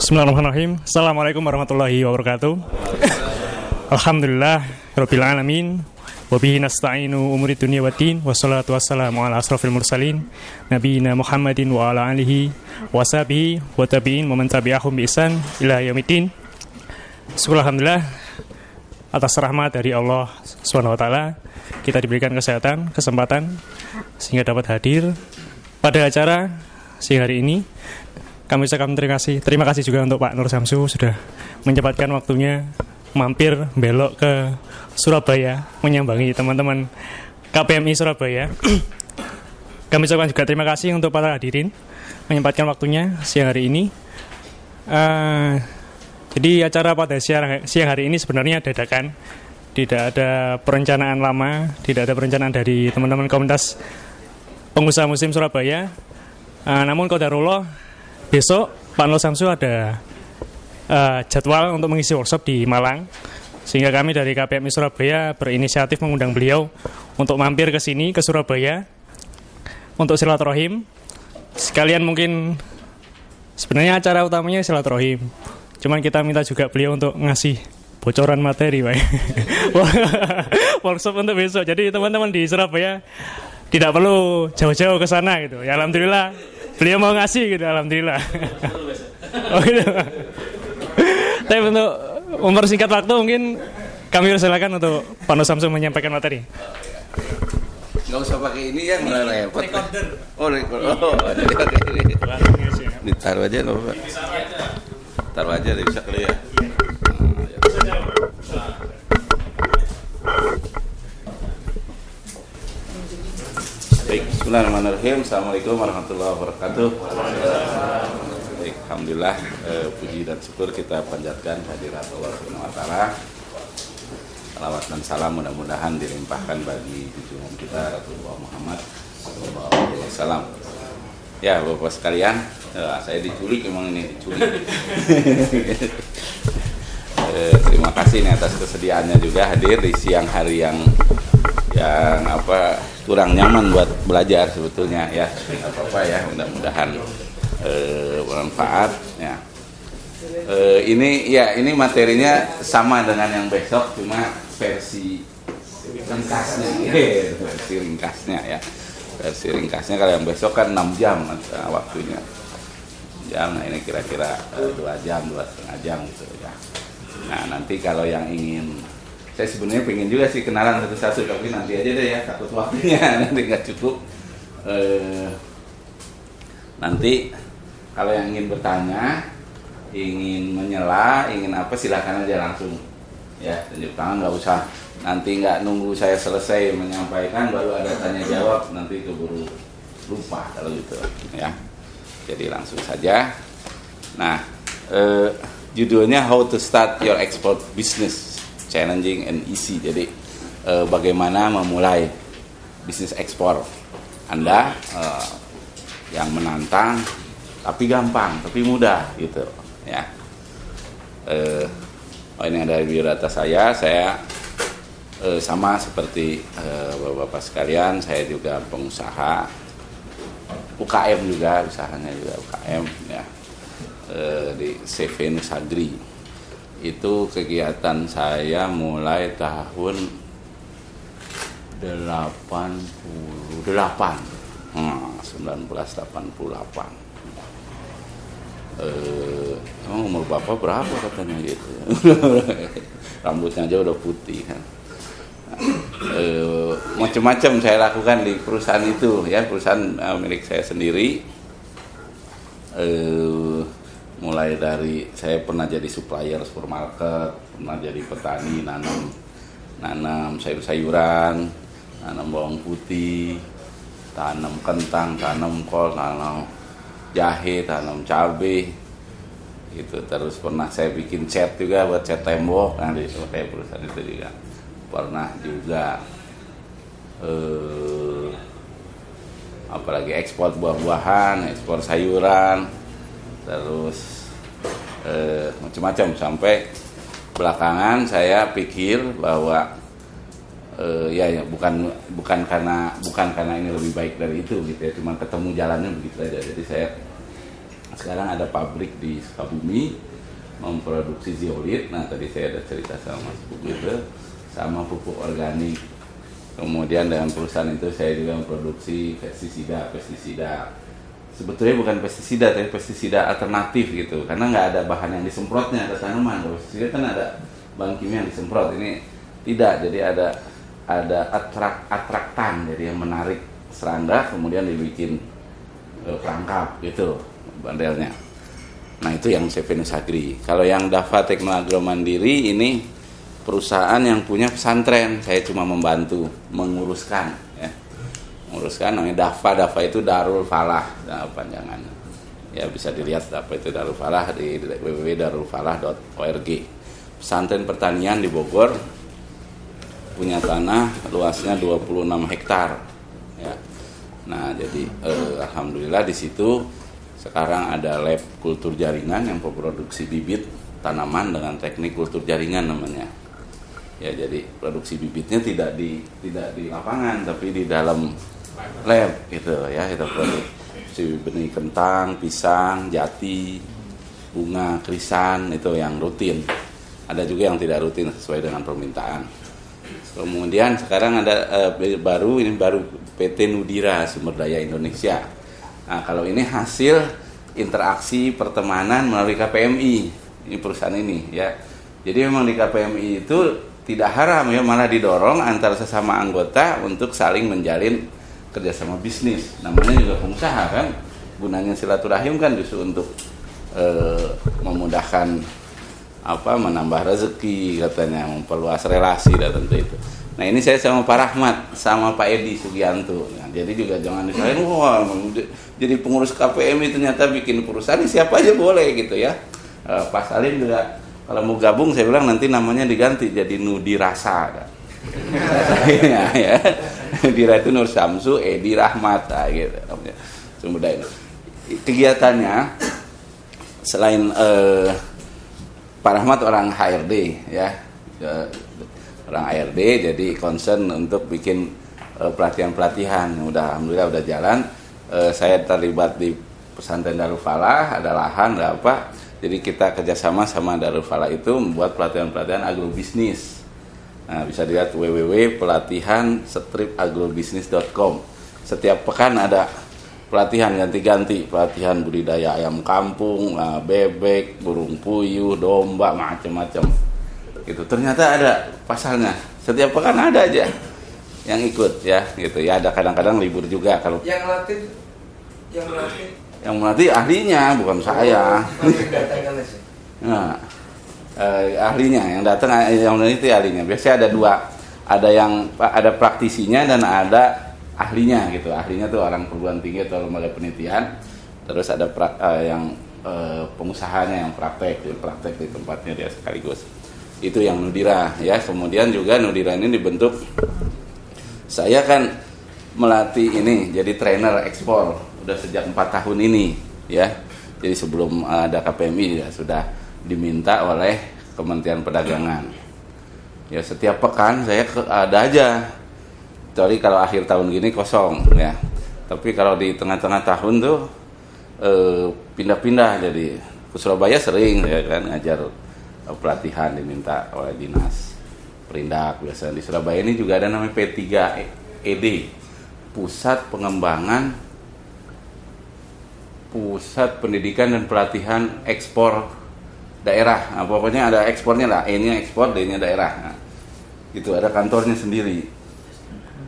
Bismillahirrahmanirrahim. Assalamualaikum warahmatullahi wabarakatuh. Alhamdulillah rabbil alamin. Wa bihi nasta'inu umuri dunya waddin wassalatu wassalamu ala asrafil mursalin nabiyina Muhammadin wa ala alihi wa sahbihi wa tabi'in wa man tabi'ahum bi ihsan ila yaumiddin. Alhamdulillah atas rahmat dari Allah Subhanahu wa taala kita diberikan kesehatan, kesempatan sehingga dapat hadir pada acara siang hari ini kami ucapkan terima kasih. Terima kasih juga untuk Pak Nur Samsu sudah menyempatkan waktunya mampir belok ke Surabaya menyambangi teman-teman KPMI Surabaya. Kami ucapkan juga terima kasih untuk para hadirin menyempatkan waktunya siang hari ini. Uh, jadi acara pada siang, siang hari ini sebenarnya dadakan, tidak ada perencanaan lama, tidak ada perencanaan dari teman-teman komunitas pengusaha musim Surabaya. Uh, namun Kodarullah besok Pak Nol Samsu ada uh, jadwal untuk mengisi workshop di Malang. Sehingga kami dari KPMI Surabaya berinisiatif mengundang beliau untuk mampir ke sini ke Surabaya untuk silaturahim. Sekalian mungkin sebenarnya acara utamanya silaturahim. Cuman kita minta juga beliau untuk ngasih bocoran materi Pak. Workshop untuk besok. Jadi teman-teman di Surabaya tidak perlu jauh-jauh ke sana gitu. Ya Alhamdulillah beliau mau ngasih gitu alhamdulillah oh gitu tapi untuk mempersingkat waktu mungkin kami silakan untuk Pak Nur Samsung menyampaikan materi Gak usah pakai ini ya malah repot. Oh, record. Oh, Ditaruh aja nggak apa-apa. Taruh aja deh bisa kali ya. Baik, Bismillahirrahmanirrahim. Assalamualaikum warahmatullahi wabarakatuh. Baik, Alhamdulillah eh, puji dan syukur kita panjatkan hadirat Allah Subhanahu wa taala. Salawat dan salam mudah-mudahan dilimpahkan bagi junjungan kita Rasulullah Muhammad sallallahu alaihi wasallam. Ya, Bapak sekalian, eh, saya diculik emang ini diculik. eh, terima kasih nih atas kesediaannya juga hadir di siang hari yang yang apa kurang nyaman buat belajar sebetulnya ya. Apa apa ya mudah-mudahan e, bermanfaat ya. E, ini ya ini materinya sama dengan yang besok cuma versi ringkasnya. Ya, versi ringkasnya ya. Versi ringkasnya kalau yang besok kan 6 jam waktunya. Jam nah ini kira-kira dua jam dua setengah jam gitu ya. Nah nanti kalau yang ingin saya sebenarnya pengen juga sih kenalan satu-satu tapi nanti aja deh ya takut waktunya nanti nggak cukup. Eh, nanti kalau yang ingin bertanya ingin menyela ingin apa silahkan aja langsung. Ya tunjuk tangan nggak usah. Nanti nggak nunggu saya selesai menyampaikan baru ada tanya jawab nanti keburu lupa kalau gitu ya. Jadi langsung saja. Nah eh, judulnya how to start your export business challenging and easy. Jadi uh, bagaimana memulai bisnis ekspor Anda uh, yang menantang tapi gampang, tapi mudah gitu ya. Uh, oh ini ada biodata saya, saya uh, sama seperti bapak-bapak sekalian, saya juga pengusaha UKM juga, usahanya juga UKM ya di CV Nusagri itu kegiatan saya mulai tahun 88 hmm, 1988 eh, emang umur bapak berapa katanya gitu? Rambutnya aja udah putih kan? Eh, macam-macam saya lakukan di perusahaan itu ya. Perusahaan eh, milik saya sendiri. Eh, mulai dari saya pernah jadi supplier supermarket pernah jadi petani nanam nanam sayur-sayuran nanam bawang putih tanam kentang tanam kol tanam jahe tanam cabai itu terus pernah saya bikin cat juga buat cat tembok. Nah di kayak perusahaan itu juga pernah juga eh, apalagi ekspor buah-buahan ekspor sayuran terus eh, macam-macam. Sampai belakangan saya pikir bahwa eh, ya, ya bukan bukan karena bukan karena ini lebih baik dari itu gitu ya. Cuma ketemu jalannya begitu aja. Jadi saya sekarang ada pabrik di Sukabumi memproduksi zeolit. Nah tadi saya ada cerita sama Mas itu sama pupuk organik. Kemudian dengan perusahaan itu saya juga memproduksi pestisida pestisida sebetulnya bukan pestisida tapi pestisida alternatif gitu. Karena nggak ada bahan yang disemprotnya ke tanaman. Kalau pestisida kan ada bahan kimia yang disemprot. Ini tidak. Jadi ada ada atrak atraktan. Jadi yang menarik serangga kemudian dibikin e, perangkap gitu bandelnya. Nah itu yang Sevenus Agri. Kalau yang Dava Teknologi Mandiri ini perusahaan yang punya pesantren. Saya cuma membantu menguruskan menguruskan namanya Dava. Dava itu Darul Falah nah, panjangan. Ya bisa dilihat apa itu Darul Falah di www.darulfalah.org pesantren pertanian di Bogor punya tanah luasnya 26 hektar. Ya. Nah jadi eh, alhamdulillah di situ sekarang ada lab kultur jaringan yang memproduksi bibit tanaman dengan teknik kultur jaringan namanya. Ya jadi produksi bibitnya tidak di tidak di lapangan tapi di dalam lab gitu ya kita produksi benih kentang pisang jati bunga krisan itu yang rutin. Ada juga yang tidak rutin sesuai dengan permintaan. Kemudian sekarang ada eh, baru ini baru PT Nudira Sumber Daya Indonesia. Nah kalau ini hasil interaksi pertemanan melalui KPMI ini perusahaan ini ya. Jadi memang di KPMI itu tidak haram ya malah didorong antara sesama anggota untuk saling menjalin kerjasama bisnis. Namanya juga pengusaha kan? Gunanya silaturahim kan justru untuk e, memudahkan apa menambah rezeki katanya memperluas relasi dan tentu itu. Nah ini saya sama Pak Rahmat sama Pak Edi Sugianto. Nah, jadi juga jangan disalahin wah jadi pengurus KPMI ternyata bikin perusahaan siapa aja boleh gitu ya. E, Pak Salim juga kalau mau gabung saya bilang nanti namanya diganti jadi Nudi Rasa kan. ya, ya. Dira itu Nur Samsu, Edi Rahmat nah, gitu. Sumber ini. Kegiatannya selain eh, Pak Rahmat orang HRD ya. Orang HRD jadi concern untuk bikin eh, pelatihan-pelatihan. Udah alhamdulillah udah jalan. Eh, saya terlibat di pesantren Darul Falah, ada lahan, ada apa jadi kita kerjasama sama Darul Falah itu membuat pelatihan-pelatihan agrobisnis. Nah, bisa dilihat www.pelatihan-agrobisnis.com. Setiap pekan ada pelatihan ganti-ganti, pelatihan budidaya ayam kampung, bebek, burung puyuh, domba, macam-macam. Gitu. Ternyata ada pasalnya. Setiap pekan ada aja yang ikut ya, gitu ya. Ada kadang-kadang libur juga kalau. Yang latih, yang latih yang melatih ahlinya bukan saya nah, eh, ahlinya yang datang eh, yang meneliti ahlinya. Biasanya ada dua. Ada yang ada praktisinya dan ada ahlinya gitu. Ahlinya tuh orang perguruan tinggi atau lembaga penelitian. Terus ada pra, eh, yang eh, pengusahanya yang praktek yang praktek di tempatnya dia sekaligus. Itu yang Nudira ya. Kemudian juga Nudira ini dibentuk saya kan melatih ini jadi trainer ekspor. Udah sejak empat tahun ini ya. Jadi sebelum ada KPMI ya sudah diminta oleh Kementerian Perdagangan. Ya setiap pekan saya ke, ada aja. Kecuali kalau akhir tahun gini kosong ya. Tapi kalau di tengah-tengah tahun tuh eh, pindah-pindah jadi. Ke Surabaya sering ya kan ngajar eh, pelatihan diminta oleh dinas perindak. Biasanya di Surabaya ini juga ada namanya P3 ED Pusat Pengembangan pusat pendidikan dan pelatihan ekspor daerah. Nah, pokoknya ada ekspornya lah, E-nya ekspor, D-nya daerah. Nah, itu ada kantornya sendiri.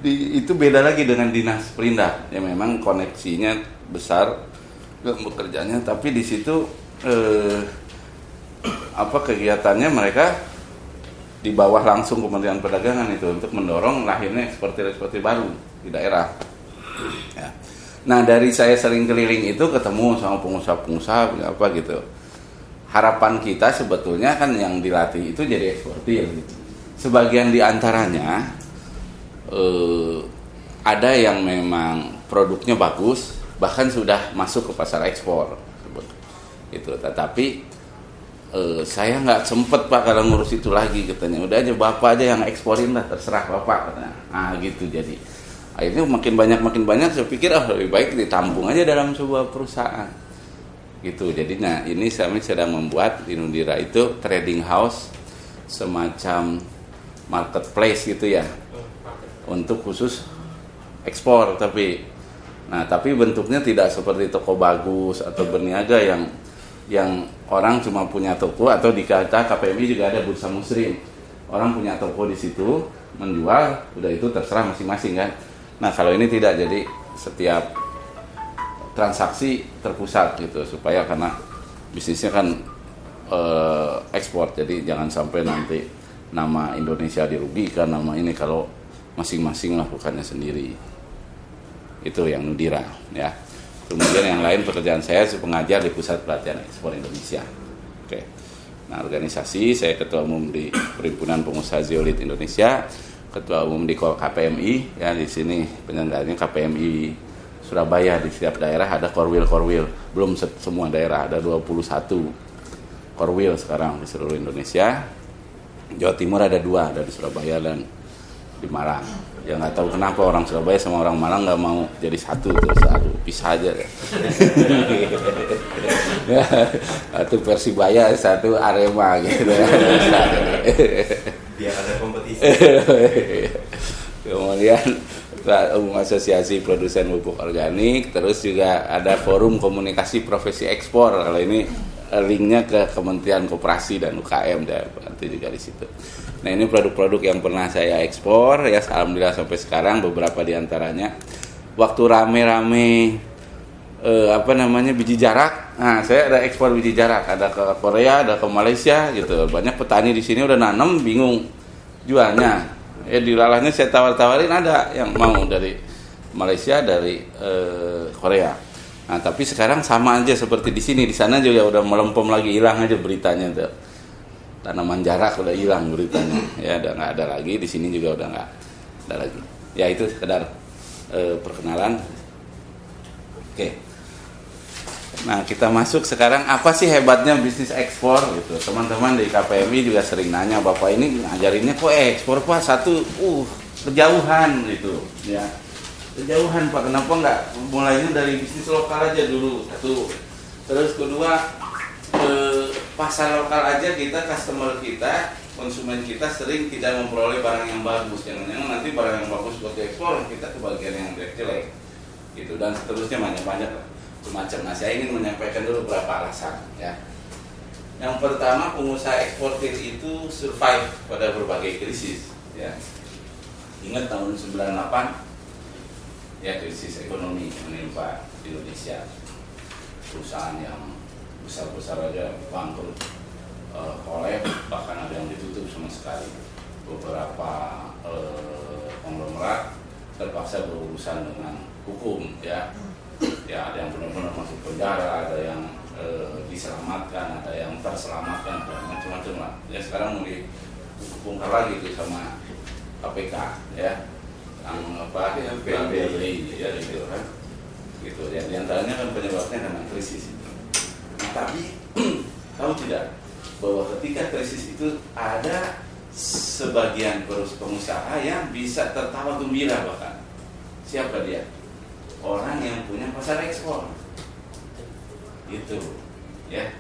Di, itu beda lagi dengan dinas perindak. Ya memang koneksinya besar bekerjanya, tapi di situ eh, apa kegiatannya mereka di bawah langsung Kementerian Perdagangan itu untuk mendorong lahirnya eksportir-eksportir baru di daerah. Ya. Nah dari saya sering keliling itu ketemu sama pengusaha-pengusaha apa gitu. Harapan kita sebetulnya kan yang dilatih itu jadi eksportir. Gitu. Sebagian di antaranya eh, ada yang memang produknya bagus, bahkan sudah masuk ke pasar ekspor. Gitu. Tetapi eh, saya nggak sempet pak kalau ngurus itu lagi katanya. Udah aja bapak aja yang eksporin lah terserah bapak katanya. Ah gitu jadi akhirnya makin banyak makin banyak saya pikir ah lebih baik ditampung aja dalam sebuah perusahaan gitu. Jadi nah ini kami sedang membuat di Nundira itu trading house semacam marketplace gitu ya. Untuk khusus ekspor tapi nah tapi bentuknya tidak seperti toko bagus atau berniaga yang yang orang cuma punya toko atau di kata KPMI juga ada bursa muslim. Orang punya toko di situ menjual udah itu terserah masing-masing kan. Nah kalau ini tidak jadi setiap transaksi terpusat gitu supaya karena bisnisnya kan eh, ekspor jadi jangan sampai nanti nama Indonesia dirugikan nama ini kalau masing-masing melakukannya sendiri. Itu yang Nudira ya. Kemudian yang lain pekerjaan saya pengajar di pusat pelatihan ekspor Indonesia. Oke. Nah organisasi saya ketua umum di perhimpunan pengusaha zeolit Indonesia ketua umum di KPMI ya di sini penyelenggaranya KPMI Surabaya di setiap daerah ada korwil korwil belum semua daerah ada 21 korwil sekarang di seluruh Indonesia. Jawa Timur ada dua ada di Surabaya dan di Malang. Ya nggak tahu kenapa orang Surabaya sama orang Malang nggak mau jadi satu terus satu. Pisah aja satu Persibaya satu Arema gitu. Biar ada kompetisi. Kemudian Umum Asosiasi Produsen Pupuk Organik, terus juga ada Forum Komunikasi Profesi Ekspor. Kalau ini eh, linknya ke Kementerian Koperasi dan UKM dan nanti juga di situ. Nah ini produk-produk yang pernah saya ekspor ya alhamdulillah sampai sekarang beberapa di antaranya. Waktu rame-rame eh, apa namanya biji jarak, nah saya ada ekspor biji jarak, ada ke Korea, ada ke Malaysia gitu. Banyak petani di sini udah nanam bingung jualnya ya di lalahnya saya tawar-tawarin ada yang mau dari Malaysia dari eh, Korea. Nah tapi sekarang sama aja seperti di sini. Di sana juga udah melempem lagi hilang aja beritanya tuh. Tanaman jarak udah hilang beritanya. Ya udah nggak ada lagi. Di sini juga udah nggak ada lagi. Ya itu sekedar eh, perkenalan. Oke Nah kita masuk sekarang apa sih hebatnya bisnis ekspor gitu? Teman-teman di KPMI juga sering nanya bapak ini ngajarinnya kok ekspor pak? Satu uh kejauhan gitu ya. Kejauhan pak. Kenapa nggak mulainya dari bisnis lokal aja dulu? Satu. Terus kedua eh, pasar lokal aja kita customer kita konsumen kita sering tidak memperoleh barang yang bagus. Jangan-jangan nanti barang yang bagus buat ekspor kita kebagian yang jelek gitu. Dan seterusnya banyak-banyak. lah semacam. Nah, saya ingin menyampaikan dulu beberapa alasan ya. Yang pertama, pengusaha eksportir itu survive pada berbagai krisis ya. Ingat tahun 98 ya krisis ekonomi menimpa Indonesia. Perusahaan yang besar-besar aja bangkrut, uh, kolep, bahkan ada yang ditutup sama sekali. Beberapa uh, konglomerat terpaksa berurusan dengan hukum ya ya ada yang benar-benar masuk penjara ada yang e, diselamatkan ada yang terselamatkan macam-macam lah. Ya sekarang mau dibongkar lagi tuh sama KPK ya. Yang apa ya ya gitu kan. Gitu. Ya di antaranya kan penyebabnya karena krisis itu. Nah, tapi tahu tidak bahwa ketika krisis itu ada sebagian pengusaha yang bisa tertawa gembira bahkan. Siapa dia orang yang punya pasar ekspor. Itu ya.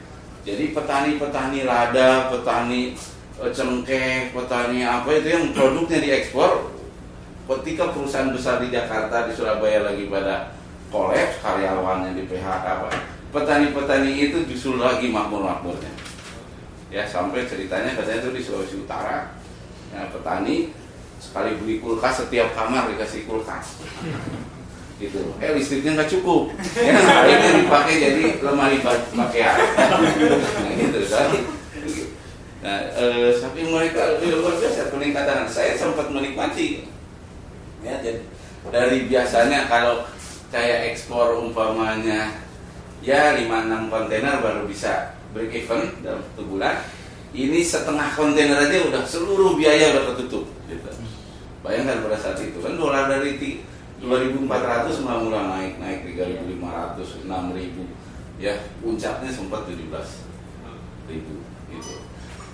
Jadi petani-petani lada petani eh, cengkeh petani apa itu yang produknya diekspor ketika perusahaan besar di Jakarta di Surabaya lagi pada kolaps karyawannya di PHK apa petani-petani itu justru lagi makmur-makmurnya. Ya sampai ceritanya katanya itu di Sulawesi Utara ya, petani sekali beli kulkas setiap kamar dikasih kulkas gitu. Eh listriknya nggak cukup. Ya akhirnya dipakai jadi lemari pakaian nah, gitu. Kan nah eh, tapi mereka luar biasa peningkatan. Saya sempat menikmati. Ya jadi dari biasanya kalau saya ekspor umpamanya ya 5-6 kontainer baru bisa break even dalam satu bulan ini setengah kontainer aja udah seluruh biaya udah ketutup gitu. bayangkan pada saat itu kan dolar dari 2400 mulai mulai naik naik 3500 6000 ya puncaknya sempat 17000 gitu.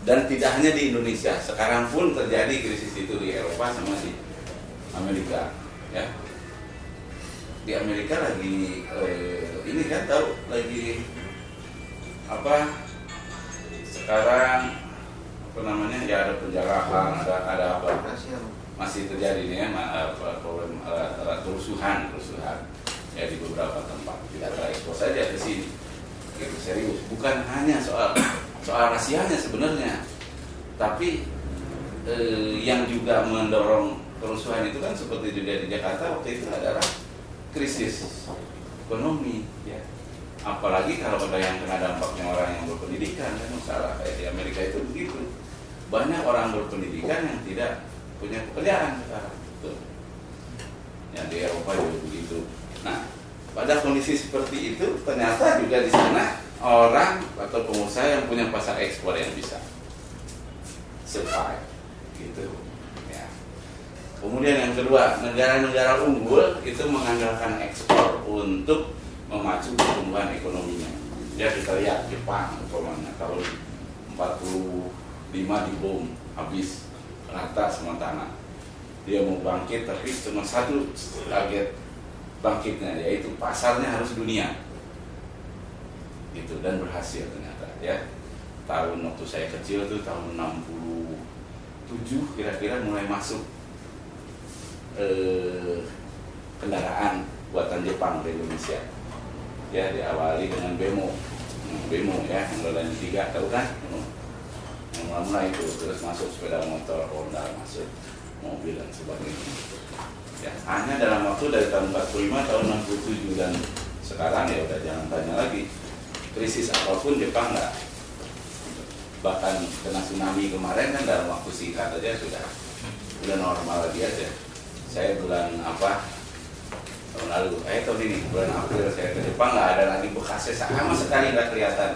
Dan tidak hanya di Indonesia sekarang pun terjadi krisis itu di Eropa sama di Amerika ya. Di Amerika lagi eh, ini kan tahu lagi apa sekarang apa namanya ya ada penjarahan ada ada apa masih terjadi nih ya apa, problem eh, eh, kerusuhan kerusuhan. Ya di beberapa tempat. Tidak terekspos saja ke sini. Gitu serius. Bukan hanya soal soal rasianya sebenarnya. Tapi eh, yang juga mendorong kerusuhan itu kan seperti juga di Jakarta waktu itu adalah krisis ekonomi ya. Apalagi kalau ada yang kena dampaknya orang yang berpendidikan kan masalah kayak di Amerika itu begitu. Banyak orang berpendidikan yang tidak punya pekerjaan sekarang Tuh. yang di Eropa juga begitu. Nah pada kondisi seperti itu ternyata juga di sana orang atau pengusaha yang punya pasar ekspor yang bisa survive gitu. Ya. Kemudian yang kedua negara-negara unggul itu mengandalkan ekspor untuk memacu pertumbuhan ekonominya. Ya kita lihat Jepang umpamanya tahun 45 di bom habis rata semua tanah dia mau bangkit tapi cuma satu target bangkitnya yaitu pasarnya harus dunia. Gitu dan berhasil ternyata ya. Tahun waktu saya kecil tuh tahun 67 kira-kira mulai masuk eh, kendaraan buatan Jepang ke Indonesia. Ya diawali dengan bemo. Bemo ya yang tiga tahu kan. Mulai itu terus masuk sepeda motor Honda masuk mobil dan sebagainya. Ya hanya dalam waktu dari tahun 45 tahun 67 dan sekarang ya udah jangan tanya lagi. Krisis apa pun Jepang nggak. Bahkan kena tsunami kemarin kan dalam waktu singkat aja sudah sudah normal lagi aja. Saya bulan apa? Tahun lalu. Eh tahun ini bulan April saya ke Jepang nggak ada lagi bekasnya. Sama sekali nggak kelihatan.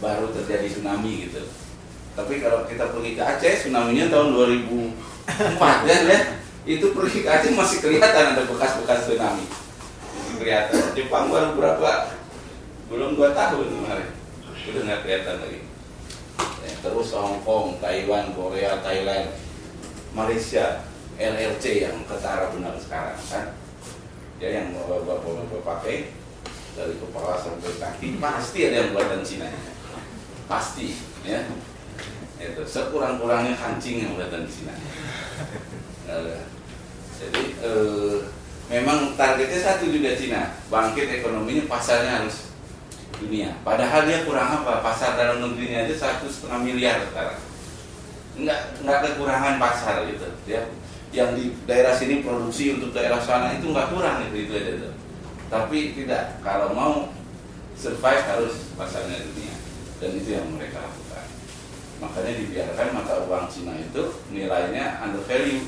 Baru terjadi tsunami gitu tapi kalau kita pergi ke Aceh tsunami-nya tahun 2004 kan ya? Itu pergi ke Aceh masih kelihatan ada bekas-bekas tsunami. Masih kelihatan. Jepang baru berapa? Belum dua tahun kemarin. Udah nggak kelihatan lagi. Ya, terus Hong Kong, Taiwan, Korea, Thailand, Malaysia, LLC yang ketara benar sekarang kan? Ya yang bapak-bapak pakai dari kepala sampai kaki. Pasti ada yang buatan Cina. Pasti ya itu sekurang-kurangnya kancing yang buatan Cina Eh, jadi eh, memang targetnya satu juga Cina. Bangkit ekonominya pasarnya harus dunia. Padahal dia kurang apa? Pasar dalam negerinya aja satu setengah miliar sekarang. Nggak nggak kekurangan pasar gitu. Ya yang di daerah sini produksi untuk daerah sana itu nggak kurang itu itu aja tuh. Tapi tidak. Kalau mau survive harus pasarnya dunia. Dan itu yang mereka makanya dibiarkan mata uang Cina itu nilainya under value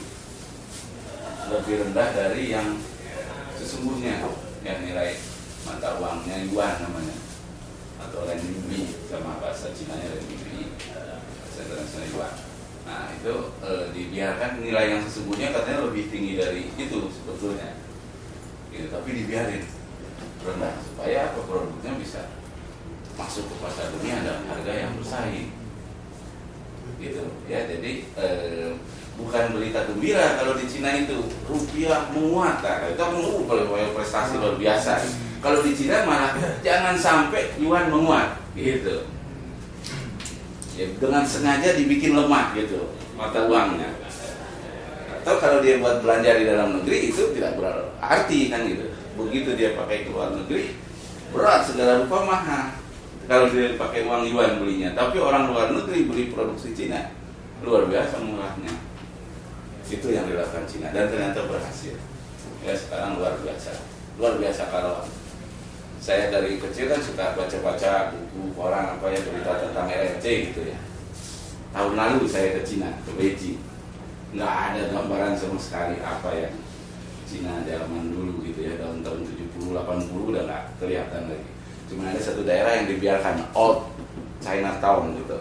lebih rendah dari yang sesungguhnya yang nilai mata uangnya yuan namanya atau renminbi sama bahasa Cina nya renminbi bahasa internasional yuan Nah itu e, dibiarkan nilai yang sesungguhnya katanya lebih tinggi dari itu sebetulnya. Gitu, tapi dibiarin rendah supaya produknya bisa masuk ke pasar dunia dalam harga yang bersaing. Gitu. Ya jadi e, bukan berita gembira kalau di Cina itu. Rupiah menguat nah, itu menguat kalau prestasi luar biasa. Kalau di Cina malah jangan sampai yuan menguat. Gitu. Ya, dengan sengaja dibikin lemah gitu mata uangnya. Atau kalau dia buat belanja di dalam negeri itu tidak berarti kan gitu. Begitu dia pakai ke luar negeri berat segala rupa mahal kalau dia pakai uang yuan belinya. Tapi orang luar negeri beli produksi Cina. Luar biasa murahnya. Itu yang dilakukan Cina. Dan ternyata berhasil. Ya sekarang luar biasa. Luar biasa kalau saya dari kecil kan suka baca-baca buku koran apa ya berita tentang LNC gitu ya. Tahun lalu saya ke Cina ke Beijing. Nggak ada gambaran sama sekali apa ya Cina zaman dulu gitu ya. Tahun-tahun 70 80 udah nggak kelihatan lagi cuma ada satu daerah yang dibiarkan old Chinatown gitu.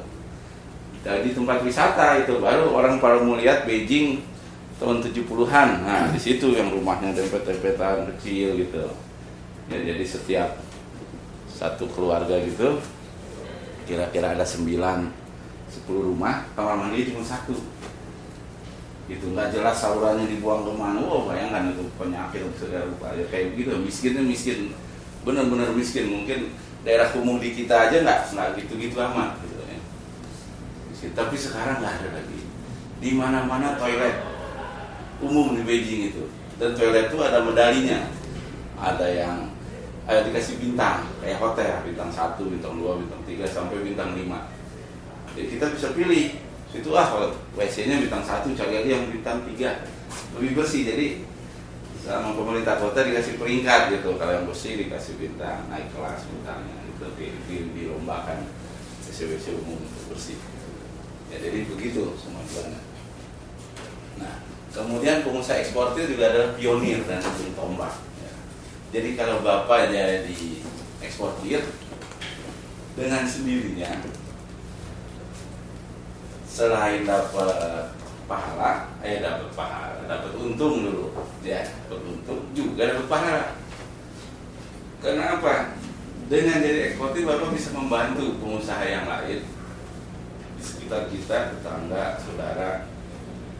Jadi tempat wisata itu baru orang baru lihat Beijing tahun 70-an nah di situ yang rumahnya dempet-dempetan kecil gitu. Ya, jadi setiap satu keluarga gitu kira-kira ada 9 10 rumah kamar mandi cuma satu. Itu nggak jelas salurannya dibuang ke mana. Oh bayangkan itu penyakit segala rupa ya kayak begitu miskinnya miskin benar-benar miskin mungkin daerah kumuh di kita aja nggak nggak gitu-gitu amat gitu ya. Tapi sekarang nggak ada lagi. Di mana-mana toilet umum di Beijing itu dan toilet itu ada medalinya. Ada yang ada dikasih bintang kayak hotel bintang satu, bintang dua, bintang tiga sampai bintang lima. Jadi kita bisa pilih itu ah kalau WC-nya bintang satu cari lagi yang bintang tiga lebih bersih jadi sama pemerintah kota dikasih peringkat gitu. Kalau yang bersih dikasih bintang naik kelas bintangnya itu di, di, dilombakan WC-WC umum untuk bersih. Ya jadi begitu semua nah kemudian pengusaha eksportir juga adalah pionir dan ujung tombak ya. jadi kalau bapak jadi eksportir dengan sendirinya selain dapat pahala, eh dapat pahala, dapat untung dulu, ya, dapat untung juga dapat pahala. Karena apa? Dengan jadi eksportir bapak bisa membantu pengusaha yang lain di sekitar kita, tetangga, saudara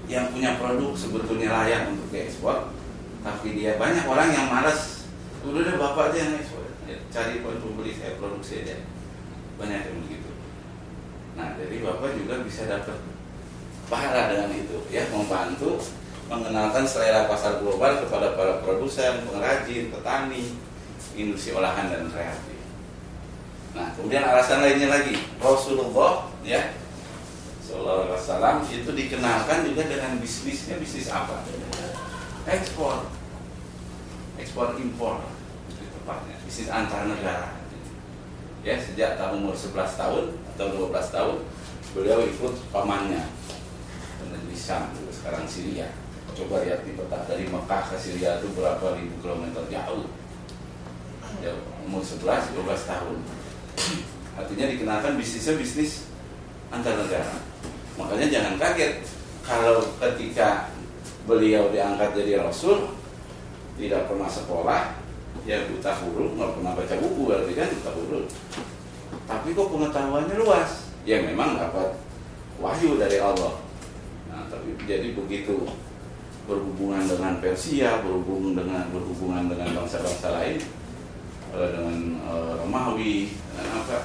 yang punya produk sebetulnya layak untuk diekspor, tapi dia banyak orang yang malas. Udah deh bapak aja yang ekspor, ya, cari pembeli saya produksi aja. Banyak yang begitu. Nah, jadi Bapak juga bisa dapat pahala dengan itu, ya, membantu mengenalkan selera pasar global kepada para produsen, pengrajin, petani, industri olahan dan kreatif. Nah, kemudian alasan lainnya lagi, Rasulullah, ya, Sallallahu Alaihi Wasallam itu dikenalkan juga dengan bisnisnya bisnis apa? Ekspor, ekspor impor, tepatnya, bisnis antar negara. Ya, sejak tahun umur 11 tahun atau 12 tahun beliau ikut pamannya negeri Syam sekarang Syria. Coba lihat di peta dari Mekah ke Syria itu berapa ribu kilometer jauh. Ya, umur 11 12 tahun. Artinya dikenalkan bisnisnya bisnis antar negara makanya jangan kaget kalau ketika beliau diangkat jadi rasul tidak pernah sekolah ya buta huruf nggak pernah baca buku berarti kan buta huruf. Tapi kok pengetahuannya luas? Ya memang dapat wahyu dari Allah nah tapi jadi begitu berhubungan dengan Persia berhubungan dengan berhubungan dengan bangsa-bangsa lain eh, dengan uh, Romawi dan apa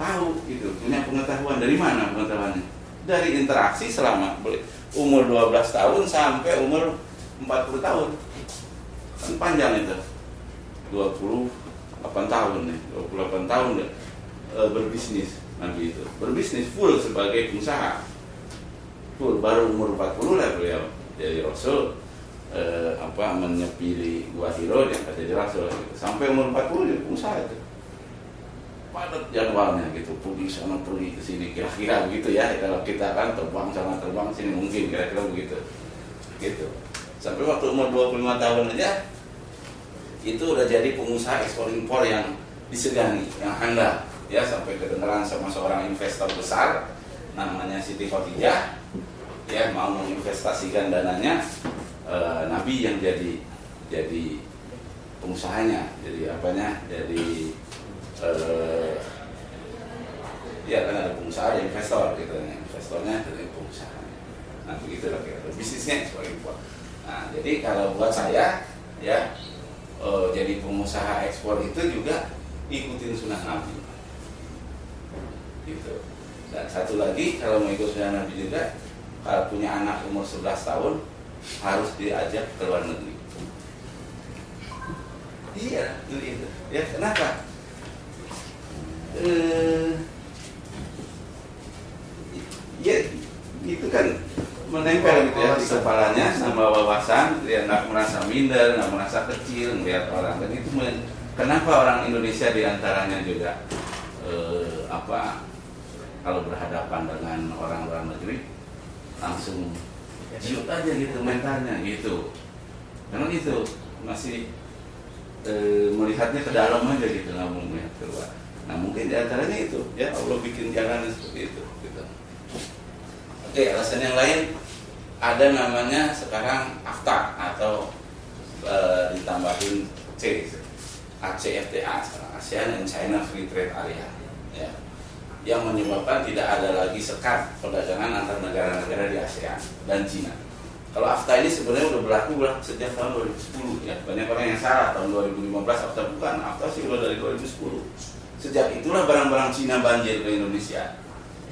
tahu gitu. Punya pengetahuan dari mana pengetahuannya? Dari interaksi selama umur 12 tahun sampai umur 40 tahun. Kan panjang itu. 28 tahun nih 28 tahun deh e, berbisnis Nabi itu. Berbisnis full sebagai pengusaha full baru umur 40 lah beliau jadi Rasul e, apa menyepili gua hiro kata jadi Rasul. Gitu. sampai umur 40 jadi pengusaha itu. Padat jadwalnya gitu pergi sana pergi ke sini kira-kira begitu ya. Kalau kita kan terbang sana terbang sini mungkin kira-kira begitu. Gitu. Sampai waktu umur 25 tahun aja itu udah jadi pengusaha ekspor impor yang disegani yang handal. Ya sampai kedengeran sama seorang investor besar namanya Siti Khadijah ya mau menginvestasikan dananya e, Nabi yang jadi jadi pengusahanya jadi apanya jadi e, ya kan ada pengusaha ada investor gitu. Investornya jadi pengusaha. Nah begitu lah kira bisnisnya ekspor impor nah jadi kalau buat saya ya e, jadi pengusaha ekspor itu juga ikutin sunnah Nabi. Gitu. Dan satu lagi kalau mau ikut sunnah Nabi juga kalau punya anak umur 11 tahun harus diajak ke luar negeri. Iya itu ya kenapa? Eh, ya itu kan menempel gitu ya di kepalanya sama wawasan dia nggak merasa minder nggak merasa kecil melihat orang. Dan itu kenapa orang Indonesia di antaranya juga eh, apa kalau berhadapan dengan orang luar negeri langsung jiut aja gitu mentalnya gitu. Karena itu masih e, melihatnya ke dalam aja gitu nggak mau melihat keluar. Nah mungkin di antaranya itu ya Allah bikin jalan seperti itu gitu. Oke alasan yang lain ada namanya sekarang AFTA atau e, ditambahin C ACFTA ASEAN and China Free Trade Area ya yang menyebabkan tidak ada lagi sekat perdagangan antar negara-negara di ASEAN dan Cina. Kalau AFTA ini sebenarnya sudah berlaku sejak tahun 2010 ya. Banyak orang yang salah tahun 2015 AFTA bukan, AFTA sih udah dari 2010. Sejak itulah barang-barang Cina banjir ke Indonesia.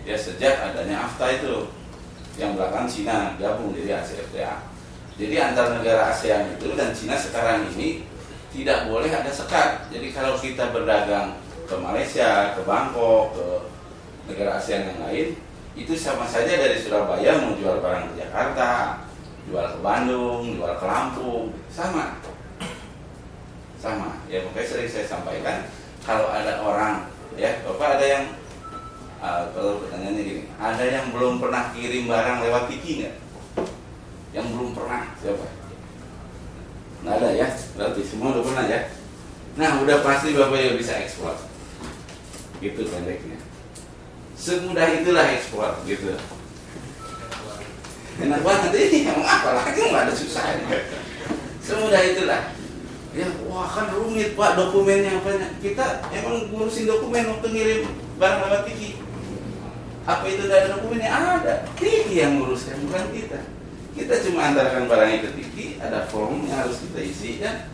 Ya sejak adanya AFTA itu yang belakang Cina gabung jadi ASEAN. Jadi antar negara ASEAN itu dan Cina sekarang ini tidak boleh ada sekat. Jadi kalau kita berdagang ke Malaysia, ke Bangkok, ke negara ASEAN yang lain, itu sama saja dari Surabaya mau jual barang ke Jakarta, jual ke Bandung, jual ke Lampung, sama. Sama. Ya pokoknya sering saya sampaikan kalau ada orang ya bapak ada yang uh, kalau pertanyaannya gini ada yang belum pernah kirim barang lewat Tiki nggak? Yang belum pernah siapa? Nggak ada ya? Berarti semua udah pernah ya? Nah udah pasti bapak ya bisa ekspor. Gitu pendeknya semudah itulah ekspor gitu. Enak banget ini emang apa lagi? Nggak ada susahnya semudah itulah. Ya wah kan rumit pak dokumennya. Apa kita emang ngurusin dokumen waktu ngirim barang lewat Tiki. Apa itu dari dokumennya? Ada. Tiki yang nguruskan bukan kita. Kita cuma antarkan barangnya ke Tiki ada form yang harus kita isi ya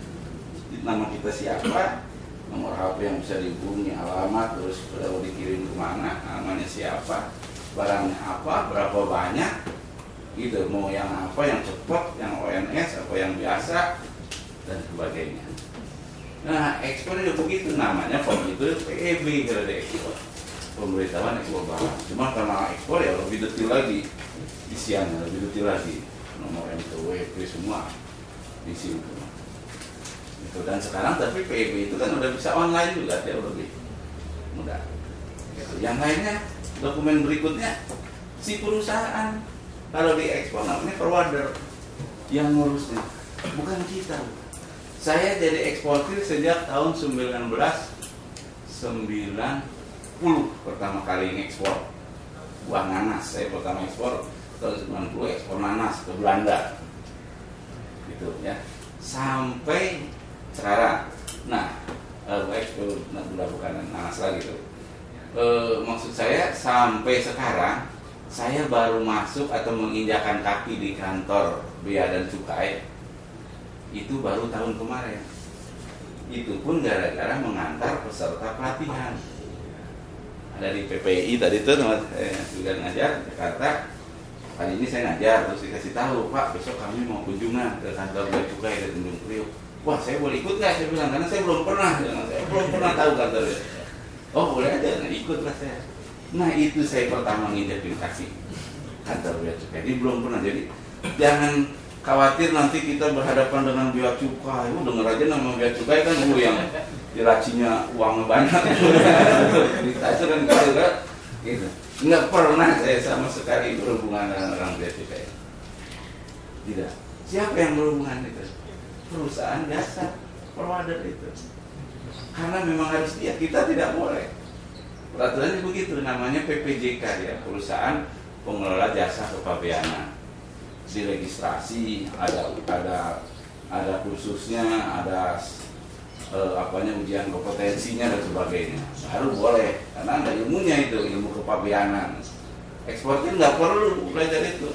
nama kita siapa nomor HP yang bisa dihubungi alamat terus mau dikirim ke mana namanya siapa barangnya apa berapa banyak gitu mau yang apa yang cepat yang ONS apa yang biasa dan sebagainya. Nah, ekspor itu begitu namanya form itu PEB kalau ada ekspor. Pemberitahuan ekspor barang. Cuma karena ekspor ya lebih detail lagi isiannya lebih detail lagi nomor MTWP semua di situ. Itu dan sekarang tapi PEB itu kan udah bisa online juga dia lebih mudah. Gitu. Yang lainnya dokumen berikutnya si perusahaan kalau diekspor namanya forwarder yang ngurusnya bukan kita saya jadi eksportir sejak tahun 1990 pertama kali ngekspor buah nanas. Saya pertama ekspor tahun 90 ekspor nanas ke Belanda. Gitu ya. Sampai sekarang. Nah, eh, ekspor nah, bukan nanas lagi tuh. E, maksud saya sampai sekarang saya baru masuk atau menginjakan kaki di kantor bea dan cukai itu baru tahun kemarin. Itu pun gara-gara mengantar peserta pelatihan. Dari PPI tadi itu eh, juga ngajar Jakarta. Kali ini saya ngajar terus dikasih tahu Pak besok kami mau kunjungan ke kantor Bea Cukai di Tanjung Priok wah saya boleh ikut nggak saya bilang karena saya belum pernah saya belum pernah tahu kantor oh boleh aja nah ikutlah saya nah itu saya pertama nginjakin kaki kantor Bea Cukai ini belum pernah jadi jangan khawatir nanti kita berhadapan dengan bea cukai. Oh, dengar aja nama bea cukai kan bu yang diracinya uangnya banyak. Kita itu kan gitu kan. Gitu. Nggak pernah saya sama sekali berhubungan dengan orang bea cukai. Tidak. Siapa yang berhubungan itu? Perusahaan jasa provider itu. Karena memang harus dia, kita tidak boleh. Peraturannya begitu, namanya PPJK ya, perusahaan pengelola jasa kepabeanan diregistrasi ada ada ada khususnya ada eh, apanya ujian kompetensinya dan sebagainya baru boleh karena ada ilmunya itu ilmu kepabianan eksportir nggak perlu belajar itu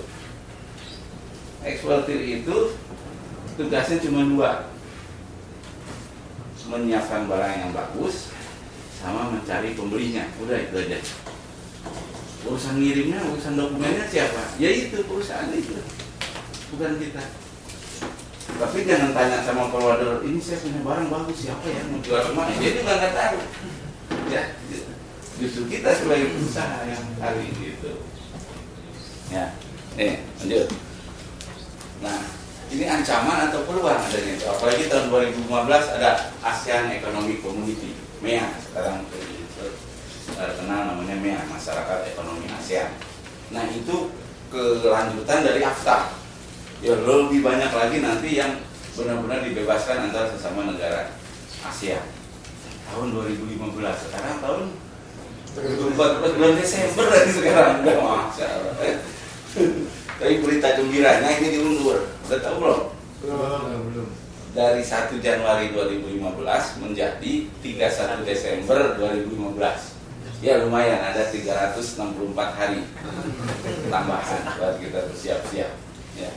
eksportir itu tugasnya cuma dua. Menyiapkan barang yang bagus sama mencari pembelinya. Udah itu aja. Urusan ngirimnya urusan dokumennya siapa? Ya itu perusahaan itu. Bukan kita. Tapi jangan tanya sama provider ini saya punya barang bagus siapa ya mau jual ke mana dia juga nggak tahu. Ya justru kita sebagai perusahaan yang hari itu. Ya eh lanjut. Nah ini ancaman atau peluang adanya itu? Apalagi tahun 2015 ada ASEAN Economic Community MEA sekarang terkenal namanya MEA Masyarakat Ekonomi ASEAN. Nah itu kelanjutan dari AFTA. Ya lebih banyak lagi nanti yang benar-benar dibebaskan antara sesama negara Asia tahun 2015 sekarang tahun 2014 bulan Desember lagi sekarang. Udah masa tapi berita gembiranya ini diundur udah tahu belum? Belum dari 1 Januari 2015 menjadi 31 Desember 2015 ya lumayan. Ada 364 hari tambahan buat kita bersiap-siap. Ya.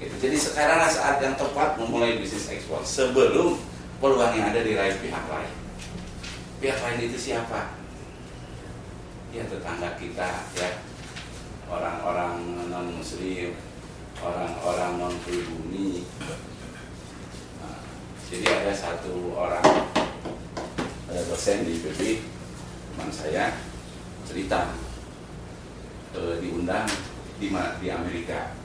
Gitu. Jadi sekarang saat yang tepat memulai bisnis ekspor. Sebelum peluang yang ada diraih pihak lain. pihak lain itu siapa? Ya tetangga kita ya. Orang-orang non muslim orang-orang non pribumi nah, jadi ada satu orang ada dosen di IPB teman saya cerita eh, diundang di di Amerika.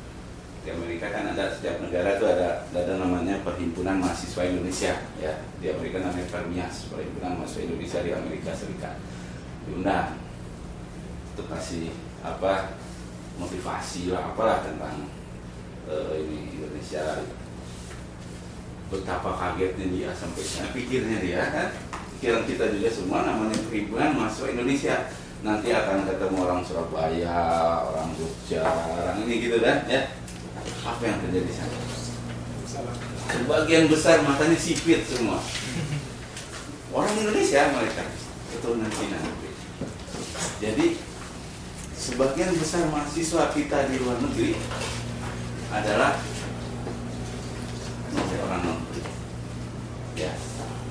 Di Amerika kan ada setiap negara itu ada ada namanya perhimpunan mahasiswa Indonesia ya. Di Amerika namanya Permias perhimpunan mahasiswa Indonesia di Amerika Serikat. Diundang. Untuk kasih apa motivasi lah apalah tentang eh, ini Indonesia. Betapa kagetnya dia sampai saya pikirnya dia kan? Pikiran kita juga semua namanya perhimpunan mahasiswa Indonesia. Nanti akan ketemu orang Surabaya orang Jogja orang ini gitu kan ya. Apa yang terjadi di sana? Sebagian besar matanya sipit semua. Orang Indonesia mereka keturunan Cina. Jadi sebagian besar mahasiswa kita di luar negeri adalah orang non ya.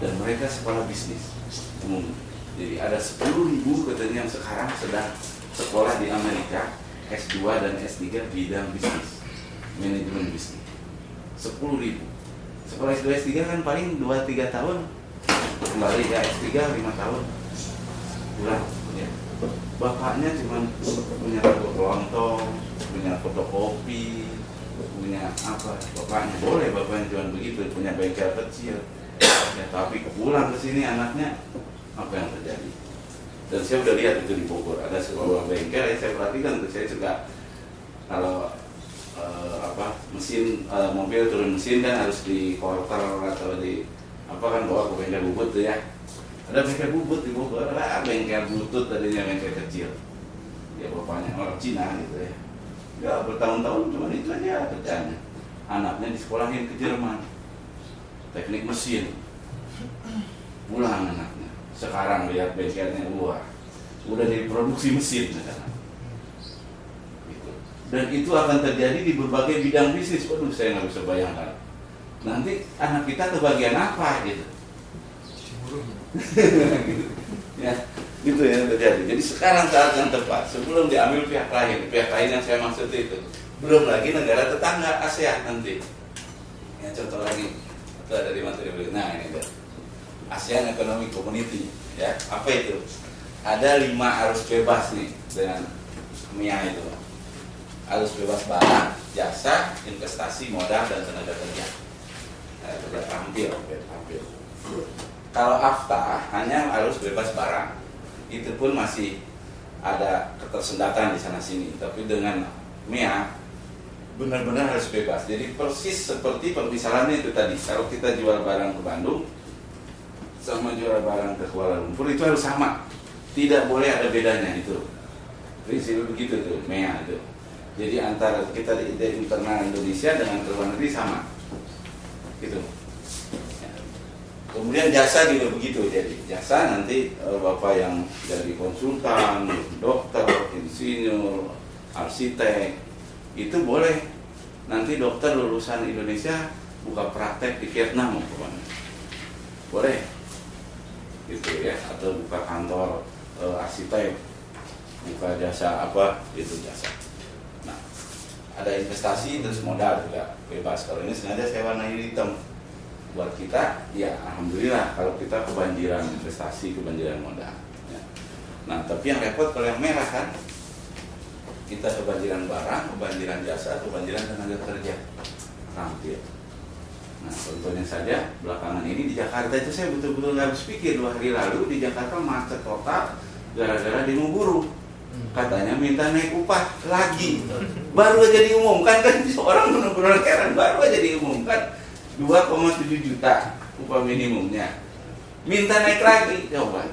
Dan mereka sekolah bisnis umum. Jadi ada 10 ribu katanya yang sekarang sedang sekolah di Amerika S2 dan S3 bidang bisnis manajemen bisnis. 10 ribu. Sekolah S2 S3 kan paling 2-3 tahun. Kembali ya S3 5 tahun. Pulang ya. bapaknya cuma punya toko kelontong punya fotokopi punya apa bapaknya. Boleh bapaknya cuma begitu punya bengkel kecil. Ya, tapi pulang ke sini anaknya apa yang terjadi? Dan saya udah lihat itu di Bogor ada sebuah bengkel yang saya perhatikan tuh. Saya juga kalau eh, apa mesin eh, mobil turun mesin kan harus di quarter atau di apa kan bawa ke bengkel bubut tuh ya. Ada bengkel bubut di Bogor ada bengkel butut tadinya bengkel kecil. Ya bapaknya orang Cina gitu ya ya bertahun-tahun cuma itu aja kerjanya anaknya disekolahin ke Jerman. Teknik mesin. Pulang anaknya. Sekarang lihat bengkelnya luar. Udah diproduksi mesin sekarang. Gitu. dan itu akan terjadi di berbagai bidang bisnis. Waduh saya nggak bisa bayangkan. Nanti anak kita kebagian apa gitu. Ya gitu yang terjadi. Jadi sekarang saat yang tepat sebelum diambil pihak lain pihak lain yang saya maksud itu belum lagi negara tetangga ASEAN nanti. Ya contoh lagi itu ada di materi berikut nah ini dia ASEAN Economic Community ya. Apa itu? Ada lima arus bebas nih dengan MIA itu. Arus bebas barang jasa investasi modal dan tenaga kerja. Nah, kerja tampil kalau AFTA hanya harus bebas barang itu pun masih ada ketersendatan di sana sini. Tapi dengan MIA benar-benar harus bebas. Jadi persis seperti permisalannya itu tadi. Kalau kita jual barang ke Bandung sama jual barang ke Kuala Lumpur itu harus sama. Tidak boleh ada bedanya itu. Prinsip begitu tuh MEA itu jadi antara kita di internal Indonesia dengan luar negeri sama. Gitu Kemudian jasa juga begitu jadi jasa nanti eh, bapak yang dari konsultan, dokter, insinyur, arsitek itu boleh. Nanti dokter lulusan Indonesia buka praktek di Vietnam umpamanya boleh. Gitu ya atau buka kantor eh, arsitek buka jasa apa itu jasa. Nah ada investasi terus modal juga bebas. Kalau ini sengaja saya warnai hitam buat kita ya alhamdulillah kalau kita kebanjiran investasi kebanjiran modal ya. nah tapi yang repot kalau yang merah kan? Kita kebanjiran barang kebanjiran jasa kebanjiran tenaga kerja tampil nah contohnya saja belakangan ini di Jakarta itu saya betul-betul nggak habis pikir. Dua hari lalu di Jakarta macet total gara-gara demo buruh katanya minta naik upah lagi. Baru aja diumumkan kan? Orang benar-benar heran baru aja diumumkan 2,7 juta upah minimumnya. Minta naik lagi coba.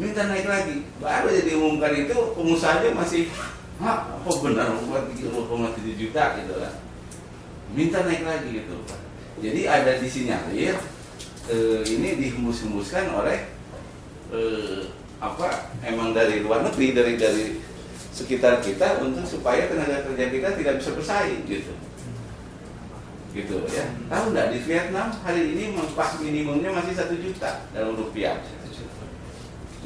Minta naik lagi baru aja diumumkan itu pengusahanya masih Hah, apa benar upah 2,7 juta? Gitu kan minta naik lagi gitu jadi ada disinyalir eh, ini dihembus-hembuskan oleh eh, apa emang dari luar negeri dari dari sekitar kita untuk supaya tenaga kerja kita tidak bisa bersaing gitu gitu ya tahu nggak di Vietnam hari ini upah minimumnya masih satu juta dalam rupiah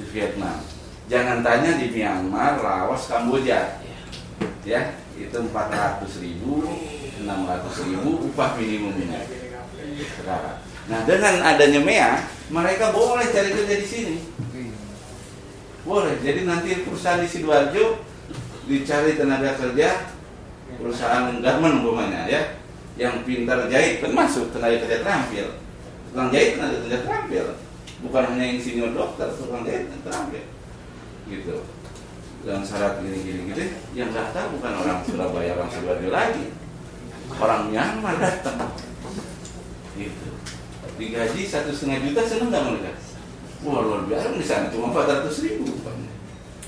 di Vietnam. Jangan tanya di Myanmar, Laos, Kamboja. Ya, itu 400 ribu, 600 ribu upah minimumnya sekarang. Nah, dengan adanya MEA, mereka boleh cari kerja di sini. Boleh. Jadi nanti perusahaan di Sidoarjo dicari tenaga kerja perusahaan garment umpamanya ya yang pintar jahit kan masuk tenaga kerja terampil. Tukang jahit tenaga kerja terampil. Bukan hanya yang senior dokter tukang jahit terampil. Gitu. Dengan syarat gini gini gitu. Yang daftar bukan orang Surabaya orang Sidoarjo lagi. Orang Myanmar datang. Gitu. Digaji satu setengah juta seneng nggak mereka? Wah luar biasa di sana cuma 400 ribu.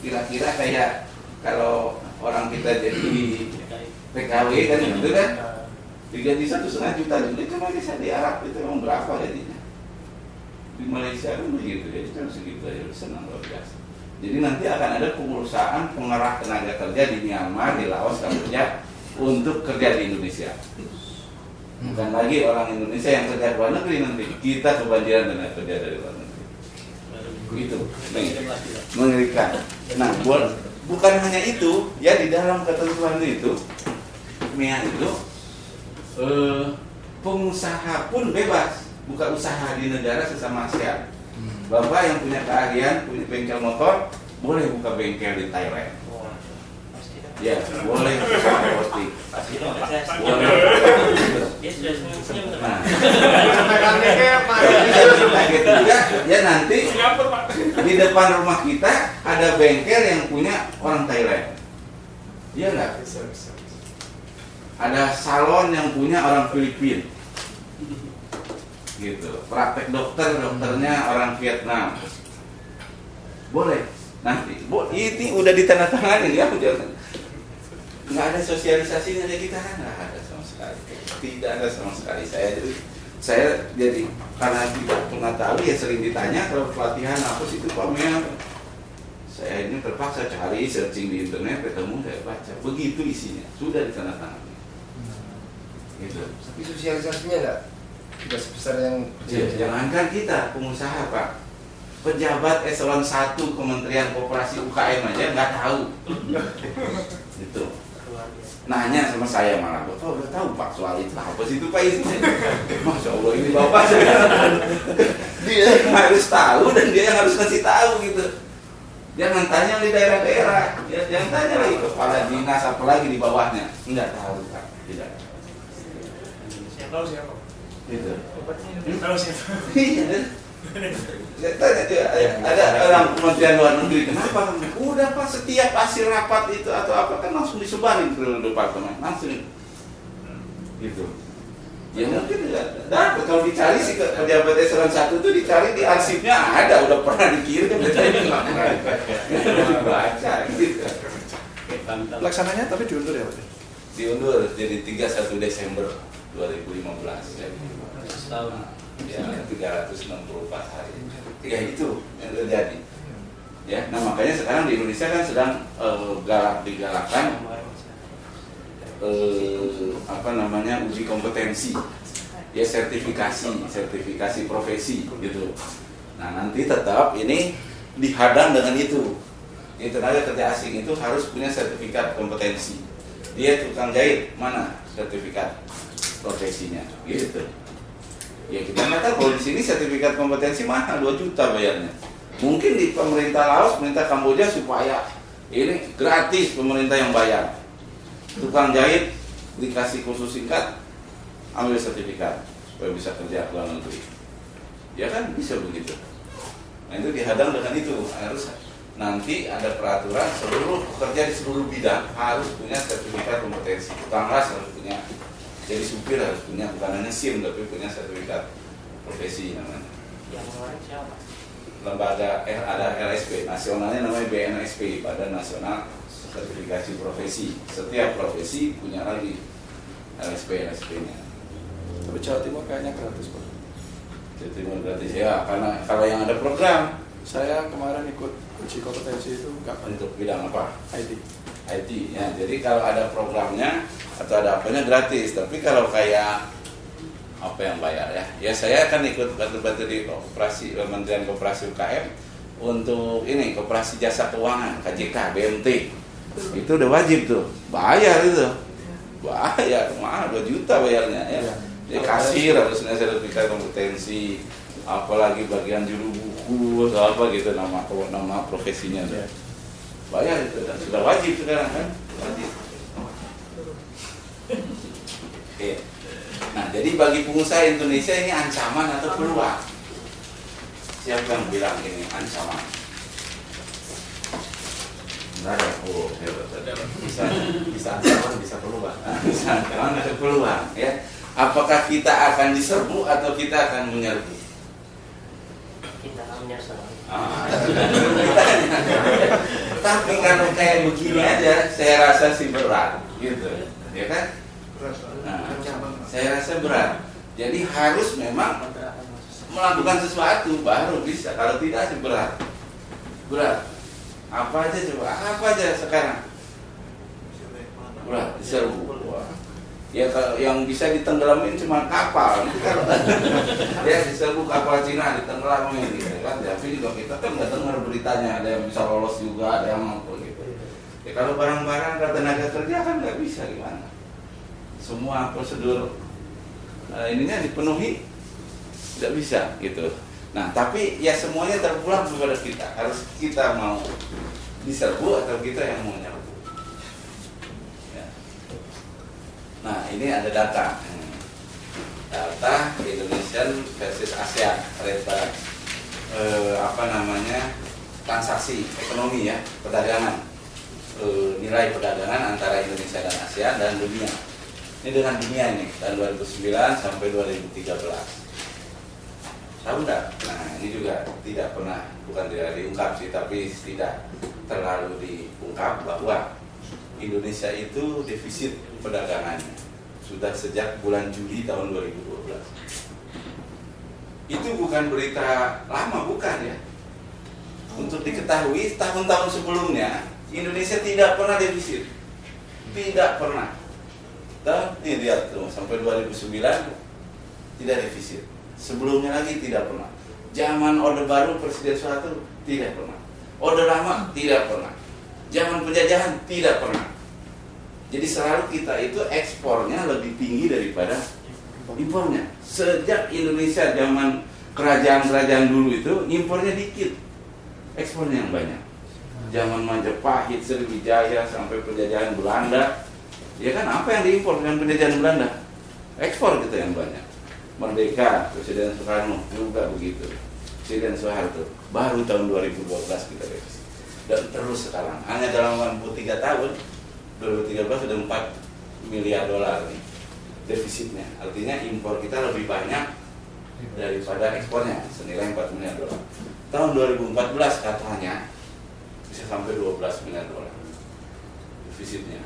Kira-kira kayak kalau orang kita jadi PKW kan gitu kan digaji satu setengah juta juga cuma bisa di Arab itu emang berapa gajinya di Malaysia kan begitu ya cuma segitu aja senang luar biasa. Jadi nanti akan ada perusahaan pengerah tenaga kerja di Myanmar, di Laos, Kamboja untuk kerja di Indonesia. Bukan lagi orang Indonesia yang kerja di luar negeri nanti. Kita kebanjiran tenaga kerja dari luar negeri. Itu mengerikan. Nah, buat bukan hanya itu, ya di dalam ketentuan itu, MIA itu eh, pengusaha pun bebas buka usaha di negara sesama ASEAN. Bapak yang punya keahlian, punya bengkel motor, boleh buka bengkel di Thailand. Ya, boleh buka apotik. Boleh. Nah, ya nanti di depan rumah kita ada bengkel yang punya orang Thailand. Iya nggak? Ada salon yang punya orang Filipina. Gitu. Praktek dokter, dokternya orang Vietnam. Boleh. Nanti, bu, ini udah ditandatangani ya, nggak ada sosialisasinya dari kita. Nggak ada sama sekali. Tidak ada sama sekali. Saya jadi saya jadi karena tidak pernah tahu ya sering ditanya kalau pelatihan apa sih itu Pak Mia? Saya ini terpaksa cari searching di internet ketemu saya baca. Begitu isinya. Sudah ditandatangani gitu. Tapi sosialisasinya enggak tidak sebesar yang Ya, jangankan kita pengusaha Pak. Pejabat eselon 1 Kementerian Koperasi UKM aja nggak tahu. Itu nanya sama saya malah bapak udah tahu pak soal itu apa sih itu pak isinya? Masya allah ini bapak dia. Yang harus tahu dan dia yang harus kasih tahu gitu. Jangan tanya di daerah-daerah. Ya, jangan tanya lagi kepala dinas apalagi di bawahnya. Nggak tahu pak tidak Tahu siapa? gitu Tahu siapa? Iya. Ada orang Kementerian Luar Negeri, kenapa? Udah pak. Setiap hasil rapat itu atau apa kan langsung disebarin ke departemen, langsung. Gitu. Ya mungkin ya, dapat kalau dicari sih ke pejabat eselon satu itu dicari di arsipnya ada, udah pernah dikirim, tapi nggak pernah dibaca. Gitu. Pelaksananya tapi diundur ya Pak? Diundur jadi 31 Desember 2015 ya. Setahun. ya 364 hari. Ya itu yang terjadi. Ya nah makanya sekarang di Indonesia kan sedang eh, galak digalakkan eh, apa namanya uji kompetensi. Ya sertifikasi sertifikasi profesi gitu. Nah nanti tetap ini dihadang dengan itu. Ini tenaga kerja asing itu harus punya sertifikat kompetensi. Dia tukang jahit mana sertifikat profesinya. Gitu. Ya kita nggak tahu. Kalau di sini sertifikat kompetensi mahal 2 juta bayarnya. Mungkin di pemerintah Laos pemerintah Kamboja supaya ini gratis pemerintah yang bayar. Tukang jahit dikasih kursus singkat ambil sertifikat supaya bisa kerja ke luar negeri. Ya kan bisa begitu. Nah itu dihadang dengan itu. Harus nanti ada peraturan seluruh pekerja di seluruh bidang harus punya sertifikat kompetensi. Tukang las harus punya jadi supir harus punya bukan hanya SIM tapi punya sertifikat profesi namanya Yang siapa? lembaga eh, ada LSP nasionalnya namanya BNSP Badan Nasional Sertifikasi Profesi setiap profesi punya lagi LSP LSP nya Tapi Jawa Timur kayaknya gratis Pak. jadi gratis ya karena kalau yang ada program Saya kemarin ikut uji kompetensi itu nggak untuk bidang apa IT. IT ya jadi kalau ada programnya atau ada apanya gratis. Tapi kalau kayak apa yang bayar ya? Ya saya akan ikut bantu-bantu di operasi Kementerian Koperasi UKM untuk ini koperasi jasa keuangan KJK BMT itu udah wajib tuh. Bayar itu. Bayar mahal 2 juta bayarnya ya. Jadi kasir harusnya sertifikat kompetensi apalagi bagian juru buku atau apa gitu nama nama profesinya tuh. Bayar itu dan sudah wajib sekarang kan wajib Oke. Nah, jadi bagi pengusaha Indonesia ini ancaman atau peluang? Siapa yang bilang ini ancaman? Enggak ada. Oh, hebat. Bisa, bisa ancaman, bisa peluang. Bisa ancaman atau peluang, ya. Apakah kita akan diserbu atau kita akan menyerbu? Kita akan menyasar. Ah, Tapi kalau kayak begini aja, saya rasa sih berat, gitu, ya kan? Nah, saya rasa berat. Jadi harus memang melakukan sesuatu baru bisa. Kalau tidak sih berat. Berat. Apa aja coba? Apa aja sekarang? Berat. Diserbu. Wah. Ya kalau yang bisa ditenggelamin cuma kapal. Kalau ya diserbu kapal Cina ditenggelamin gitu kan. Tapi juga kita kan nggak dengar beritanya ada yang bisa lolos juga, ada yang mampu gitu. Ya kalau barang-barang ke tenaga kerja kan nggak bisa gimana? Semua prosedur eh, ininya dipenuhi tidak bisa gitu. Nah, tapi ya semuanya terpulang kepada kita. Harus kita mau diserbu atau kita yang mau nyerbu. Ya. Nah, ini ada data. Data Indonesian versus ASEAN, rata eh, apa namanya transaksi ekonomi ya, perdagangan, Eh, nilai perdagangan antara Indonesia dan ASEAN dan dunia. Ini dengan dunia ini tahun 2009 sampai 2013 tahu enggak? Nah ini juga tidak pernah bukan tidak diungkap sih tapi tidak terlalu diungkap bahwa Indonesia itu defisit perdagangannya sudah sejak bulan Juli tahun 2012 itu bukan berita lama bukan ya untuk diketahui tahun-tahun sebelumnya Indonesia tidak pernah defisit tidak pernah dan ini lihat tuh sampai 2009 tidak defisit Sebelumnya lagi tidak pernah. Zaman Orde Baru Presiden Soeharto tidak pernah. Orde Lama tidak pernah. Zaman penjajahan tidak pernah. Jadi selalu kita itu ekspornya lebih tinggi daripada impornya. Sejak Indonesia zaman kerajaan-kerajaan dulu itu impornya dikit, ekspornya yang banyak. Zaman Majapahit, Sriwijaya sampai penjajahan Belanda, ya kan apa yang diimpor dengan penjajahan Belanda? Ekspor kita yang banyak. Merdeka, Presiden Soekarno juga begitu. Presiden Soeharto baru tahun 2012 kita revisi. Dan terus sekarang hanya dalam waktu 3 tahun 2013 sudah 4 miliar dolar nih defisitnya. Artinya impor kita lebih banyak daripada ekspornya senilai 4 miliar dolar. Tahun 2014 katanya bisa sampai 12 miliar dolar defisitnya.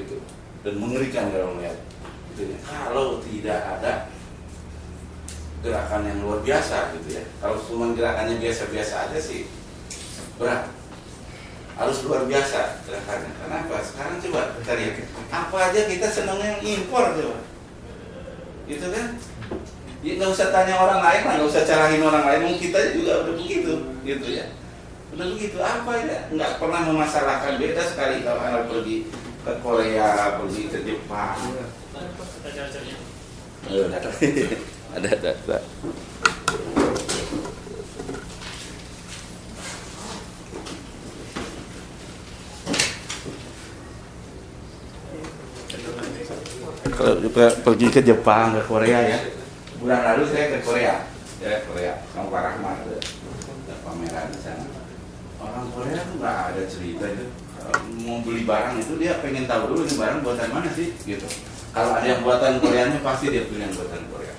Gitu. Dan mengerikan kalau melihat gitu ya. Kalau tidak ada gerakan yang luar biasa gitu ya. Kalau cuma gerakannya biasa-biasa aja sih berat. Harus luar biasa gerakannya. Kenapa? Sekarang coba kita lihat. Apa aja kita senangnya yang impor coba. Gitu kan? Ya, nggak usah tanya orang lain lah, nggak usah carain orang lain. Mungkin kita juga udah begitu, gitu ya. Udah begitu. Apa ya? Nggak pernah memasalahkan beda sekali kalau anak pergi ke Korea, pergi ke Jepang, Eh, ada, ada, ada, ada. Kalau kita pergi ke Jepang, ke Korea ya. Bulan lalu saya ke Korea, ya Korea sama Pak Rahmat, ada pameran di sana. Orang Korea tuh nggak ada cerita itu. Mau beli barang itu dia pengen tahu dulu ini barang buatan mana sih, gitu. Kalau ada yang buatan Koreanya pasti dia pilih yang buatan Korea.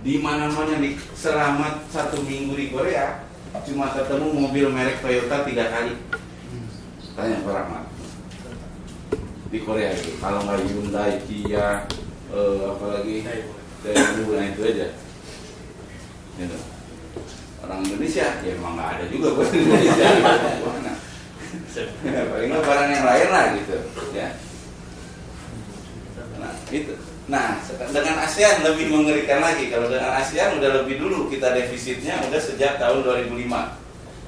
Di mana-mana di selama satu minggu di Korea cuma ketemu mobil merek Toyota tiga kali. Tanya Pak Rahmat. Di Korea itu, kalau nggak Hyundai, Kia, eh, apalagi Daewoo, nah itu aja. Gitu. Orang Indonesia ya emang nggak ada juga buat Indonesia. Mana? Paling nggak barang yang lain lah gitu, ya. Nah, itu. Nah, dengan ASEAN lebih mengerikan lagi. Kalau dengan ASEAN udah lebih dulu kita defisitnya udah sejak tahun 2005.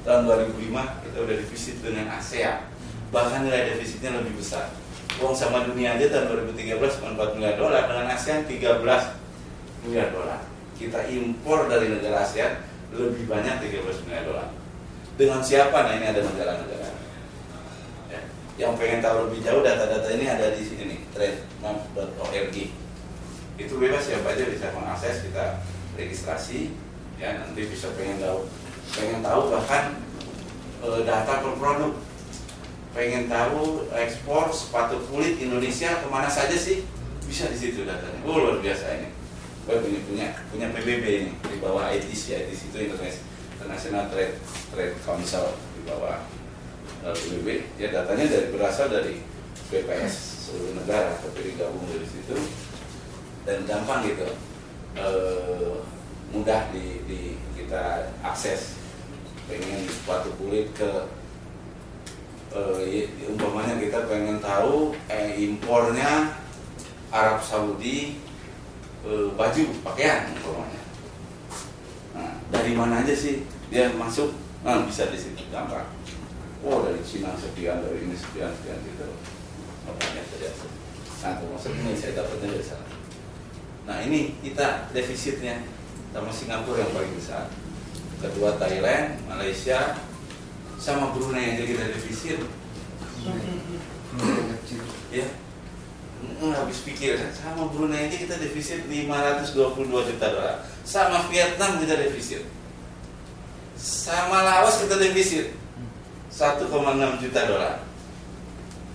Tahun 2005 kita udah defisit dengan ASEAN. Bahkan nilai defisitnya lebih besar. Uang sama dunia aja tahun 2013 cuma 4 miliar dolar, dengan ASEAN 13 miliar dolar. Kita impor dari negara ASEAN lebih banyak 13 miliar dolar. Dengan siapa? Nah ini ada negara-negara. Ya. Yang pengen tahu lebih jauh data-data ini ada di sini nih, trendmap.org. Itu bebas siapa aja bisa mengakses, kita registrasi, ya nanti bisa pengen tahu, pengen tahu bahkan eh, data per produk, pengen tahu ekspor sepatu kulit Indonesia ke mana saja sih, bisa di situ datanya. Oh luar biasa ini. Gue punya punya punya PBB ini di bawah ITC, ITC itu International Trade Trade Council di bawah eh, PBB. Ya datanya dari berasal dari BPS seluruh negara, tapi digabung dari situ dan gampang gitu, Eh, mudah di, di kita akses. Pengen sepatu kulit ke i- umpamanya kita pengen tahu eh, impornya Arab Saudi eh, baju pakaian umpamanya. Nah, dari mana aja sih dia masuk? Nah, bisa di situ gampang. Oh dari Cina sekian, dari ini sekian, sekian gitu. Makanya terjadi. Nah, termasuk ini saya dapatnya dari sana. Nah ini kita defisitnya sama Singapura yang paling besar. Kedua Thailand, Malaysia, sama Brunei aja kita defisit. kecil Ya, nggak habis pikir kan? Sama Brunei aja kita defisit 522 juta dolar. Sama Vietnam kita defisit. Sama Laos kita defisit 1,6 juta dolar.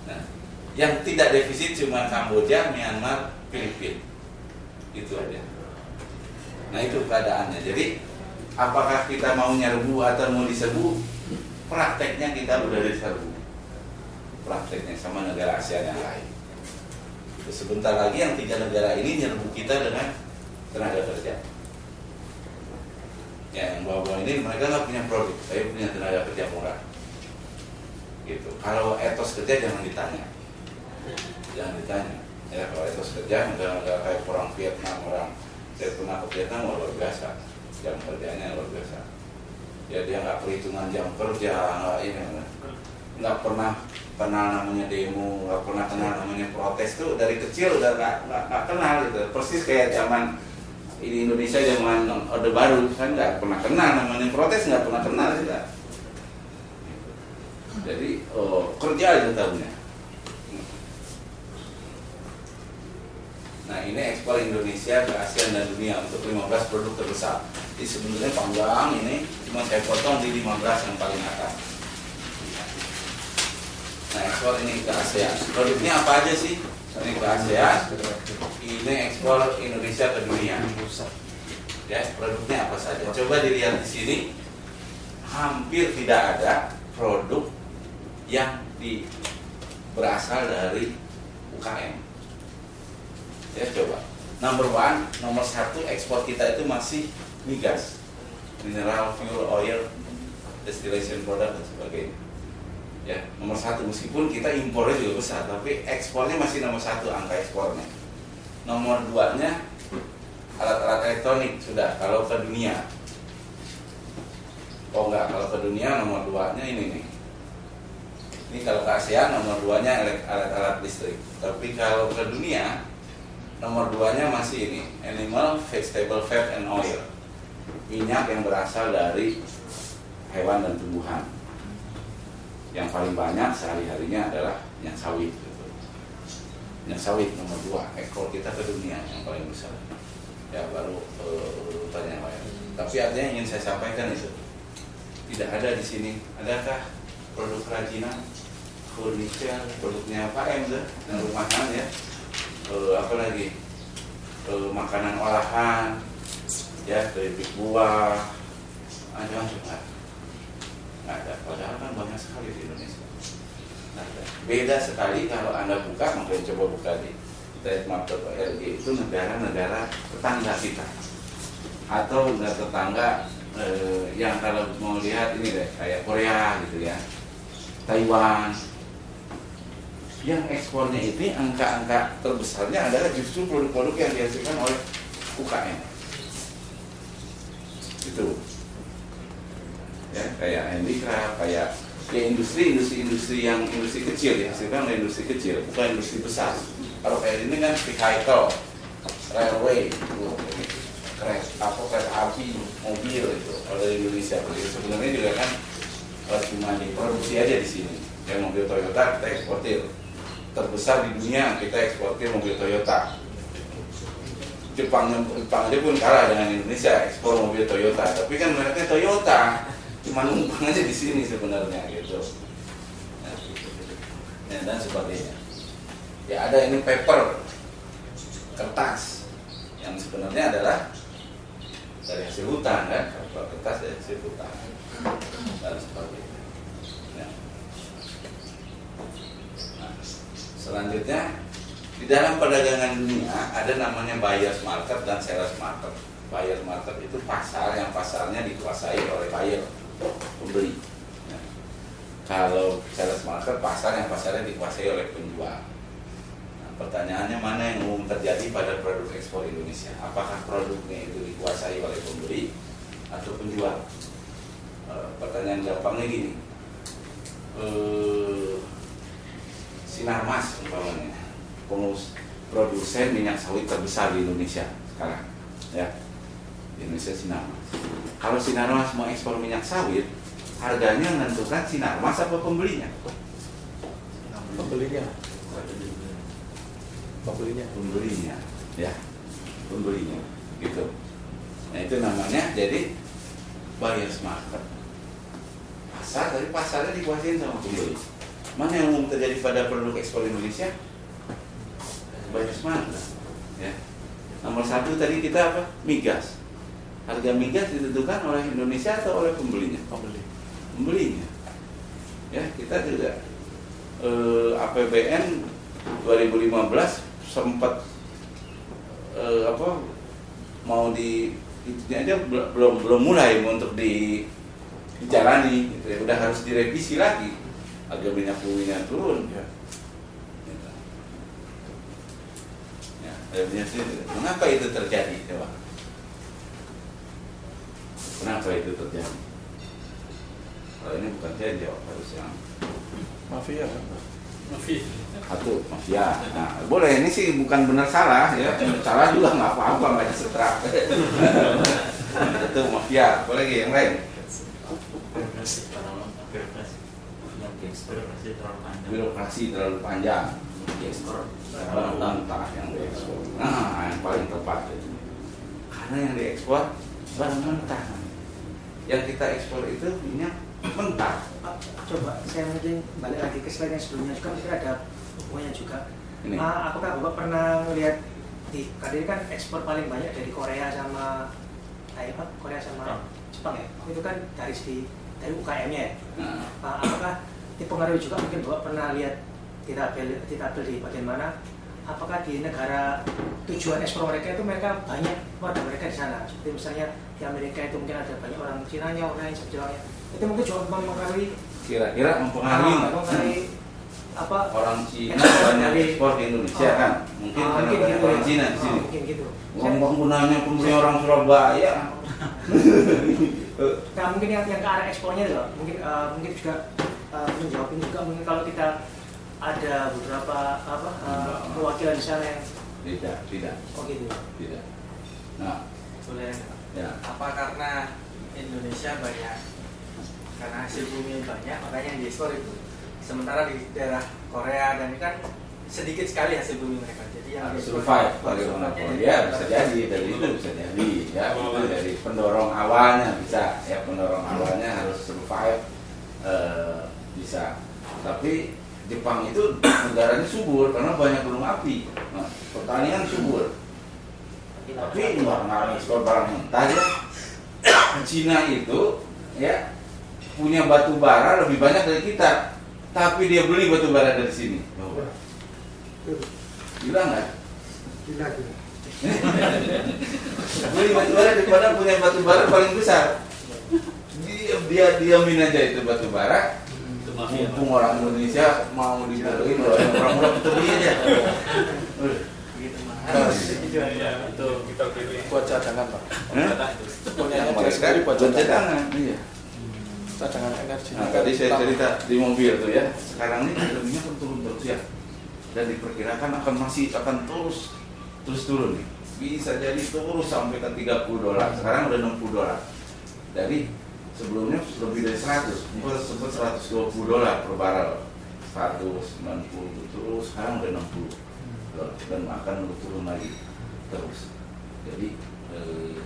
Nah, yang tidak defisit cuma Kamboja, Myanmar, Filipina. Itu aja. Nah itu keadaannya. Jadi apakah kita mau nyerbu atau mau diserbu? Prakteknya kita udah diserbu. Prakteknya sama negara ASEAN yang lain. Sebentar lagi yang tiga negara ini nyerbu kita dengan tenaga kerja. Ya, yang bawah-bawah ini mereka nggak punya produk, tapi punya tenaga kerja murah. Gitu. Kalau etos kerja jangan ditanya, jangan ditanya. Ya kalau etos kerja negara-negara kayak orang Vietnam, orang saya pernah ke Vietnam luar biasa, jam kerjanya luar biasa. Ya dia nggak perhitungan jam kerja, nggak ini, nggak pernah kenal namanya demo, nggak pernah kenal namanya protes tuh dari kecil udah nggak nggak kenal gitu. Persis kayak zaman ini Indonesia zaman Orde Baru kan nggak pernah kenal namanya protes nggak pernah kenal kita. Jadi oh, kerja aja tahunya. Nah ini ekspor Indonesia ke ASEAN dan dunia untuk 15 produk terbesar. Jadi sebenarnya panjang ini cuma saya potong di 15 yang paling atas. Nah ekspor ini ke ASEAN. Produknya apa aja sih? Ini ke ASEAN. Ini ekspor Indonesia ke dunia. Ya produknya apa saja? Coba dilihat di sini. Hampir tidak ada produk yang di berasal dari UKM. Ya coba. Number one, nomor satu ekspor kita itu masih migas, mineral, fuel, oil, distillation product dan sebagainya. Ya, nomor satu meskipun kita impornya juga besar, tapi ekspornya masih nomor satu angka ekspornya. Nomor duanya alat-alat elektronik sudah. Kalau ke dunia, oh enggak, kalau ke dunia nomor duanya ini nih. Ini kalau ke ASEAN nomor duanya elek- alat-alat listrik. Tapi kalau ke dunia nomor duanya masih ini animal, vegetable fat and oil. Minyak yang berasal dari hewan dan tumbuhan. Yang paling banyak sehari-harinya adalah minyak sawit. Gitu. Minyak sawit nomor dua, ekspor kita ke dunia yang paling besar. Ya baru eh, urutannya yang lain. Tapi artinya ingin saya sampaikan itu tidak ada di sini. Adakah produk kerajinan, furniture, produknya Pak M dan rumahan ya, Eh, apa lagi, Eh, makanan olahan, ya keripik buah, macam-macam nggak nggak ada. Padahal kan banyak sekali di Indonesia. Ada. Beda sekali kalau anda buka, mungkin coba buka di trademark.org itu negara-negara tetangga kita atau negara tetangga eh, yang kalau mau lihat ini deh kayak Korea gitu ya Taiwan yang ekspornya ini angka-angka terbesarnya adalah justru produk-produk yang dihasilkan oleh UKM. Itu. Ya, kayak handicraft, kayak ya industri industri industri yang industri kecil dihasilkan oleh industri kecil bukan industri besar. Kalau kayak ini kan vehicle railway itu kereta apa kereta api mobil itu kalau dari Indonesia. Sebenarnya juga kan eh, cuma diproduksi aja di sini. Ya mobil Toyota kita eksportir. Terbesar di dunia kita eksportir mobil Toyota Jepang Jepang aja pun kalah dengan Indonesia ekspor mobil Toyota. Tapi kan mereknya Toyota cuma numpang aja di sini sebenarnya gitu. Ya, dan sebagainya. Ya ada ini paper kertas yang sebenarnya adalah dari hasil hutan kan? Paper kertas dari hasil hutan dan sebagainya. Ya. Nah, selanjutnya di dalam perdagangan dunia ada namanya buyer's market dan seller's market buyer's market itu pasar yang pasarnya dikuasai oleh buyer pembeli Ya. kalau seller's market pasar yang pasarnya dikuasai oleh penjual Nah, pertanyaannya mana yang umum terjadi pada produk ekspor Indonesia? Apakah produknya itu dikuasai oleh pembeli atau penjual? Eh, pertanyaan gampangnya gini, eh, Sinarmas umpamanya, pengus produsen minyak sawit terbesar di Indonesia sekarang, ya di Indonesia Sinarmas. Kalau Sinarmas mau ekspor minyak sawit, harganya menentukan Sinarmas apa pembelinya? Pembelinya. Pembelinya. pembelinya ya pembelinya gitu nah itu namanya jadi buyer's market pasar tapi pasarnya dikuasain sama pembeli mana yang umum terjadi pada produk ekspor Indonesia buyer's market ya nomor satu tadi kita apa migas harga migas ditentukan oleh Indonesia atau oleh pembelinya Pembeli. pembelinya ya kita juga eh, APBN 2015 sempat eh, apa mau di ini aja bel- belum belum mulai untuk di dijalani gitu ya. udah harus direvisi lagi harga minyak buminya turun Ya. gitu. ya, akhirnya sih, mengapa itu terjadi coba kenapa itu terjadi kalau ini bukan saya yang jawab harus yang Mafia kan? satu mafia. Nah, boleh ini sih bukan benar salah ya. Salah juga nggak apa-apa nggak disetra. itu mafia. Boleh lagi yang lain? birokrasi terlalu panjang Birokrasi terlalu panjang. Diekspor Barang mentah yang diekspor. Nah, yang paling tepat itu. Karena yang diekspor barang mentah. Yang kita ekspor itu minyak mentah. Coba saya mungkin balik lagi ke slide yang sebelumnya juga mungkin ada hubungannya juga. Ini. Ah, apakah Bapak pernah melihat di ini kan ekspor paling banyak dari Korea sama eh, apa? Korea sama Jepang ya? Itu kan dari segi dari UKM-nya ya. Nah, Pak, apakah dipengaruhi juga mungkin Bapak pernah lihat di tabel di tabel di bagian mana? Apakah di negara tujuan ekspor mereka itu mereka banyak warga mereka di sana? Seperti misalnya di Amerika itu mungkin ada banyak orang Cina-nya, orang lain sebagainya. Itu mungkin juga mempengaruhi kira-kira mempengaruhi Ah, nggak? mempengaruhi apa? Orang Cina banyak dari- ekspor di Indonesia Ah. kan? Mungkin karena mungkin gitu orang. Cina di sini. mungkin gitu. Uang penggunanya pembeli orang Surabaya. Nah, mungkin yang, yang ke arah ekspornya loh, mungkin eh, mungkin juga eh, menjawab ini juga mungkin kalau kita ada beberapa apa eh, perwakilan di sana yang Tidak, tidak, oh gitu. tidak. Nah, boleh. Ya. apa karena Indonesia banyak karena hasil bumi banyak makanya yang diekspor itu. Sementara di daerah Korea dan ini kan sedikit sekali hasil bumi mereka. Jadi yang harus survive bagaimana ya bisa jadi dari itu bisa jadi ya. Itu dari pendorong awalnya bisa ya. Pendorong awalnya harus survive eh, bisa. Tapi Jepang itu negaranya subur karena banyak gunung api. Nah, pertanian subur. Tapi nggak nggak ekspor barang mentah ya. Cina itu ya punya batu bara lebih banyak dari kita. Tapi dia beli batu bara dari sini. Gila nggak? Gila gila. beli batu bara daripada punya batu bara paling besar? Dia dia diamin aja itu batu bara mumpung orang Indonesia mau dibeliin orang murah-murah kita beli aja Begitu mahal. itu kita pilih. Buat cadangan pak mereka sendiri buat cadangan iya. Cadangan energi. Nah, tadi saya cerita di mobil tuh ya. Sekarang ini harganya kan turun terus ya. Dan diperkirakan akan masih akan terus terus turun nih. Bisa jadi terus sampai ke 30 dolar. Sekarang udah 60 dolar. Dari sebelumnya lebih dari 100, mungkin sempat 120 dolar per barrel. 190 terus sekarang udah 60 dolar dan akan turun lagi terus. Jadi eh,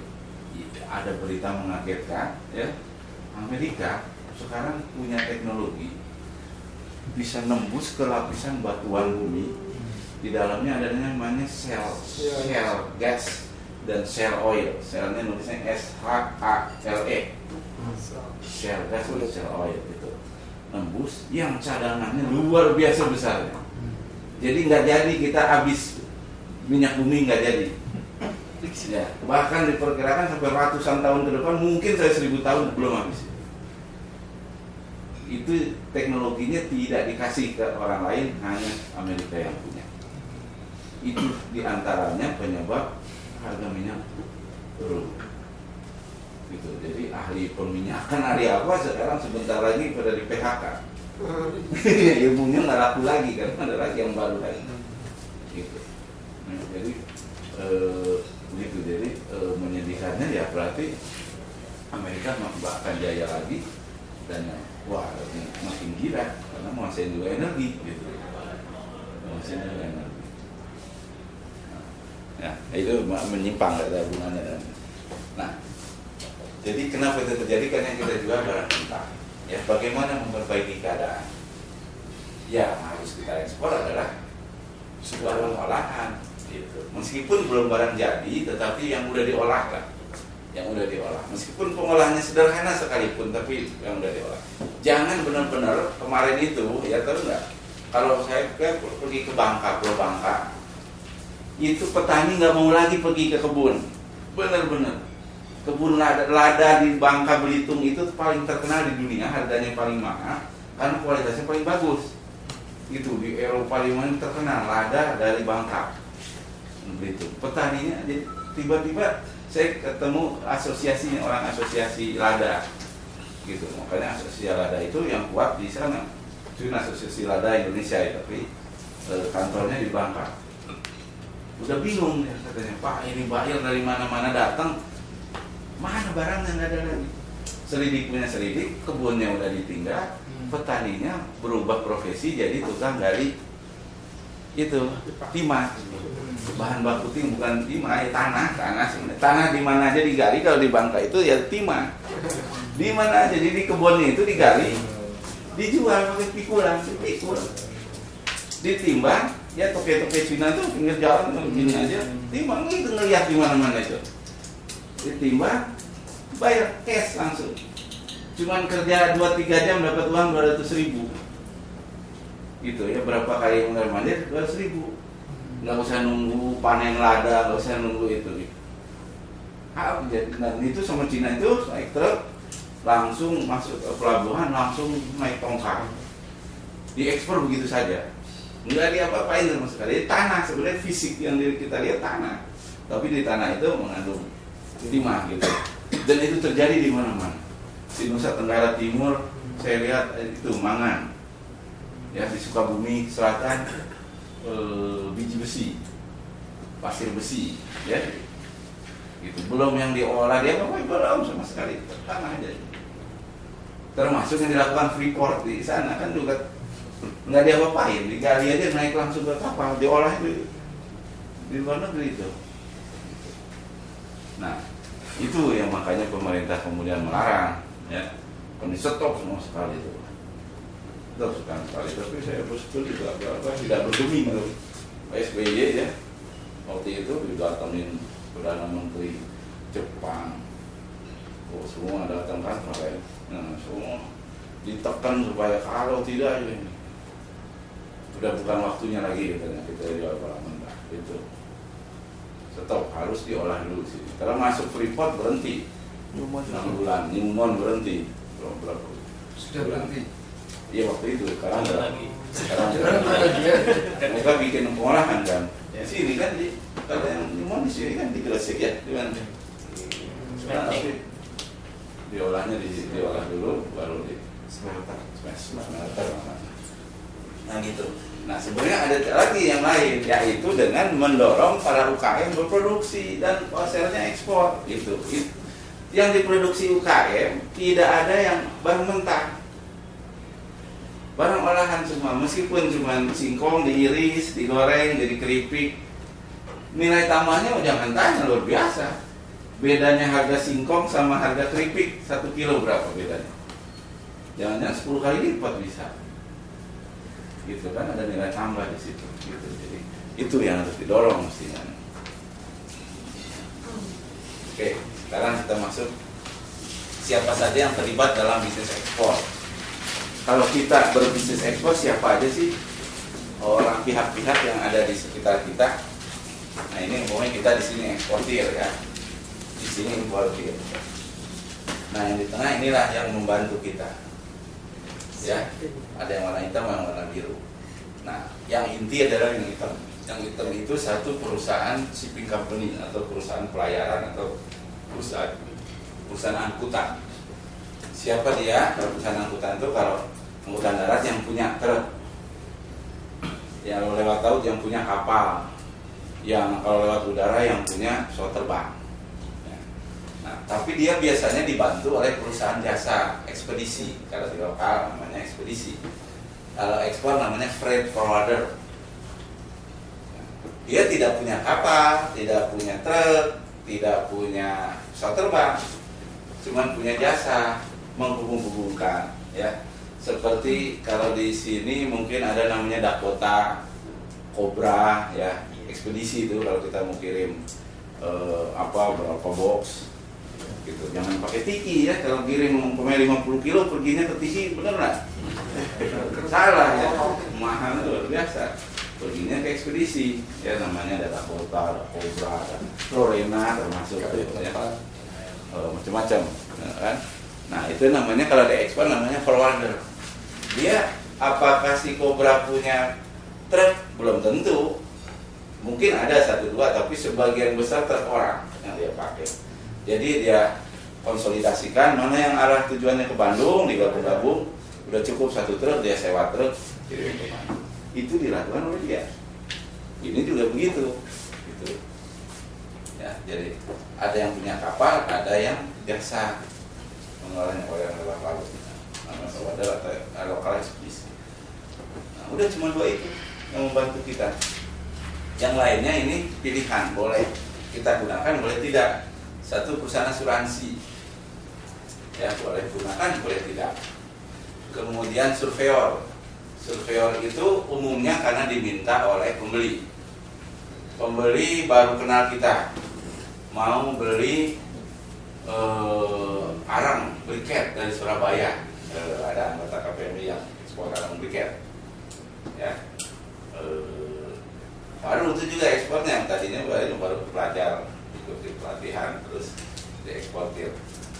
ada berita mengagetkan ya Amerika sekarang punya teknologi bisa nembus ke lapisan batuan bumi di dalamnya ada namanya sel sel gas dan sel oil. Selnya nulisnya S H A L E. Sel gas sel oil itu nembus yang cadangannya luar biasa besarnya jadi nggak jadi kita habis minyak bumi nggak jadi. Ya, bahkan diperkirakan sampai ratusan tahun ke depan mungkin saya seribu tahun belum habis. Itu teknologinya tidak dikasih ke orang lain hanya Amerika yang punya. Itu di antaranya penyebab harga minyak turun. Gitu. Jadi ahli peminyakan hari apa sekarang sebentar lagi pada di PHK ilmunya nggak laku lagi karena ada lagi yang baru lagi. Gitu. Nah, jadi eh, begitu jadi eh, menyedihkannya ya berarti Amerika akan jaya lagi dan wah makin gila karena menguasai juga energi gitu. Menguasai juga energi ya itu menyimpang ada hubungannya nah jadi kenapa itu terjadi? Karena kita juga barang mentah ya bagaimana memperbaiki keadaan. Ya harus kita ekspor adalah sebuah olahan gitu. meskipun belum barang jadi tetapi yang udah diolah lah yang udah diolah. Meskipun pengolahannya sederhana sekalipun tapi yang udah diolah. Jangan benar-benar kemarin itu ya tahu nggak? Kalau saya ke- pergi ke Bangka Pulau Bangka itu petani nggak mau lagi pergi ke kebun. Benar-benar. Kebun lada, lada di Bangka Belitung itu paling terkenal di dunia harganya paling mahal karena kualitasnya paling bagus. Gitu di Eropa paling terkenal lada dari Bangka Belitung. Petaninya jadi tiba-tiba saya ketemu asosiasinya orang asosiasi lada. Gitu makanya asosiasi lada itu yang kuat di sana. Itu asosiasi lada Indonesia ya tapi eh, kantornya di Bangka udah bingung ya katanya Pak ini bayar dari mana-mana datang. Mana barangnya? Nggak ada lagi. Selidik punya selidik kebunnya udah ditinggal petaninya berubah profesi jadi tukang gali itu timah. Bahan baku tim bukan timah ya tanah tanah sebenarnya tanah di mana aja digali kalau di Bangka itu ya timah. Di mana aja jadi di kebunnya itu digali dijual pakai pikulan dipikul ditimbang ya toke-toke Cina tuh pinggir jalan tuh gini aja. Timbang itu ngeliat di mana-mana itu. Ditimbang bayar cash langsung. Cuman kerja 2-3 jam dapat uang 200 ribu. Gitu ya berapa kali mondar mandir 200 ribu. Nggak usah nunggu panen lada nggak usah nunggu itu gitu. Dan itu sama Cina itu naik truk langsung masuk ke pelabuhan langsung naik tongkang. Diekspor begitu saja nggak diapa-apain sama sekali. Tanah sebenarnya fisik yang kita lihat tanah. Tapi di tanah itu mengandung timah gitu. Dan itu terjadi di mana-mana. Di Nusa Tenggara Timur saya lihat eh, itu mangan. Ya di Sukabumi Selatan eh, biji besi. Pasir besi ya. Itu belum yang diolah dia apa belum sama sekali. Tanah aja. Termasuk yang dilakukan Freeport di sana. Kan juga nggak diapa-apain digali aja naik langsung ke kapal diolah itu di luar negeri itu. Nah itu yang makanya pemerintah kemudian melarang ya. Di stop semua sekali itu. Stop sekali sekali. Tapi saya bersyukur juga apa tidak tuh Pak SBY ya. Waktu itu didatengin perdana menteri Jepang. Oh semua datang kan pakai nah, semua ditekan supaya kalau tidak ini sudah bukan waktunya lagi katanya. Kita jual barang mentah. Itu. Stop. Harus diolah dulu sih kalau masuk Freeport berhenti. Nyumon. 6 bulan. Newmont berhenti. Belum berapa Sudah berhenti. Iya waktu itu. Sekarang udah. lagi. sekarang udah lagi. ya. mereka bikin pengolahan kan. Di sini kan di kalau yang limon di sini kan di Gresik ya? Di mana? Tapi diolahnya di diolah dulu baru di Smelter. smelter. Nah gitu nah sebenarnya ada lagi yang lain yaitu dengan mendorong para UKM berproduksi dan pasarnya ekspor gitu. It- yang diproduksi UKM tidak ada yang bahan mentah. Barang olahan semua meskipun cuma singkong diiris digoreng jadi keripik nilai tambahnya oh, jangan tanya luar biasa. Bedanya harga singkong sama harga keripik satu kilo berapa bedanya? Jangan-jangan 10 kali lipat bisa gitu kan ada nilai tambah di situ gitu. Jadi itu yang harus didorong mestinya. Oke sekarang kita masuk siapa saja yang terlibat dalam bisnis ekspor? Kalau kita berbisnis ekspor siapa aja sih? Orang pihak-pihak yang ada di sekitar kita. Nah ini umpamanya kita di sini eksportir ya. Di sini importir. Nah yang di tengah inilah yang membantu kita ya ada yang warna hitam yang warna biru. Nah yang inti adalah yang hitam. Yang hitam itu satu perusahaan shipping company atau perusahaan pelayaran atau perusahaan perusahaan angkutan. Siapa dia? Perusahaan angkutan itu kalau angkutan darat yang punya truk. Yang lewat laut yang punya kapal. Yang kalau lewat udara yang punya pesawat terbang. Tapi dia biasanya dibantu oleh perusahaan jasa ekspedisi. Kalau di lokal namanya ekspedisi. Kalau ekspor namanya freight forwarder. Dia tidak punya kapal, tidak punya truk, tidak punya pesawat terbang, cuman punya jasa menghubung-hubungkan, ya. Seperti kalau di sini mungkin ada namanya Dakota, Cobra, ya, ekspedisi itu kalau kita mau kirim eh, apa berapa box gitu. Jangan pakai tiki ya kalau kirim umpamanya 50 kilo perginya ke tiki bener nggak? Salah ya. Mahal luar biasa. Perginya ke ekspedisi. Ya namanya ada Dakota, ada Cobra, ada Lorena termasuk gitu ya Eh, macam-macam ya kan? Nah itu namanya kalau ada ekspor namanya forwarder dia apakah si Cobra punya truk? Belum tentu. Mungkin ada satu dua tapi sebagian besar truk orang yang dia pakai jadi dia konsolidasikan mana yang arah tujuannya ke Bandung digabung-gabung udah cukup satu truk dia sewa truk Bandung. Itu dilakukan oleh dia. Ini juga begitu gitu. Ya jadi ada yang punya kapal ada yang jasa mengelolanya oleh lewat laut. Nama atau lokal ekspedisi. Nah, udah cuma dua itu yang membantu kita. Yang lainnya ini pilihan boleh kita gunakan boleh tidak satu perusahaan asuransi. Ya boleh gunakan boleh tidak. Kemudian surveyor. Surveyor itu umumnya karena diminta oleh pembeli. Pembeli baru kenal kita. Mau beli eh, arang briket dari Surabaya. Eh, ada anggota KPMI yang ekspor arang briket. Ya. Eh, baru itu juga ekspornya. Tadinya baru baru belajar ikuti pelatihan terus dieksportir.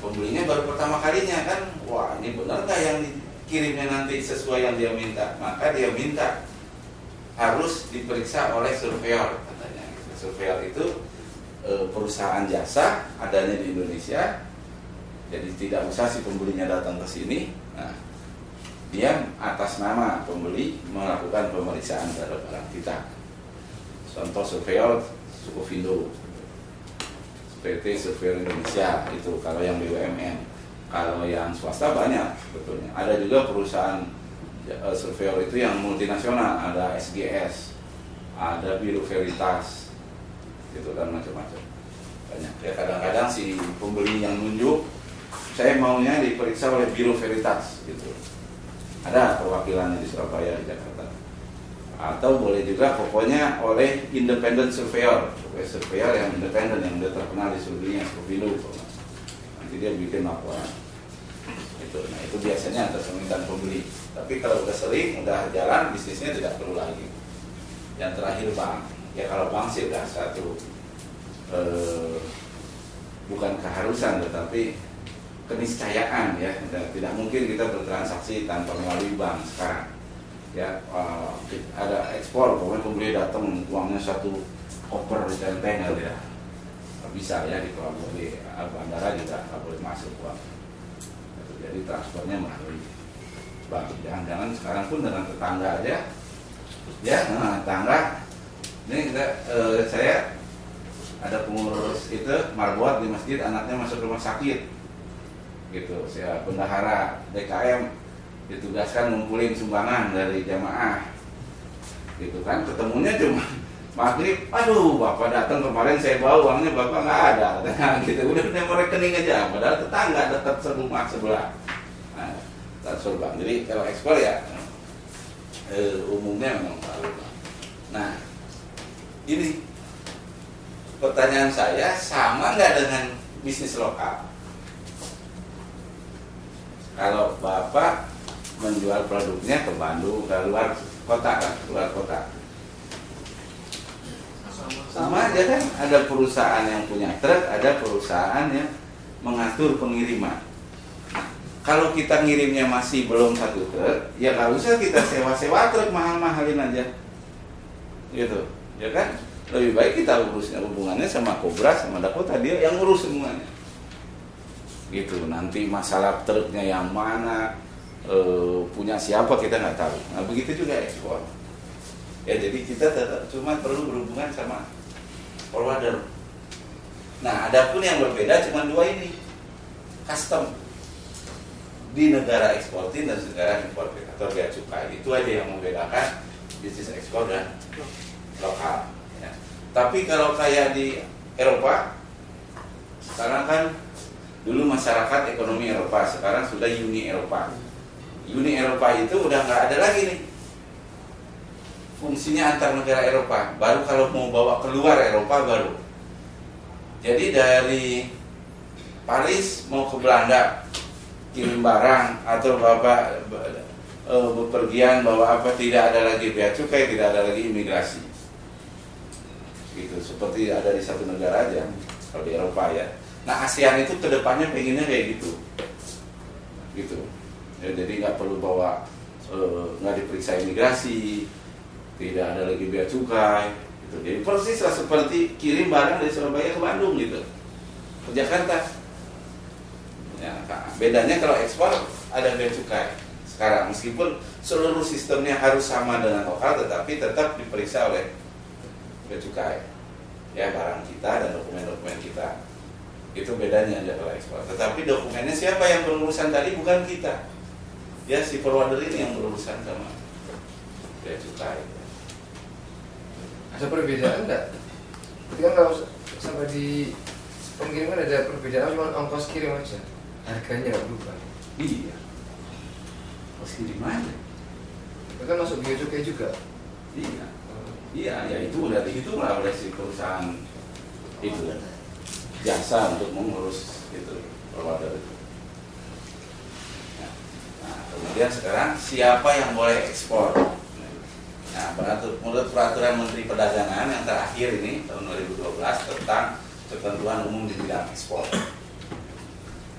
Pembelinya baru pertama kalinya kan wah ini benar nggak yang dikirimnya nanti sesuai yang dia minta? Maka dia minta harus diperiksa oleh surveyor katanya. Surveyor itu e, perusahaan jasa adanya di Indonesia jadi tidak usah si pembelinya datang ke sini. Nah dia atas nama pembeli melakukan pemeriksaan terhadap barang kita. Contoh surveyor Sukovindo PT Surveyor Indonesia itu kalau yang BUMN kalau yang swasta banyak sebetulnya. Ada juga perusahaan eh, surveyor itu yang multinasional ada SGS ada Biro Veritas gitu kan macam-macam. Banyak. Ya kadang-kadang si pembeli yang nunjuk saya maunya diperiksa oleh Biro Veritas gitu. Ada perwakilannya di Surabaya di Jakarta atau boleh juga pokoknya oleh independent surveyor. Pokoknya surveyor yang independen yang udah terkenal di seluruh dunia Scovino nanti dia bikin laporan. Itu nah itu biasanya atas permintaan pembeli. Tapi kalau udah sering udah jalan bisnisnya tidak perlu lagi. Yang terakhir bank. Ya kalau bank sih udah satu eh, bukan keharusan tetapi keniscayaan ya. Tidak mungkin kita bertransaksi tanpa melalui bank sekarang ya eh, ada ekspor pokoknya pembeli datang uangnya satu koper container ya bisa ya di pelabuhan di bandara juga nggak boleh masuk uang jadi transfernya melalui bank jangan-jangan sekarang pun dengan tetangga aja. Ya nah, tetangga. Ini kita eh, saya ada pengurus itu marbuat di masjid anaknya masuk rumah sakit. Gitu saya bendahara DKM ditugaskan ngumpulin sumbangan dari jamaah. Gitu kan ketemunya cuma maghrib. Aduh bapak datang kemarin saya bawa uangnya bapak nggak ada. Nah, gitu. Udah nomor rekening aja. Padahal tetangga tetap serumah sebelah. Nah, bank jadi kalau ekspor ya eh, umumnya memang bank nah ini pertanyaan saya sama nggak dengan bisnis lokal? Kalau bapak menjual produknya ke Bandung ke luar kota kan luar kota. Sama aja kan ada perusahaan yang punya truk ada perusahaan yang mengatur pengiriman. Kalau kita ngirimnya masih belum satu truk ya nggak usah kita sewa-sewa truk mahal-mahalin aja. Gitu ya kan? Lebih baik kita urusnya hubungannya sama Kobra sama Dakota dia yang urus semuanya. Gitu nanti masalah truknya yang mana e, punya siapa kita nggak tahu. Nah begitu juga ekspor. Ya jadi kita tetap cuma perlu berhubungan sama forwarder. Nah adapun yang berbeda cuma dua ini. Custom. Di negara eksportir dan negara importir atau bea cukai. Itu aja yang membedakan bisnis ekspor dan lokal ya. tapi kalau kayak di Eropa sekarang kan dulu masyarakat ekonomi Eropa sekarang sudah Uni Eropa Uni Eropa itu udah nggak ada lagi nih. Fungsinya antar negara Eropa. Baru kalau mau bawa keluar Eropa baru. Jadi dari Paris mau ke Belanda kirim barang atau bapak e, bepergian bawa apa tidak ada lagi. Bea cukai tidak ada lagi imigrasi. Gitu seperti ada di satu negara aja kalau di Eropa ya. Nah ASEAN itu ke depannya pengennya kayak gitu, gitu. Ya, jadi nggak perlu bawa eh, nggak diperiksa imigrasi, tidak ada lagi bea cukai. Gitu. Jadi persis lah seperti kirim barang dari Surabaya ke Bandung gitu, ke Jakarta. Ya, bedanya kalau ekspor ada bea cukai sekarang meskipun seluruh sistemnya harus sama dengan lokal, tetapi tetap diperiksa oleh bea cukai ya barang kita dan dokumen-dokumen kita itu bedanya aja kalau ekspor. Tetapi dokumennya siapa yang berurusan tadi bukan kita. Ya si forwarder ini yang berurusan sama bea cukai. Ada perbedaan enggak? Ketika kalau sampai di pengiriman ada perbedaan cuma ongkos kirim aja. Harganya nggak berubah. Iya. Meski di mana? Itu kan masuk biaya cukai juga. Iya. Iya, ya itu udah dihitunglah oleh si perusahaan itu jasa untuk mengurus itu provider itu. Kemudian sekarang siapa yang boleh ekspor? Nah, menurut peraturan Menteri Perdagangan yang terakhir ini tahun 2012 tentang ketentuan umum di bidang ekspor.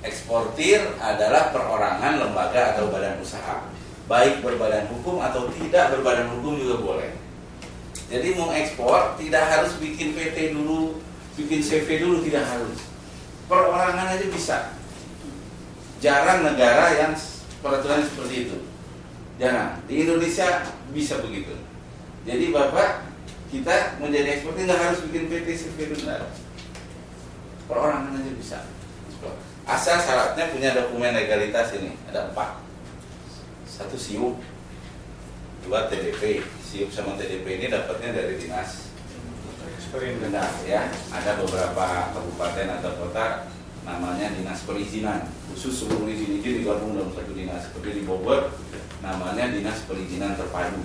Eksportir adalah perorangan, lembaga atau badan usaha, baik berbadan hukum atau tidak berbadan hukum juga boleh. Jadi mau ekspor tidak harus bikin PT dulu, bikin CV dulu tidak harus. Perorangan aja bisa. Jarang negara yang peraturan seperti itu. Jarang. Di Indonesia bisa begitu. Jadi bapak kita menjadi eksportir nggak harus bikin PT dulu. Perorangan aja bisa. Asal syaratnya punya dokumen legalitas ini ada empat. Satu siup, dua TDP. Siup sama TDP ini dapatnya dari dinas Benar ya, ada beberapa kabupaten atau kota namanya dinas perizinan. Khusus seluruh izin-izin digabung dalam satu dinas. Seperti di Bogor namanya dinas perizinan terpadu.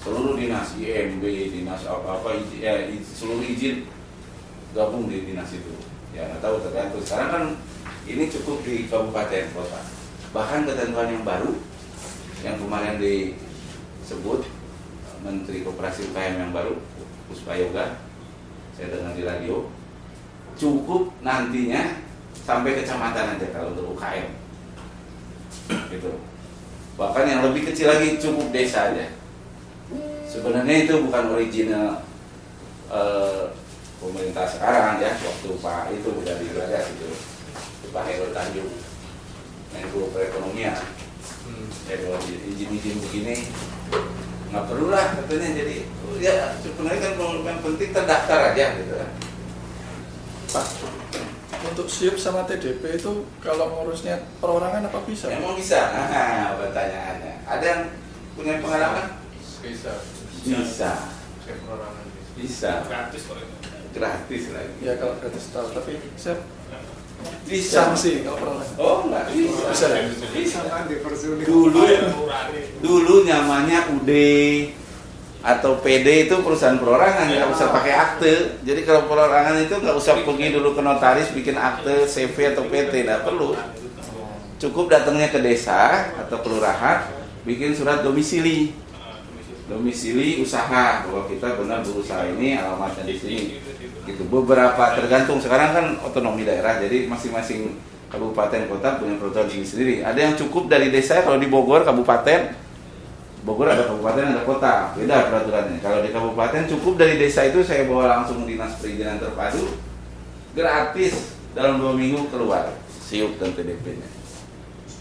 Seluruh dinas IMB dinas apa-apa ya, seluruh izin gabung di dinas itu. Ya nggak tahu tergantung. Sekarang kan ini cukup di kabupaten kota. Bahkan ketentuan yang baru yang kemarin disebut Menteri Koperasi UKM yang baru Puspa Yoga saya dengar di radio cukup nantinya sampai kecamatan aja kalau untuk UKM gitu. Bahkan yang lebih kecil lagi cukup desa aja. Sebenarnya itu bukan original eh, pemerintah sekarang ya waktu Pak itu udah digagas itu Pak Heru Tanjung Menko Perekonomian. Ya kalau izin-izin begini nggak perlu lah katanya. Jadi ya sebenarnya kan yang penting terdaftar aja gitu kan Pak, untuk SIUP sama TDP itu kalau ngurusnya perorangan apa bisa? emang bisa? Nah pertanyaannya. Ada yang punya pengalaman? Bisa. Bisa. Saya perorangan bisa. Gratis kok itu. Gratis lagi Ya kalau gratis tahu, tapi saya bisa. Sanksi kalau perorangan. oh nggak bisa. Bisa ya? bisa. Dipersulit. Dulu nurani dulu namanya UD atau PD itu perusahaan perorangan nggak usah pakai akte. Jadi kalau perorangan itu nggak usah pergi dulu ke notaris bikin akte CV atau PT nggak perlu. Cukup datangnya ke desa atau kelurahan bikin surat domisili. Domisili usaha bahwa kita benar berusaha ini alamatnya di sini. Gitu. Beberapa tergantung. Sekarang kan otonomi daerah jadi masing-masing kabupaten kota punya peraturan sendiri ada yang cukup dari desa kalau di Bogor kabupaten Bogor ada kabupaten ada kota. Beda peraturannya. Kalau di kabupaten cukup dari desa itu saya bawa langsung dinas perizinan terpadu gratis dalam dua minggu keluar siup dan TDP-nya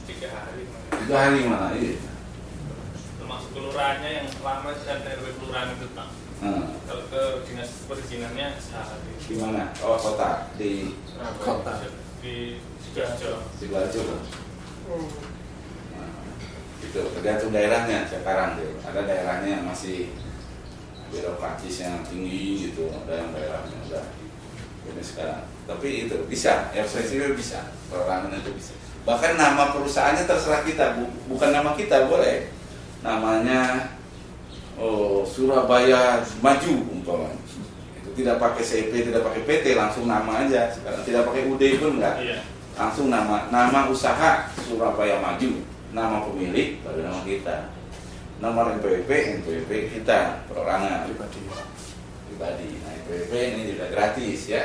tiga hari. Tiga hari mana iya. Termasuk kelurahannya yang lama dan RW kelurahan itu pak. Hmm. kalau ke dinas perizinannya sehari. Di mana? Oh kota. Di Kota. di Sidoarjo sidoarjo Nah, itu tergantung daerahnya sekarang tuh ada daerahnya yang masih birokratis yang tinggi gitu. Ada yang daerahnya udah ini sekarang. Tapi itu bisa fleksibel bisa. Perorangan itu bisa. Bahkan nama perusahaannya terserah kita. Bu- bukan nama kita boleh. Namanya oh Surabaya Maju umpamanya. Itu tidak pakai CP tidak pakai PT langsung nama aja. Sekarang tidak pakai UD pun enggak iya. Langsung nama nama usaha Surabaya Maju nama pemilik baru nama kita. Nomor NPWP NPWP kita perorangan. Pribadi. pribadi. Nah NPWP ini juga gratis ya.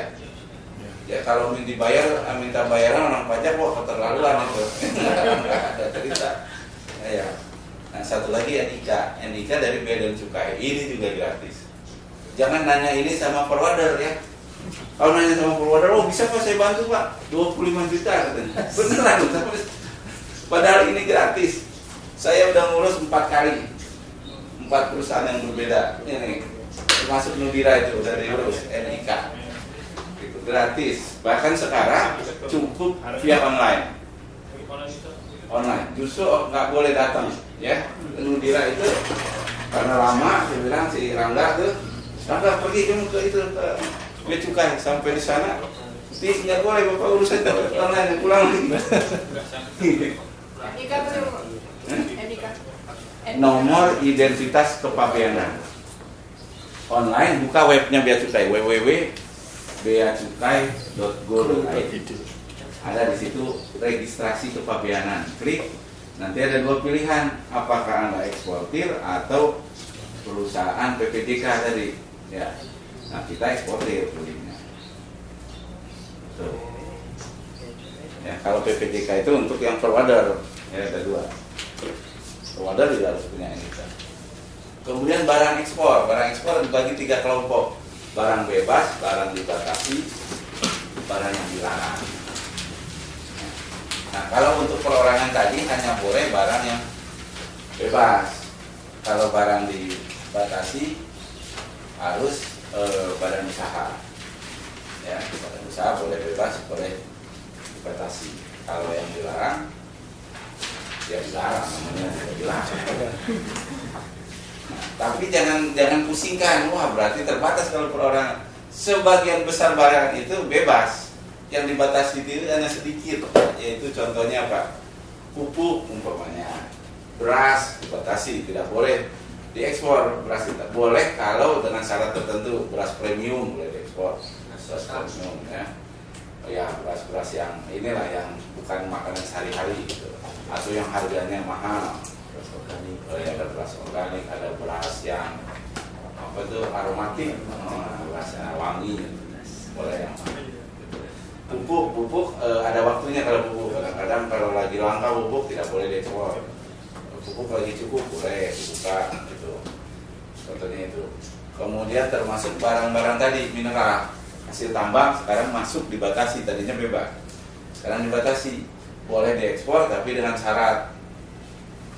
Ya. Kalau min- dibayar ah, minta bayaran orang pajak kok keterlaluan itu. Ada cerita. Ya, ya. Nah satu lagi NIK NIK dari Bea dan Cukai. Ini juga gratis. Jangan nanya ini sama forwarder ya. Kalau nanya sama forwarder oh bisa pak? Saya bantu pak. 25 juta katanya. Beneran tapi padahal ini gratis. Saya udah ngurus empat kali. Empat perusahaan yang berbeda. Ini termasuk Nudira itu udah diurus NIK itu gratis. Bahkan sekarang cukup via online. Online. Justru nggak boleh datang ya. Nudira itu karena lama saya bilang si Rangga tuh Rangga pergi kamu ke itu ke Bea Cukai sampai di sana. Di nggak boleh bapak urusan online pulang Nika. nomor identitas kepabeanan. Online buka webnya Bea Cukai www.beacukai.go.id ada di situ registrasi kepabeanan. Klik nanti ada dua pilihan. Apakah anda eksportir atau perusahaan PPDK tadi? Ya. Nah kita eksportir pilihnya Tuh. ya kalau PPDK itu untuk yang forwarder ya ada dua forwarder juga harus punya NIK kemudian barang ekspor barang ekspor dibagi tiga kelompok barang bebas barang dibatasi barang yang dilarang Nah, kalau untuk perorangan tadi hanya boleh barang yang bebas. Kalau barang dibatasi harus eh, badan usaha. Ya, badan usaha boleh bebas, boleh dibatasi. Kalau yang dilarang, ya dilarang namanya dilarang. Nah, tapi jangan jangan pusingkan, wah berarti terbatas kalau perorangan. Sebagian besar barang itu bebas. Yang dibatasi itu hanya sedikit. Yaitu contohnya apa? Pupuk umpamanya. Beras dibatasi tidak boleh diekspor. Beras tidak boleh kalau dengan syarat tertentu. Beras premium boleh diekspor. Beras premium ya ya beras-beras yang inilah yang bukan makanan sehari-hari gitu. Atau yang harganya mahal. Beras organik. Oh ya ada beras organik ada beras yang apa tuh aromatik. Oh, beras yang wangi. Boleh yang pupuk pupuk eh, ada waktunya kalau pupuk. Kadang-kadang kalau lagi langka pupuk tidak boleh diekspor. Pupuk lagi cukup boleh dibuka gitu. Contohnya itu. Kemudian termasuk barang-barang tadi mineral hasil tambang sekarang masuk dibatasi tadinya bebas. Sekarang dibatasi. Boleh diekspor tapi dengan syarat.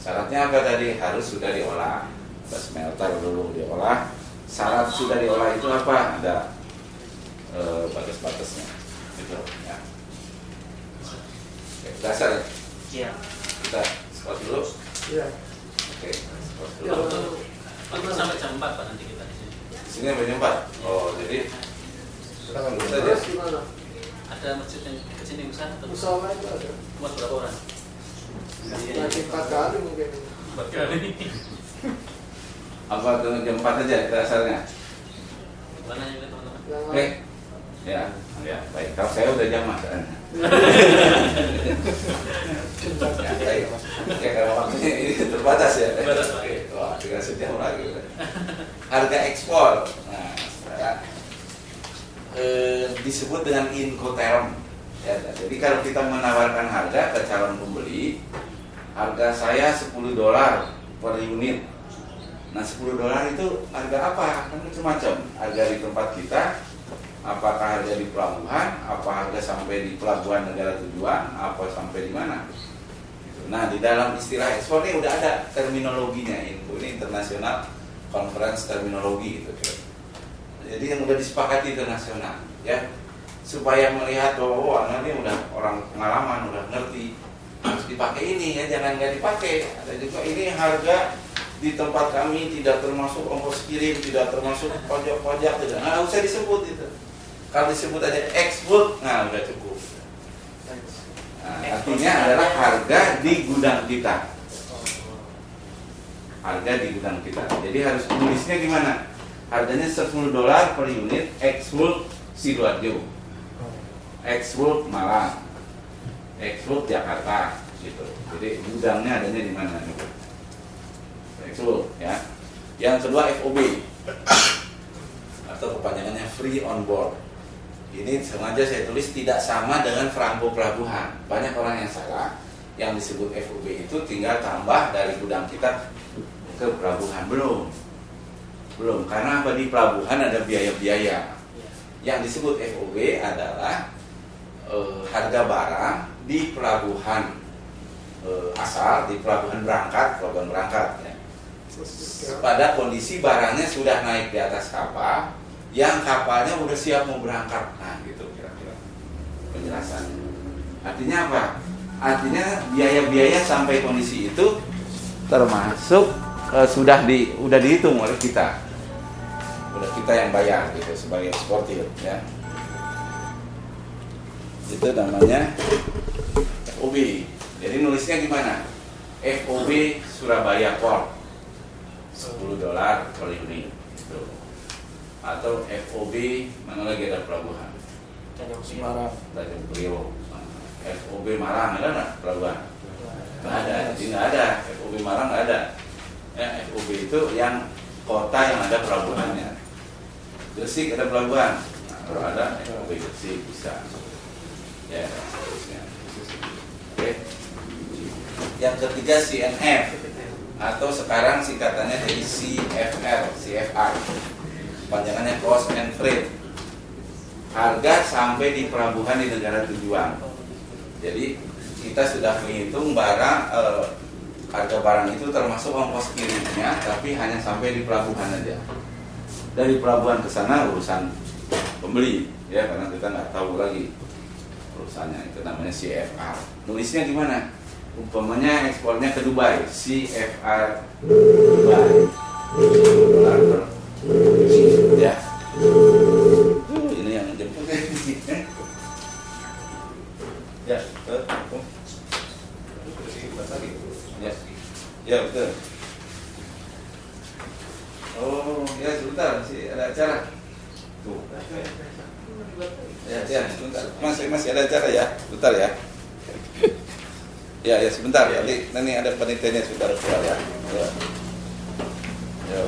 Syaratnya apa tadi? Harus sudah diolah. Ke smelter dulu diolah. Syarat sudah diolah itu apa? Ada eh, batas-batasnya. Gitu ya. Oke, dasar ya? Iya. kita sekolah dulu. Iya. oke sekolah Ya, dulu sampai jam 4 Pak nanti kita di sini. di sini sampai jam 4 oh jadi Gimana? Ada masjid yang kecil yang besar atau Musola itu ada. buat berapa orang? Lagi empat kali mungkin. Buat kali. apa jam 4 aja kita dasarnya Mana yang teman-teman? Oke lain. ya ya baik kalau saya udah jam soalnya ya, baik. ya kalau waktunya ini terbatas ya Terbatas, oke wah tinggal sejam lagi harga ekspor nah sekarang eh, disebut dengan incoterm. Ya, jadi kalau kita menawarkan harga ke calon pembeli harga saya 10 dolar per unit. Nah 10 dolar itu harga apa? Kan macam-macam. Harga di tempat kita apakah harga di pelabuhan apa harga sampai di pelabuhan negara tujuan apa sampai di mana? Gitu. nah di dalam istilah ekspor ini udah ada terminologinya. Ini internasional conference terminologi gitu jadi yang udah disepakati internasional ya. Supaya melihat bahwa oh, Anda ini udah orang pengalaman udah ngerti harus dipakai ini ya jangan nggak dipakai. Ada juga ini harga di tempat kami tidak termasuk ongkos kirim tidak termasuk pajak-pajak tidak nggak usah disebut itu. Kalau disebut aja export nah udah cukup. Nah, artinya adalah harga di gudang kita. Harga di gudang kita. Jadi harus tulisnya gimana harganya 10 dolar per unit export Sidoarjo. Export Malang. Export Jakarta gitu. Jadi gudangnya adanya di mana gitu. export ya. Yang kedua FOB atau kepanjangannya free on board. Ini sengaja saya tulis tidak sama dengan Franco pelabuhan banyak orang yang salah yang disebut FOB itu tinggal tambah dari gudang kita ke pelabuhan belum belum karena apa? Di pelabuhan ada biaya-biaya. Yang disebut FOB adalah eh, harga barang di pelabuhan eh, asal di pelabuhan berangkat pelabuhan berangkat ya. pada kondisi barangnya sudah naik di atas kapal yang kapalnya udah siap mau berangkat. Nah gitu kira-kira penjelasannya artinya apa? Artinya biaya-biaya sampai kondisi itu termasuk eh, sudah di udah dihitung oleh kita udah kita yang bayar gitu sebagai eksportir ya. Itu namanya FOB jadi nulisnya gimana? FOB Surabaya Port. 10 dolar per unit gitu. atau FOB mana lagi ada pelabuhan? Semarang. Tanjung Priok. FOB Malang ada nggak pelabuhan? Nggak ada. Jadi nggak ada. FOB Malang nggak ada. Ya, FOB itu yang kota yang ada pelabuhannya Gresik ada pelabuhan. Nah, kalau ada FOB Gresik bisa. Ya seterusnya. Oke. Yang ketiga CNF atau sekarang singkatannya jadi CFR CFR panjangannya cost and freight. Harga sampai di pelabuhan di negara tujuan. Jadi kita sudah menghitung barang eh, harga barang itu termasuk ongkos kirimnya tapi hanya sampai di pelabuhan aja dari pelabuhan ke sana urusan pembeli ya karena kita nggak tahu lagi urusannya. Itu namanya CFR nulisnya gimana? Umpamanya ekspornya ke Dubai. CFR Dubai. Ya. Ini yang jemput. Ya ya ya betul oh ya sebentar masih ada acara. Tuh. Ya ya sebentar. Masih masih ada acara ya? Sebentar ya. Ya ya sebentar. Nanti nanti ada penelitiannya sebentar keluar ya. Ya, ya.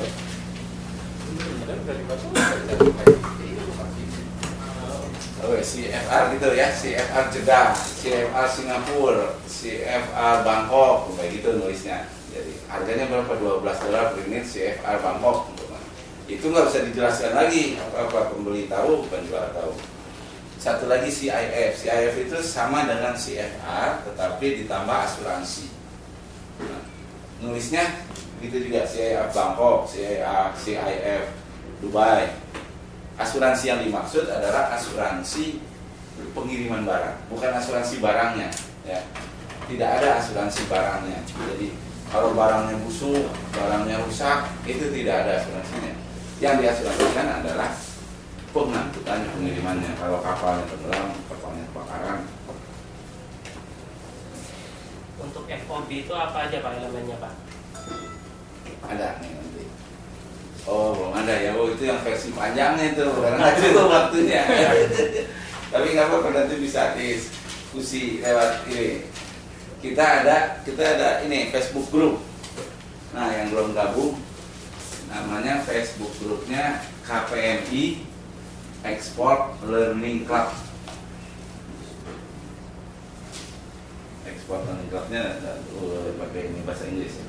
Oh, CFR gitu ya, CFR Jeddah, CFR Singapura, CFR Bangkok, kayak gitu nulisnya. Jadi harganya berapa? 12 dolar per unit CFR Bangkok. Itu nggak bisa dijelaskan lagi apa-apa pembeli tahu, penjual tahu. Satu lagi CIF, CIF itu sama dengan CFR tetapi ditambah asuransi. Nah, nulisnya gitu juga CIF Bangkok, CIF, CIF Dubai. Asuransi yang dimaksud adalah asuransi pengiriman barang, bukan asuransi barangnya. Ya, tidak ada asuransi barangnya. Jadi kalau barangnya busuk, barangnya rusak, itu tidak ada asuransinya. Yang diasuransikan adalah pengangkutan pengirimannya. Kalau kapalnya tenggelam, kapalnya kebakaran, Untuk FOB itu apa aja Pak elemennya Pak? ada nih nanti. Oh belum ada ya, oh itu yang versi panjangnya itu karena nggak cukup waktunya. Tapi nggak apa-apa nanti bisa diskusi lewat ini. Kita ada kita ada ini Facebook group. Nah yang belum gabung namanya Facebook grupnya KPMI Export Learning Club. Export Learning Clubnya uh, pakai ini bahasa Inggris ya.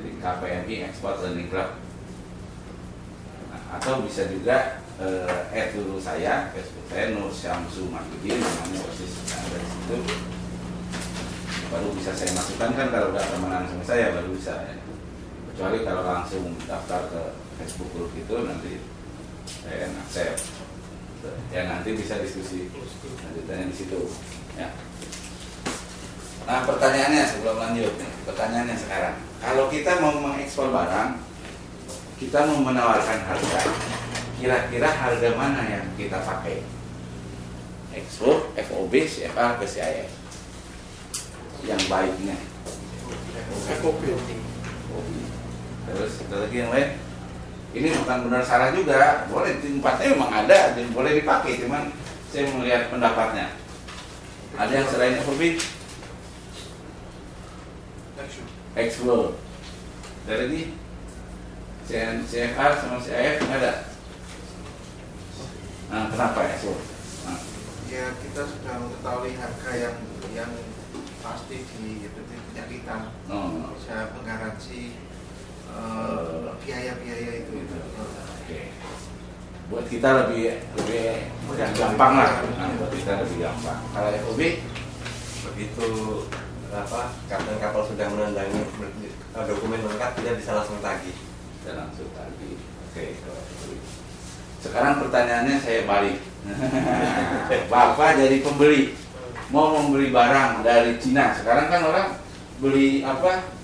Jadi KPMI Export Learning Club. Nah, atau bisa juga eh, add dulu saya Facebook saya Nur Syamsu Mahmudin namanya persis ada di situ. Baru bisa saya masukkan kan kalau udah temenan sama saya baru bisa ya. Kecuali kalau langsung daftar ke Facebook grup itu nanti saya accept. Ya nanti bisa diskusi lanjutannya di situ. Ya. Nah pertanyaannya sebelum lanjut pertanyaannya sekarang, kalau kita mau mengekspor barang, kita mau menawarkan harga, kira-kira harga mana yang kita pakai? Ekspor, FOB, CFA, PCIF Yang baiknya FOB Terus ada lagi yang lain. Ini bukan benar salah juga. Boleh, tempatnya memang ada dan Boleh dipakai, cuman saya melihat pendapatnya. Ada yang selain FOB? Expo Dari ini CFR sama CIF nggak ada? Nah kenapa Expo? Nah, ya kita sudah mengetahui harga yang yang pasti di PT punya kita Oh. bisa menggaransi biaya-biaya itu Oke. Buat kita lebih lebih gampang lah. Nah, buat kita lebih gampang. Kalau FOB begitu apa kapten kapal sudah menandangi eh, dokumen lengkap dia bisa langsung tagih Bisa langsung tagih. Oke. FOB. Sekarang pertanyaannya saya balik. Bapak jadi pembeli mau membeli barang dari Cina. Sekarang kan orang beli apa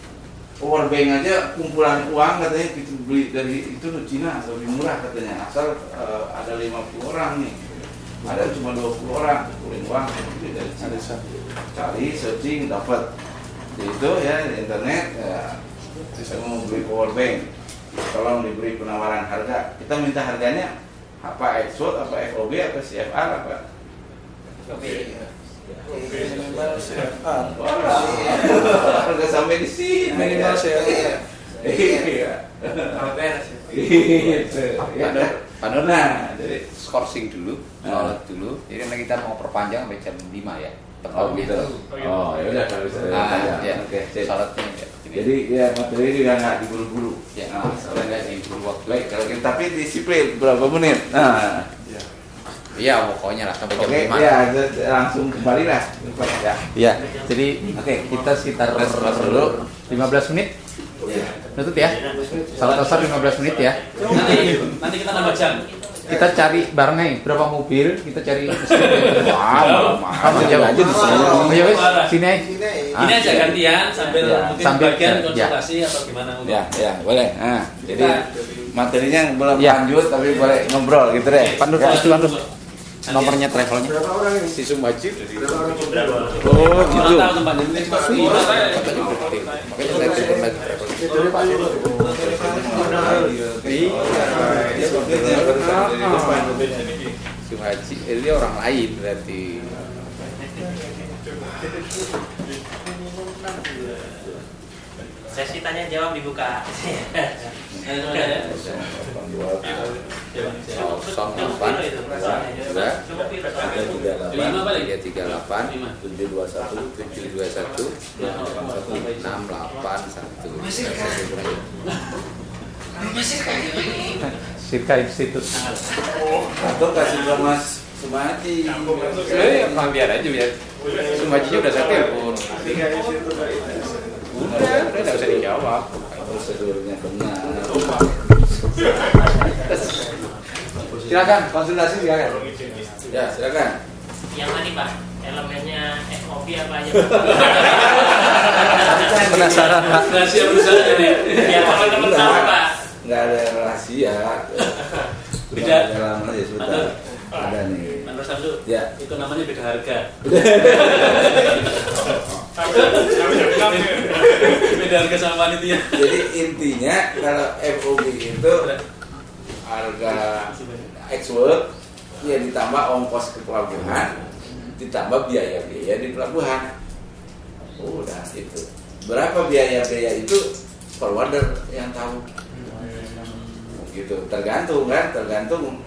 power bank aja kumpulan uang katanya kita beli dari itu tuh Cina lebih murah katanya. Asal eh, ada 50 orang nih. Ada cuma 20 orang kumpulin uang beli dari Cina. Cari searching dapat. Itu ya di internet ya, saya mau beli power bank. Tolong diberi penawaran harga. Kita minta harganya apa ekspor apa FOB apa CFR apa minimal CFR harga sampai di sini. Minimal CFR. Iya. Kalau beres ya. Gitu. Ya, Pak Nona, jadi skorsing dulu, Ah. sholat dulu. Jadi karena kita mau perpanjang sampai jam 5 ya. Oh gitu. itu. Oh ya udah kalau bisa. Nah, ya. Oke, sip. Sholatnya ya. Jadi ya materi juga nggak diburu-buru. Ya, Nah, soalnya nggak diburu waktu. Baik, kalau kita tapi disiplin berapa menit. Nah, Iya, pokoknya lah sampai jam oke, 5. ya d- langsung kembali lah. Ya. Iya, jadi Oke. kita sekitar dulu. 15 menit. Iya. Nutut ya. Salat asar 15 menit ya. Nanti nanti kita nambah jam. Kita cari barangnya berapa mobil, kita cari Wow, Kamu jauh aja di sini. Oh, ya wes, sini aja. Ah, Ini aja gantian sambil Ya. mungkin Sambil- bagian ya. konsultasi atau gimana mungkin. Ya, ya, boleh. Nah, jadi materinya belum Ya. lanjut tapi boleh ngobrol gitu deh. Pak Nur, Ya. Nomornya travelnya. Ini? Si Sumbaji. Oh, gitu. ini. Makanya saya eh, dia orang lain berarti. Sesi tanya jawab dibuka. Tiga tiga delapan tujuh dua satu tujuh dua satu enam delapan satu Masih? Masih? Sirka Institut Atau kasih ke Mas Sumati. Eh, ya, biar aja biar udah saya telepon Udah, udah nggak usah dijawab Prosedurnya benar. Silakan, konsultasi silakan Ya, silakan. Yang mana Pak? Elemennya FOB apa aja? Penasaran, Pak. Rahasia perusahaan ini. Biar teman-teman tahu Pak. Nggak ada rahasia. Tidak. Dalam aja sebentar. Ada nih. Menurut Samsu, Ya. itu namanya beda harga. beda harga sama panitia. Jadi intinya kalau FOB itu harga ex-work ya ditambah ongkos ke pelabuhan ditambah biaya-biaya di pelabuhan udah itu berapa biaya-biaya itu forwarder yang tahu gitu tergantung kan tergantung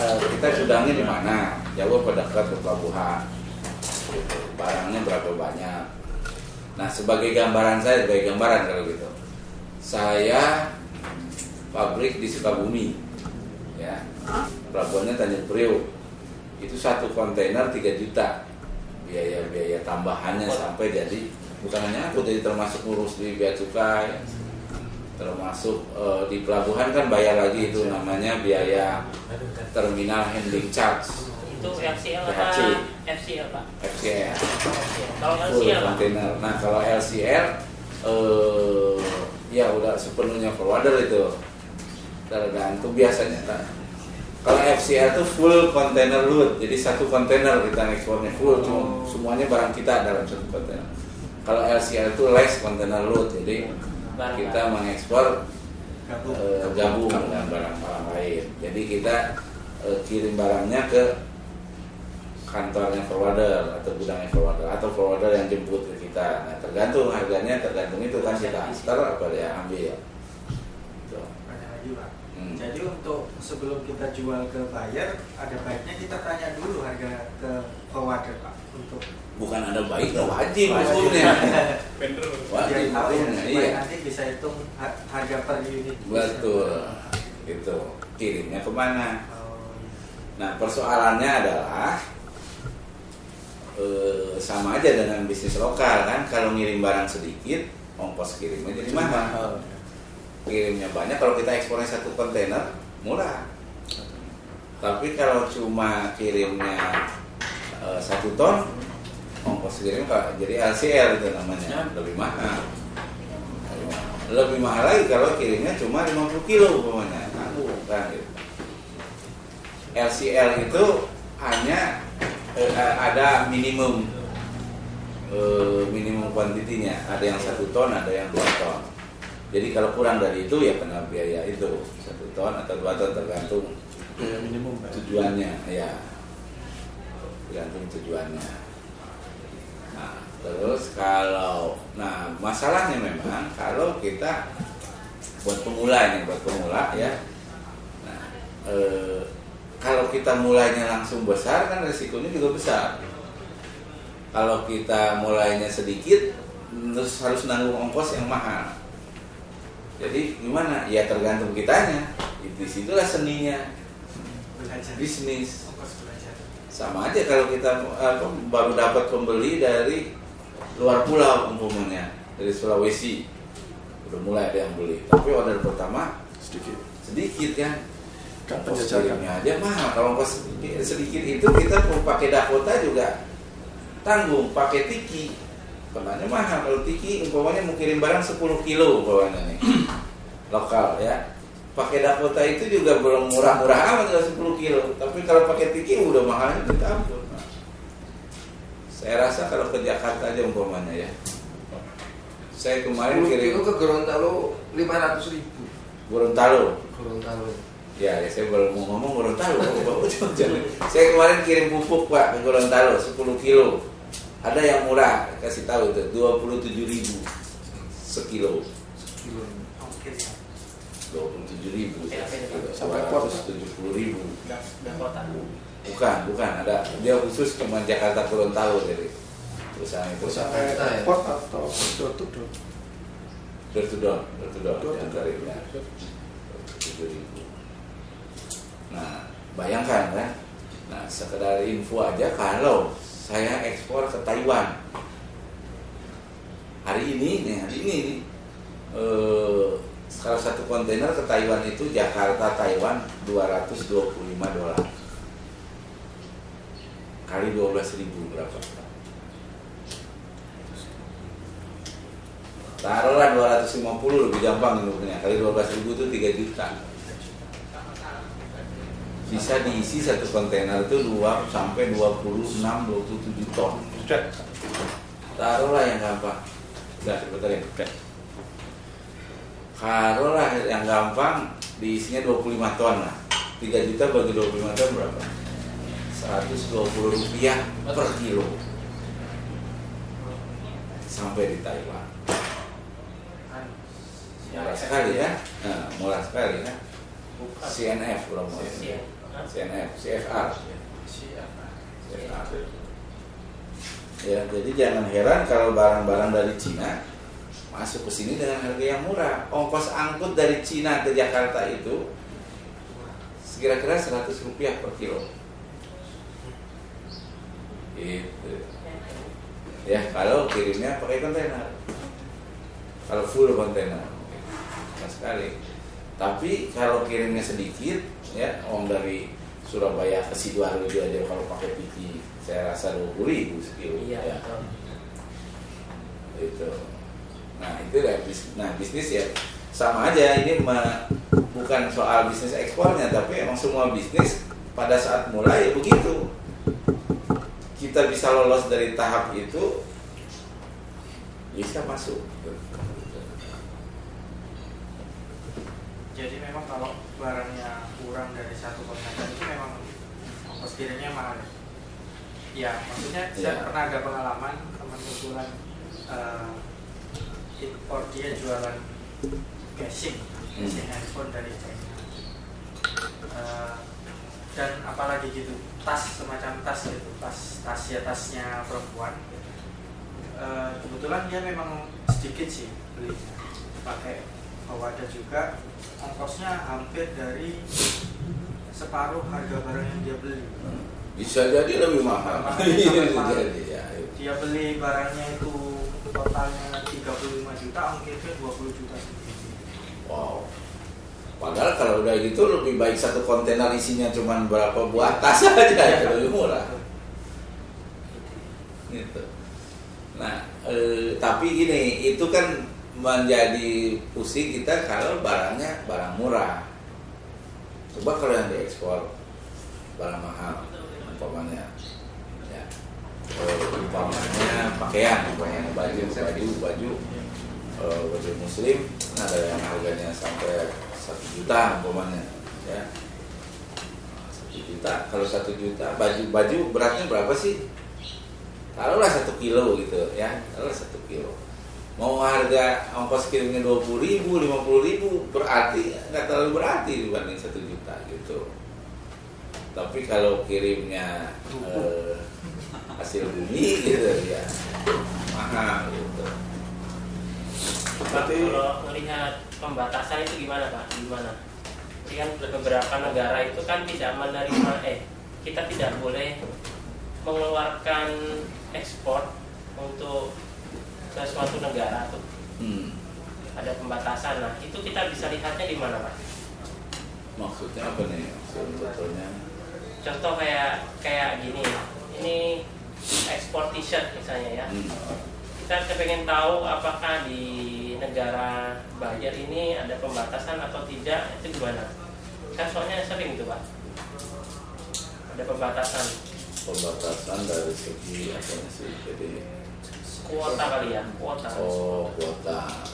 eh, kita gudangnya di mana? Jauh apa dekat ke pelabuhan. Gitu. barangnya berapa banyak? Nah sebagai gambaran saya sebagai gambaran kalau gitu. Saya pabrik di Sukabumi ya. Pelabuhannya Tanjung Priok itu satu kontainer 3 juta. Biaya-biaya tambahannya sampai jadi bukan hanya aku jadi termasuk urus di bea cukai termasuk eh, di pelabuhan kan bayar lagi itu namanya biaya terminal handling charge Itu FCL apa PHC. FCL Pak? FCL Kalau full LCL Pak? kontainer. Nah kalau LCL eh ya udah sepenuhnya forwarder itu tergantung biasanya. Nah, kalau FCL itu full container load, jadi satu kontainer kita ekspornya full, cuma semuanya barang kita dalam satu kontainer. Kalau LCL itu less container load, jadi kita mengekspor eh, gabung dengan barang-barang lain. Jadi kita eh, kirim barangnya ke kantornya forwarder atau gudangnya forwarder atau forwarder yang jemput ke kita. Nah, tergantung harganya, tergantung itu kan kita antar apa dia ambil. Gitu. Lagi Pak. Hmm. Jadi untuk sebelum kita jual ke buyer, ada baiknya kita tanya dulu harga ke forwarder Pak untuk Bukan ada baik, wajib Wajib. hukumnya. Wajib ya, hukumnya, iya. nanti bisa hitung ha- harga per unit. Betul. Gitu. Kirimnya ke mana? Oh, iya. Nah, persoalannya adalah eh, sama aja dengan bisnis lokal kan. Kalau ngirim barang sedikit, ongkos kirimnya jadi mahal. Kirimnya banyak, kalau kita ekspornya satu kontainer, murah. Tapi kalau cuma kirimnya eh, satu ton, ongkos kirim Pak, jadi LCL itu namanya, lebih mahal. Lebih mahal lagi kalau kirimnya cuma 50 kilo umpamanya, tanggung kan gitu. LCL itu hanya eh, ada minimum eh, minimum kuantitinya, ada yang satu ton, ada yang dua ton. Jadi kalau kurang dari itu ya kena biaya itu satu ton atau dua ton tergantung Biaya minimum tujuannya, ya tergantung tujuannya. Terus kalau, nah masalahnya memang kalau kita buat pemula nih, buat pemula ya. Nah, eh, kalau kita mulainya langsung besar kan resikonya juga besar. Kalau kita mulainya sedikit, terus harus nanggung ongkos yang mahal. Jadi gimana? Ya tergantung kitanya. Di situlah seninya Belajar. bisnis sama aja kalau kita apa, baru dapat pembeli dari luar pulau umpamanya dari Sulawesi udah mulai ada yang beli. Tapi order pertama sedikit. sedikit kan. Kan Ongkos penjajakan kirimnya aja mahal. Kalau ongkos sedikit itu kita mau pakai Dakota juga. Tanggung pakai tiki. Kenanya mahal. Kalau tiki umpamanya mau kirim barang 10 kilo umpamanya nih. Lokal ya. Pakai Dakota itu juga belum murah-murah amat kalau 10 kilo. Tapi kalau pakai tiki udah mahalnya minta ampun saya rasa kalau ke Jakarta aja umpamanya ya saya kemarin 10 kirim kilo ke Gorontalo 500 ribu Gorontalo Gorontalo Ya, ya saya baru mau ngomong Gorontalo. Saya kemarin kirim pupuk Pak ke Gorontalo 10 kilo. Ada yang murah, kasih tahu itu 27 ribu sekilo. Ongkir ya. 27 tujuh ribu Sampai dua ratus tujuh puluh ribu udah kota. Bukan bukan. Ada dia khusus cuma Jakarta Gorontalo jadi. Perusahaan itu. Sampai airport atau door to door? door to door door to door. Door to door. tarifnya tujuh ribu. Nah bayangkan kan nah sekedar info aja kalau saya ekspor ke Taiwan. Hari ini nih hari ini nih, eh, kalau satu kontainer ke Taiwan itu Jakarta Taiwan 225 dolar kali 12.000 ribu berapa? Taruhlah 250 lebih gampang hidupnya kali 12.000 ribu itu 3 juta. Bisa diisi satu kontainer itu 2 sampai 26 27 ton. Taruhlah yang gampang. Udah sebentar ya. Taruhlah yang gampang diisinya 25 ton lah. 3 juta bagi 25 ton berapa 120 rupiah per kilo. Sampai di Taiwan. Murah sekali ya. Nah, murah sekali ya. CNF belum CNF CFR CFR ya jadi jangan heran kalau barang-barang dari Cina masuk ke sini dengan harga yang murah. Ongkos angkut dari Cina ke Jakarta itu kira-kira 100 rupiah per kilo gitu. Ya kalau kirimnya pakai kontainer. Kalau full kontainer. Murah sekali. Tapi kalau kirimnya sedikit ya uang dari Surabaya ke Sidoarjo aja kalau pakai PT saya rasa dua puluh ribu sekilo Iya, ya. betul. itu nah itu ya bis- nah bisnis ya sama aja. Ini me- bukan soal bisnis ekspornya tapi emang semua bisnis pada saat mulai ya begitu kita bisa lolos dari tahap itu bisa masuk Jadi memang kalau barangnya kurang dari satu kontainer itu memang ongkos kirimnya mahal. Ya, maksudnya saya Iya. pernah ada pengalaman teman kebetulan eh, impor dia jualan casing, casing Hmm. handphone dari China. Eh, dan apalagi gitu tas semacam tas gitu tas tas ya tasnya perempuan Eh, kebetulan dia memang sedikit sih belinya. Pakai bawa ada juga ongkosnya hampir dari separuh harga barang yang dia beli. Bisa jadi lebih mahal. Jadi ya dia beli barangnya itu totalnya 35 juta ongkirnya 20 juta sendiri. Wow padahal kalau udah gitu lebih baik satu kontainer isinya cuma berapa buah tas aja Iya. lebih murah. Gitu. Nah eh, tapi gini itu kan menjadi pusing kita kalau barangnya barang murah. Coba kalau yang diekspor barang mahal umpamanya. Ya. Eh, umpamanya pakaian umpamanya baju baju baju eh, baju muslim ada yang harganya sampai satu juta umpamanya ya. Satu juta kalau satu juta baju baju beratnya berapa sih? Taruhlah satu kilo gitu ya. Taruhlah satu kilo. Mau harga ongkos kirimnya dua puluh ribu lima puluh ribu berarti nggak terlalu berarti dibanding satu juta gitu. Tapi kalau kirimnya eh, hasil bumi gitu ya. Mahal gitu. Pak, kalau melihat pembatasan itu gimana Pak? Gimana? Jadi kan beberapa negara itu kan tidak menerima, eh kita tidak boleh mengeluarkan ekspor untuk ke suatu negara tuh. Hmm. Ada pembatasan. Nah, itu kita bisa lihatnya di mana Pak? maksudnya apa nih maksud betulnya Contoh kayak kayak gini. Ini ekspor t-shirt misalnya ya. Hmm. Kita kepengen tahu apakah di negara buyer ini ada pembatasan atau tidak, itu gimana? Kan soalnya sering itu Pak. Ada pembatasan pembatasan dari segi apa sih jadi kuota kali ya, kuota. oh kuota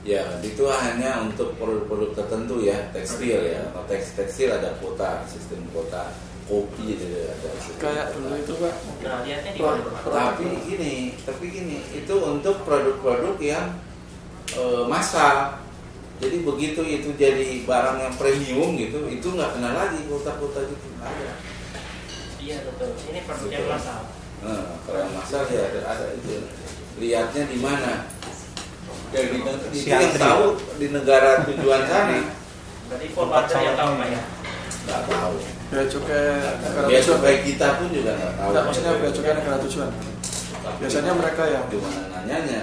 ya itu hanya untuk produk-produk tertentu ya tekstil ya Kalau teks tekstil ada kuota sistem kuota kopi jadi ada sistem Kayak dulu itu pak. Nah, lihatnya di mana Pak? tapi gini tapi gini itu untuk produk-produk yang eh, massal Jadi begitu itu jadi barang yang premium gitu, itu nggak kena lagi kuota-kuota gitu nggak ada. Iya betul. Ini produk yang masal. Nah, kalau yang masal ya ada, ada itu. Lihatnya di mana? Ya, di, itu yang tahu di negara tujuan sana. Berarti forwarder yang tahu Pak ya. Nggak tahu. Bea cukai negara Bea tujuan. cukai kita pun juga nggak tahu. Maksudnya bea cukai negara tujuan. Biasanya mereka yang di mana nanyanya?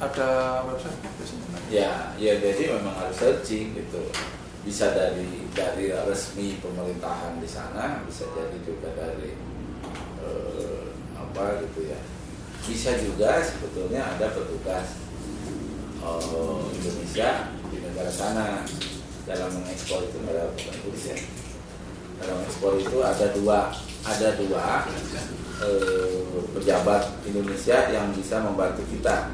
ada website biasanya. Ya, ya jadi memang harus searching gitu. Bisa dari dari resmi pemerintahan di sana, bisa jadi juga dari eh, apa gitu ya. Bisa juga sebetulnya ada petugas eh, Indonesia di negara sana dalam mengekspor itu bukan tulis ya. Dalam ekspor itu ada dua, ada dua eh, pejabat Indonesia yang bisa membantu kita.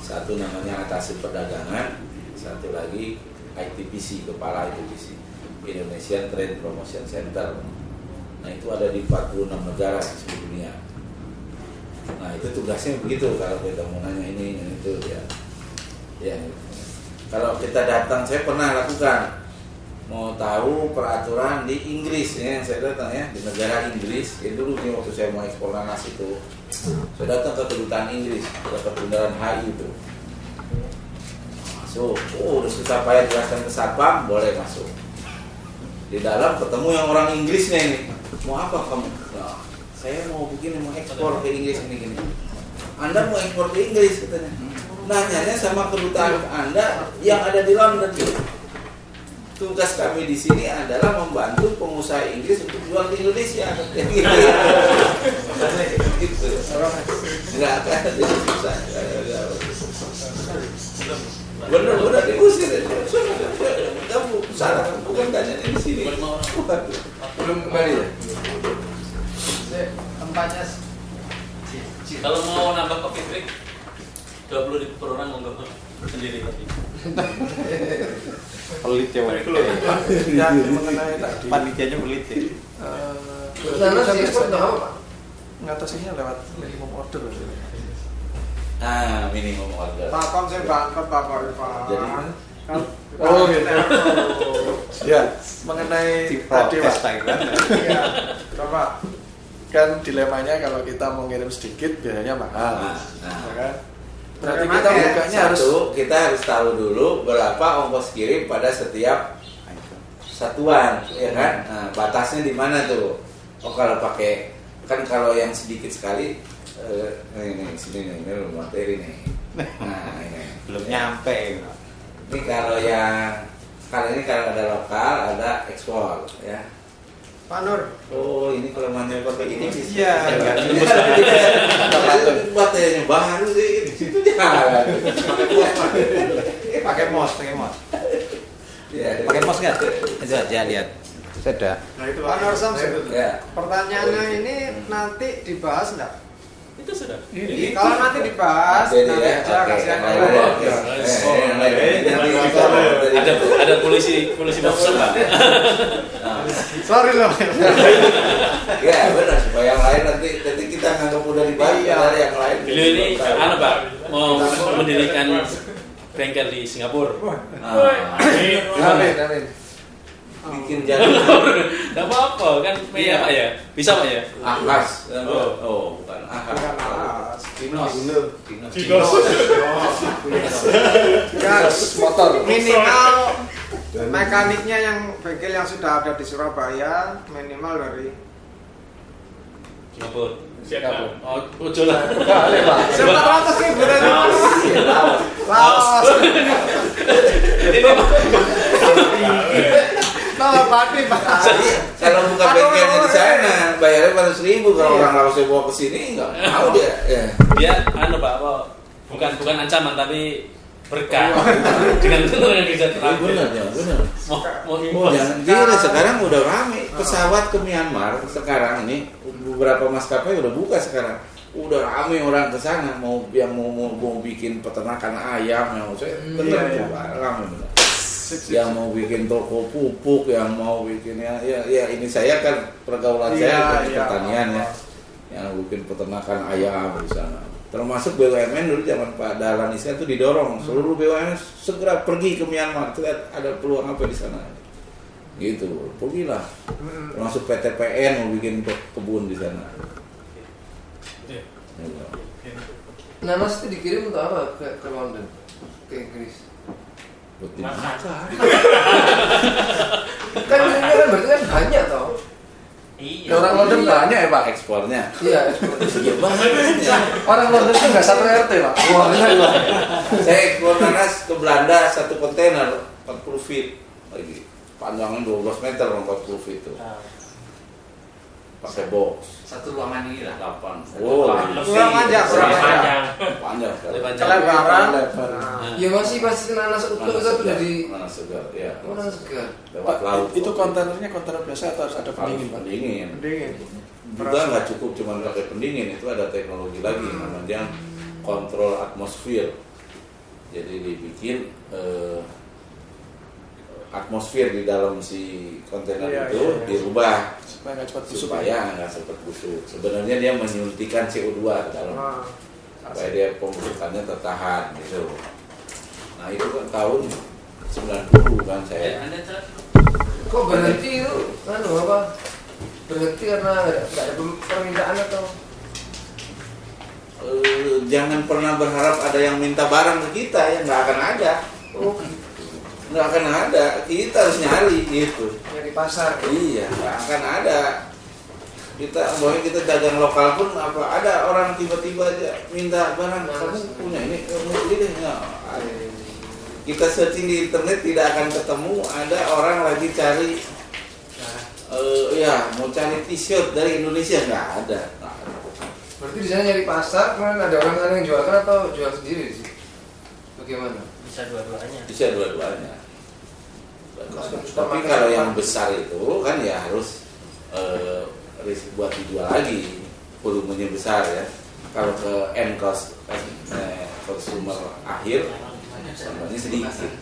Satu namanya atasi perdagangan satu lagi ITPC kepala ITPC Indonesian Trade Promotion Center. Nah itu ada di 46 negara di seluruh dunia. Nah itu tugasnya begitu kalau kita mau nanya ini ini itu ya. Ya. Kalau kita datang saya pernah lakukan mau tahu peraturan di Inggris ya yang saya datang ya di negara Inggris. Itu dulu nih waktu saya mau ekspor nanas itu saya datang ke kedutaan Inggris ke bundaran HI itu. Masuk. Oh udah susah payah jelaskan ke satpam boleh masuk. Di dalam ketemu yang orang Inggrisnya ini. Mau apa kamu? Nah, saya mau begini mau ekspor ke Inggris ini gini. Anda mau ekspor ke Inggris katanya. Nanyanya sama kedutaan anda yang ada di London tugas kami di sini adalah membantu pengusaha Inggris untuk jual di Indonesia. Gitu. gitu. nggak akan jadi susah. Bener bener. Diusir kamu salah. Bukan tanya di sini. Belum kembali ya? Tempatnya kalau mau nambah kopi break 20 ribu per orang monggo sendiri tapi pelit ya Dan mengenai tadi panitianya pelit ya eh, biasanya tahu, Pak? ngatasinya lewat minimum order biasanya. ah minimum order Pak Kom saya bangkrut Bapak Irfan. Jadi? Kan Oh, gitu. Ya, mengenai tadi Pak. Iya. Bapak. Kan dilemanya kalau kita mau ngirim sedikit biayanya mahal. Nah, nah. Ya kan? Berarti kita ya? bukanya harus kita harus tahu dulu berapa ongkos kirim pada setiap satuan, ya kan? Nah, batasnya di mana tuh? Oh kalau pakai kan kalau yang sedikit sekali, eh, ini, ini sini nih, ini belum materi nih. Nah ini. belum nyampe Ini kalau yang kalau ini kalau ada lokal, ada ekspor, ya. Pak Nur. Oh ini kelemahannya pakai ini bisa. Iya. Baterainya baru sih, di situ jalan. pakai mos pakai mos Ya, pakai mos nggak itu aja lihat sudah Nah itu Pak Nur Samsul. Ya. Pertanyaannya ini nanti dibahas enggak? Itu sudah. Ini kalau nanti dibahas nanti ya, aja kasihan ada ada polisi polisi maksud pak. Nah, Sorry loh. Ya benar. Supaya yang lain nanti nanti kita nganggap udah dibahas Iya. yang lain. beliau ini anu pak mau mendirikan bengkel di Singapura. Nah, amin bikin jadi Tidak apa-apa kan ya pak ya? Bisa pak ya? Akas. Oh. Oh, bukan. Akas. Dinos. Dinos. Gas motor. minimal mekaniknya yang bengkel yang sudah ada di Surabaya minimal dari Singapura Singapura. oh ojo lah. Sempat ratus ribu dari mana? Laos. Nah, Pati, Pak. Kalau bukan bengkelnya di sana, bayarnya pada ribu. Kalau orang Laosnya bawa ke sini nggak mau dia. Ya. dia anu pak bukan bukan ancaman tapi berkah. Dengan dengan kerja Iya, terakhir benar ya, benar. mau mau Oh, impor jangan sekarang udah rame. Pesawat ke Myanmar sekarang ini beberapa maskapai udah buka sekarang. Udah rame orang ke sana mau yang mau, mau mau bikin peternakan ayam yang saya bener iya, tuh, rame. bener yang mau bikin toko pupuk yang mau bikin ya ya, ya ini saya kan pergaulan Iya, saya kan di iya. pertanian ya. Yang bikin peternakan ayam di sana. Termasuk BUMN dulu zaman Pak Dahlan Iskan itu didorong. Seluruh BUMN segera pergi ke Myanmar. Lihat ada peluang apa di sana. Gitu pergilah. Termasuk PT PN mau bikin ke- kebun di sana. Gitu. Nanas itu dikirim untuk apa ke, ke London, ke Inggris? Buat dimakan. kan ini kan berarti kan banyak toh. Iya. Orang London banyak ya pak? ekspornya Iya. Iya banyak. Orang London itu nggak satu RT pak. Wah benar pak. saya ekspor nanas ke Belanda satu kontainer 40 feet lagi panjangnya 12 meter 40 feet itu pakai box Satu ruangan ini lah. 8 oh Kurang panjang, kurang panjang. panjang sekali. Kelebaran. Ya masih pasti nanas utuh itu di. nanas segar ya nanas segar. lewat laut itu kontainernya kontainer biasa atau harus ada pendingin, Pak? pendingin Pendingin. juga nggak cukup cuma pakai pendingin itu ada teknologi lagi namanya kontrol atmosfer jadi dibikin eh, atmosfer di dalam si kontainer Iya, itu iya, iya. dirubah Supaya nggak cepat busuk. supaya nggak cepat busuk sebenarnya dia menyuntikan CO2 ke dalam Ah. supaya dia pembusukannya tertahan gitu nah itu kan tahun 90 kan saya Kok berhenti itu? Anu apa? Berhenti karena nggak ada permintaan atau? Eh, jangan pernah berharap ada yang minta barang ke kita ya nggak akan ada Oh, nggak akan ada. Kita harus nyari gitu. Nyari pasar. iya nggak akan ada. Kita boleh kita dagang lokal pun apa ada orang tiba-tiba aja minta barang. Kamu punya ini kamu beli deh ada. kita searching di internet tidak akan ketemu. Ada orang lagi cari eh ya mau cari t-shirt dari Indonesia nggak ada. Nggak ada. Berarti di sana nyari pasar, kemudian ada orang lain yang jualkan atau jual sendiri di sini? Bagaimana? Bisa dua-duanya. bisa dua-duanya. Tapi kalau yang besar itu kan ya harus eh, buat dijual lagi. Volumenya besar ya. Kalau ke end cost eh, consumer akhir sampahnya sedikit.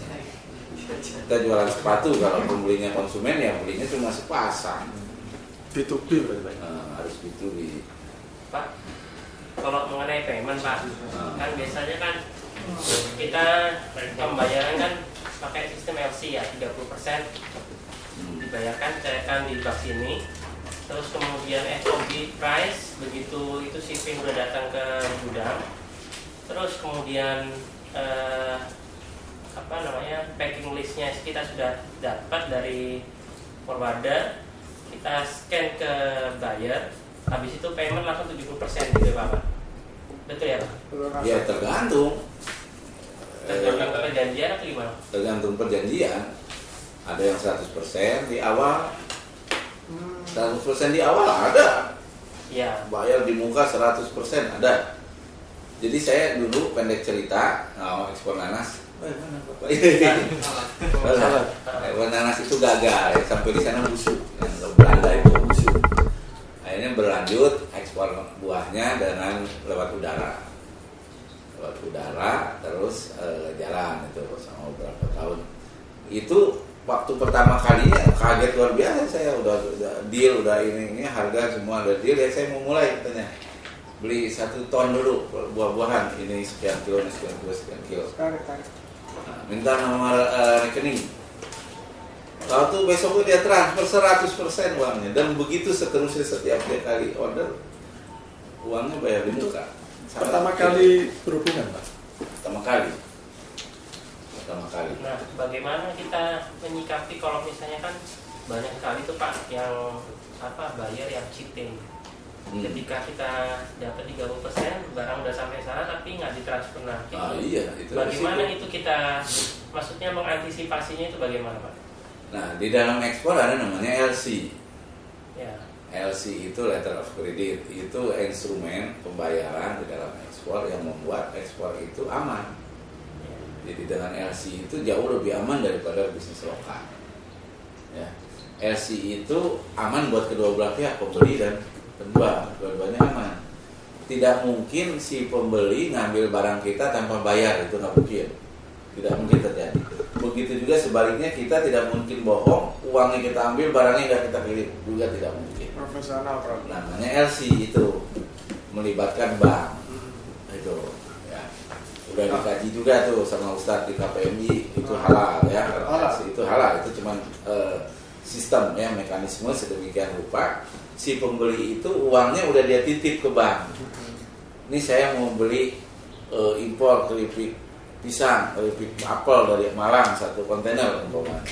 Kita jualan sepatu kalau pembelinya konsumen ya belinya cuma sepasang. B2B berarti Pak. Eh, harus B2B Pak, kalau mengenai payment Pak, kan biasanya kan kita pembayaran kan pakai sistem LC ya 30% dibayarkan cairkan di bank sini terus kemudian FOB price begitu itu shipping udah datang ke gudang. Terus kemudian eh, apa namanya packing listnya kita sudah dapat dari forwarder. Kita scan ke buyer. Habis itu payment langsung 70% gitu ya Pak? Betul ya Pak? ya tergantung tergantung perjanjian atau gimana? tergantung perjanjian. Ada yang 100% di awal. 100% di awal ada. Iya. bayar di muka 100% ada. Jadi saya dulu pendek cerita. Mau ekspor nanas. Ekspor nanas itu gagal. Ya, sampai di sana busuk. Ke Belanda itu busuk. Akhirnya berlanjut ekspor buahnya dengan lewat udara udara terus eh, jalan itu sama beberapa tahun. Itu waktu pertama kalinya kaget luar biasa saya udah, udah deal udah ini ini harga semua udah deal ya saya mau mulai katanya. Beli satu ton dulu buah-buahan ini sekian kilo ini sekian kilo sekian kilo. Nah, minta nomor eh, rekening. Lalu tuh besoknya dia transfer 100% uangnya dan begitu seterusnya setiap dia kali order uangnya bayar di muka Pertama kali berhubungan Pak. pertama kali pertama kali Nah, bagaimana kita menyikapi kalau misalnya kan banyak sekali tuh Pak yang apa bayar yang cheating. Hmm. Ketika kita dapat 30% barang udah sampai sana tapi nggak ditransfer nah. itu Ah, iya, itu bagaimana risiko. itu kita maksudnya mengantisipasinya itu bagaimana Pak? nah di dalam ekspor ada namanya LC Ya. LC itu letter of credit itu instrumen pembayaran di dalam ekspor yang membuat ekspor itu aman. Jadi dengan LC itu jauh lebih aman daripada bisnis lokal. Ya. LC itu aman buat kedua belah pihak pembeli dan penjual. Dua-duanya aman. Tidak mungkin si pembeli ngambil barang kita tanpa bayar itu nggak mungkin. Tidak mungkin terjadi. Begitu juga sebaliknya kita tidak mungkin bohong uangnya kita ambil barangnya nggak kita kirim. Juga tidak mungkin Profesional, Bro. namanya LC itu melibatkan bank. Itu ya. Udah dikaji juga tuh sama Ustadz di KPMI itu halal ya. Halal. itu halal itu cuman eh, sistem ya mekanisme sedemikian rupa. Si pembeli itu uangnya udah dia titip ke bank. Ini saya mau beli eh, impor keripik pisang keripik apel dari Malang satu kontainer umpamanya.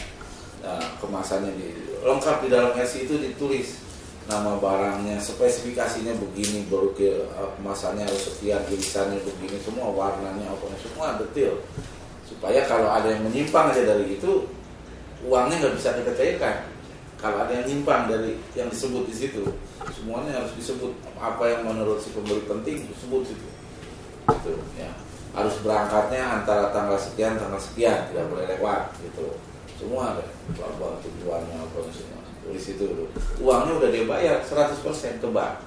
Nah, kemasannya di, lengkap di dalam LC itu ditulis nama barangnya spesifikasinya begini baru ke eh, kemasannya harus sekian irisannya begini semua warnanya apa semua detail. Supaya kalau ada yang menyimpang aja dari itu uangnya nggak bisa kita cairkan kalau ada yang nyimpang dari yang disebut di situ semuanya harus disebut. Apa yang menurut si pembeli penting disebut situ. Itu ya. Harus berangkatnya antara tanggal sekian tanggal sekian tidak boleh lewat gitu. Semua ada tujuannya apa semua tulis itu dulu. uangnya udah dia bayar 100% ke bank.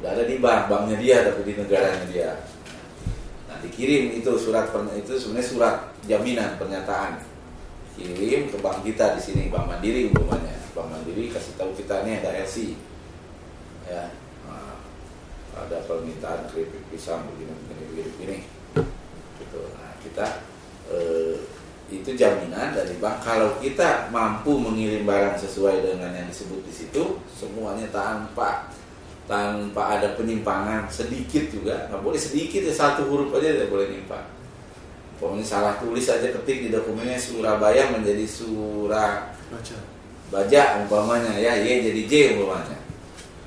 Udah ada di bank banknya dia tapi di negaranya dia. Nah dikirim itu surat itu sebenarnya surat jaminan pernyataan. Kirim ke bank kita di sini bank mandiri umpamanya. Bank mandiri kasih tahu kita ini ada LC ya. Nah, ada permintaan keripik pisang begini begini begini, begini. gitu. Nah kita eh, itu jaminan dari bank. Kalau kita mampu mengirim barang sesuai dengan yang disebut di situ semuanya tanpa tanpa ada penyimpangan sedikit juga. Nggak boleh sedikit ya satu huruf aja tidak boleh nyimpang pokoknya salah tulis aja ketik di dokumennya Surabaya menjadi Surah Baca. baja umpamanya ya Y jadi J umpamanya.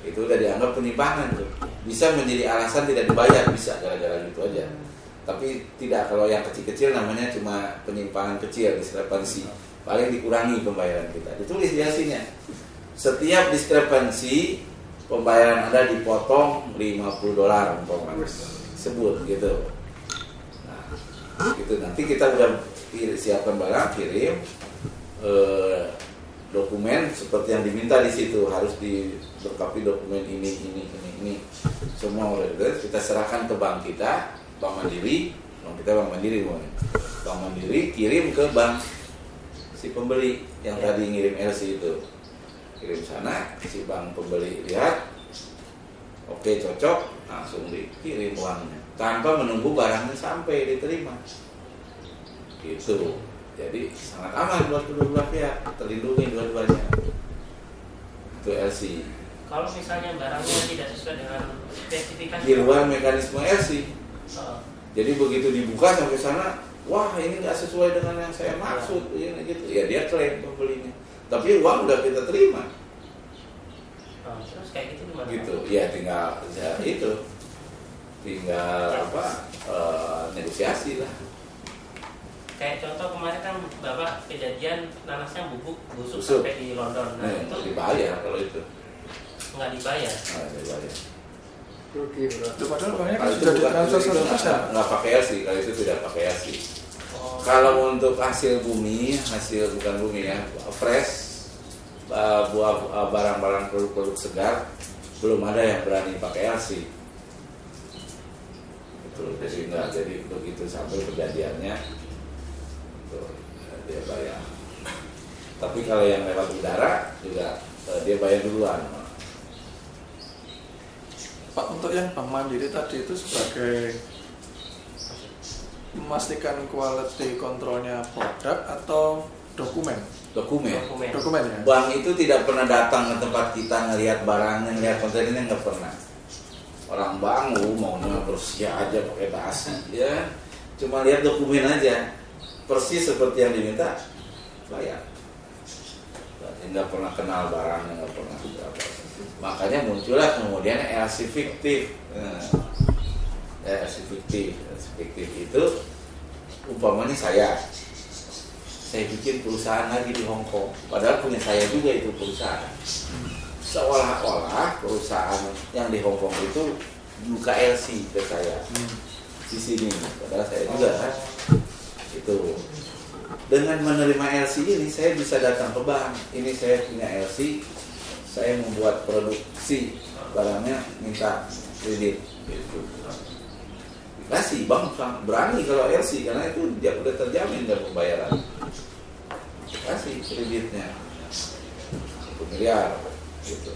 Itu udah dianggap penyimpangan tuh. Bisa menjadi alasan tidak dibayar bisa gara-gara gitu aja tapi tidak kalau yang kecil-kecil namanya cuma penyimpangan kecil diskrepansi. Paling dikurangi pembayaran kita. Ditulis di hasilnya. Setiap diskrepansi pembayaran anda dipotong 50 dolar umpamanya. Sebut gitu. Nah gitu. Nanti kita udah siapkan barang kirim eh, dokumen seperti yang diminta di situ. Harus dilengkapi dokumen ini ini ini ini. Semua udah kita serahkan ke bank kita bank mandiri. Bank kita bank mandiri bukan? bank mandiri kirim ke bank si pembeli yang tadi ngirim LC itu. Kirim sana si bank pembeli lihat. Oke cocok langsung dikirim uangnya. Tanpa menunggu barangnya sampai diterima. Gitu. Jadi sangat aman buat kedua belah pihak. Terlindungi dua-duanya itu LC Kalau misalnya barangnya tidak sesuai dengan spesifikasi di luar mekanisme LC jadi begitu dibuka sampai sana wah ini nggak sesuai dengan yang saya maksud ini gitu ya dia klaim pembelinya tapi uang udah kita terima oh, terus kayak gitu gimana? gitu ya tinggal ya itu tinggal apa eh, negosiasi lah Kayak contoh kemarin kan bapak kejadian nanasnya bubuk busuk Busuk. sampai di London. Nah, nah, itu dibayar kalau itu nggak dibayar. nah, dibayar rugi Itu padahal uangnya kan sudah ditransfer nggak- nggak pakai LC kalau itu tidak pakai LC Oh, Kalau untuk hasil bumi, hasil bukan bumi ya, fresh, uh, buah uh, barang-barang produk-produk segar, belum ada yang berani pakai LC. Itu jadi enggak, jadi begitu sampai kejadiannya, itu, uh, dia bayar. Tapi kalau yang lewat udara juga dia bayar duluan. Pak untuk yang Bank Mandiri tadi itu sebagai memastikan quality kontrolnya produk atau dokumen? Dokumen. Dokumen ya. Bank itu tidak pernah datang ke tempat kita ngelihat barangnya, ngelihat kontainernya nggak pernah. Orang bank lu maunya bersih aja pakai dasi ya. Cuma lihat dokumen aja. Persis seperti yang diminta, bayar. Berarti nggak pernah kenal barangnya, nggak pernah apa. Makanya muncullah kemudian LC fiktif. Nah, LC fiktif, LC fiktif itu umpamanya saya. Saya bikin perusahaan lagi di Hong Kong. Padahal punya saya juga itu perusahaan. Seolah-olah perusahaan yang di Hong Kong itu buka LC ke saya. Di sini. Padahal saya juga kan. Itu. Dengan menerima LC ini saya bisa datang ke bank. Ini saya punya LC saya membuat produksi barangnya minta kredit. Gitu kasih bank berani kalau LC karena itu dia udah terjamin dan pembayaran. Kasih kreditnya. Satu miliar gitu.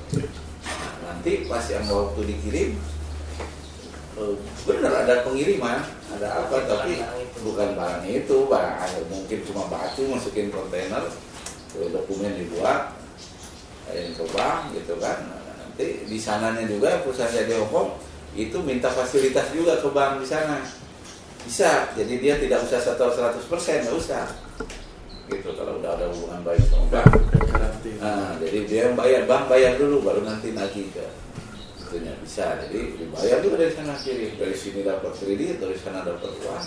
Nanti pas yang waktu dikirim eh, benar ada pengiriman ada apa tapi bukan barang itu barang mungkin cuma batu masukin kontainer dokumen dibuat yang ke bank gitu kan. Nah, nanti di sananya juga perusahaan saya di Hongkong itu minta fasilitas juga ke bank di sana. Bisa jadi dia tidak usah setor 100% nggak usah. Gitu kalau udah ada hubungan baik sama bank. Nah, jadi dia yang bayar bank bayar dulu baru nanti nagih ke itunya. Bisa jadi dibayar juga dari sana kiri. Dari sini dapat kredit dari sana dapat uang.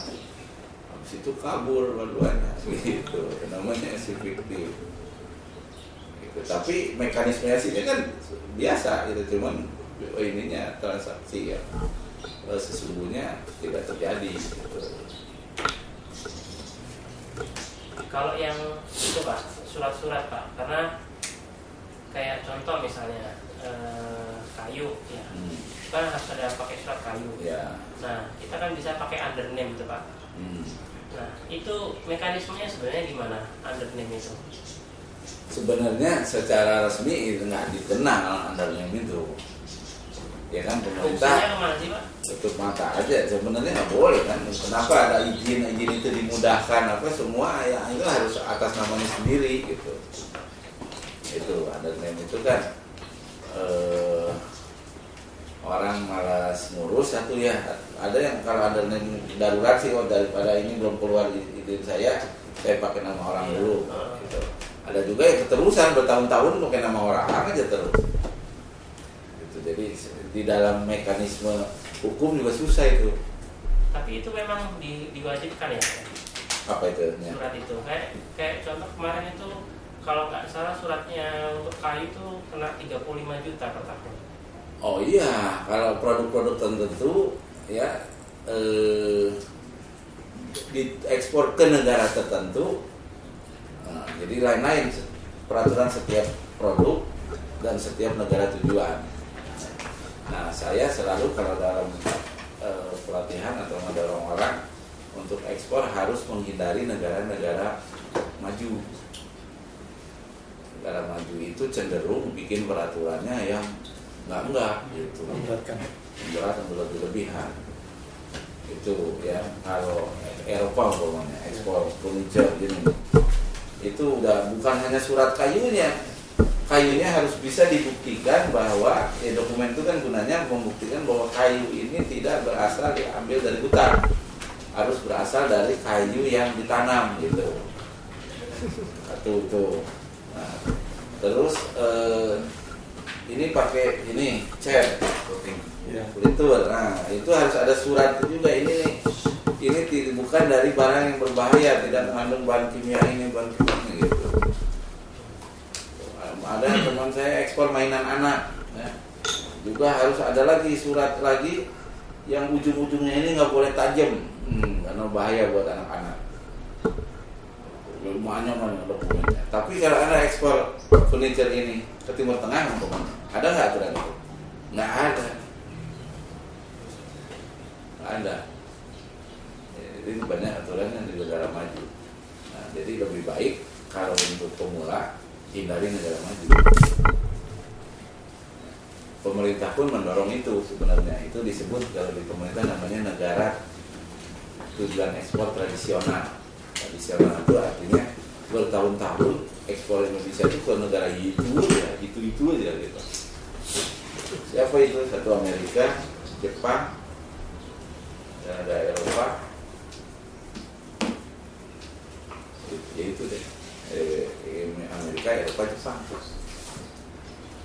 Habis itu kabur dua-duanya. Gitu namanya si fiktif gitu. tapi mekanismenya sini kan biasa gitu cuman oh, ininya transaksi ya eh, sesungguhnya tidak terjadi gitu. kalau yang itu pak surat-surat pak karena kayak contoh misalnya eh, kayu ya Hmm. kan harus ada pakai surat kayu Ya. nah kita kan bisa pakai undername itu pak Hmm. nah itu mekanismenya sebenarnya gimana undername itu sebenarnya secara resmi itu nggak dikenal undername itu. Ya kan pemerintah tutup mata aja. Sebenarnya nggak boleh kan? Kenapa ada izin izin itu dimudahkan? Apa semua ya itu harus atas namanya sendiri gitu. Itu undername itu kan. Eh, orang malas ngurus satu ya. Ada yang kalau undername darurat sih oh, daripada ini belum keluar izin saya saya pakai nama orang dulu gitu. Ada juga yang keterusan bertahun-tahun pakai nama orang aja terus gitu. jadi di dalam mekanisme hukum juga susah itu tapi itu memang di- diwajibkan ya apa itu ya? surat itu kayak kayak contoh kemarin itu kalau nggak salah suratnya untuk kayu itu kena 35 juta per tahun Oh iya, kalau produk-produk tertentu ya eh, diekspor ke negara tertentu, nah, jadi lain-lain peraturan setiap produk dan setiap negara tujuan. Nah, saya selalu kalau dalam eh, pelatihan atau mendorong orang untuk ekspor harus menghindari negara-negara maju. Negara maju itu cenderung bikin peraturannya yang nggak enggak gitu Memberatkan. memberatkan berlebih-lebihan itu ya kalau Eropa umpamanya ekspor furniture gini itu udah bukan hanya surat kayunya. Kayunya harus bisa dibuktikan bahwa ya dokumen itu kan gunanya membuktikan bahwa kayu ini tidak berasal diambil dari hutan. Harus berasal dari kayu yang ditanam gitu. Satu itu. Nah, terus eh, ini pakai ini cat Ya. furniture nah itu harus ada surat itu juga ini nih ini ti- bukan dari barang yang berbahaya tidak mengandung bahan kimia ini bahan kimia ini gitu ada teman saya ekspor mainan anak ya. juga harus ada lagi surat lagi yang ujung-ujungnya ini nggak boleh tajam. Hmm, karena bahaya buat anak-anak. Banyak banyak dokumennya. Tapi kalau ada ekspor furniture ini ke timur tengah umpamanya, ada nggak aturan itu? Nggak ada. Nggak ada Itu banyak aturan yang di negara maju. Nah, jadi lebih baik kalau untuk pemula hindari negara maju. Pemerintah pun mendorong itu sebenarnya. Itu disebut kalau di pemerintah namanya negara tujuan ekspor tradisional. Tradisional itu artinya bertahun-tahun ekspor Indonesia itu ke negara itu ya itu itu aja gitu. Siapa itu? Satu Amerika Jepang dan ada Eropa itu deh Eh, Amerika Eropa Jepang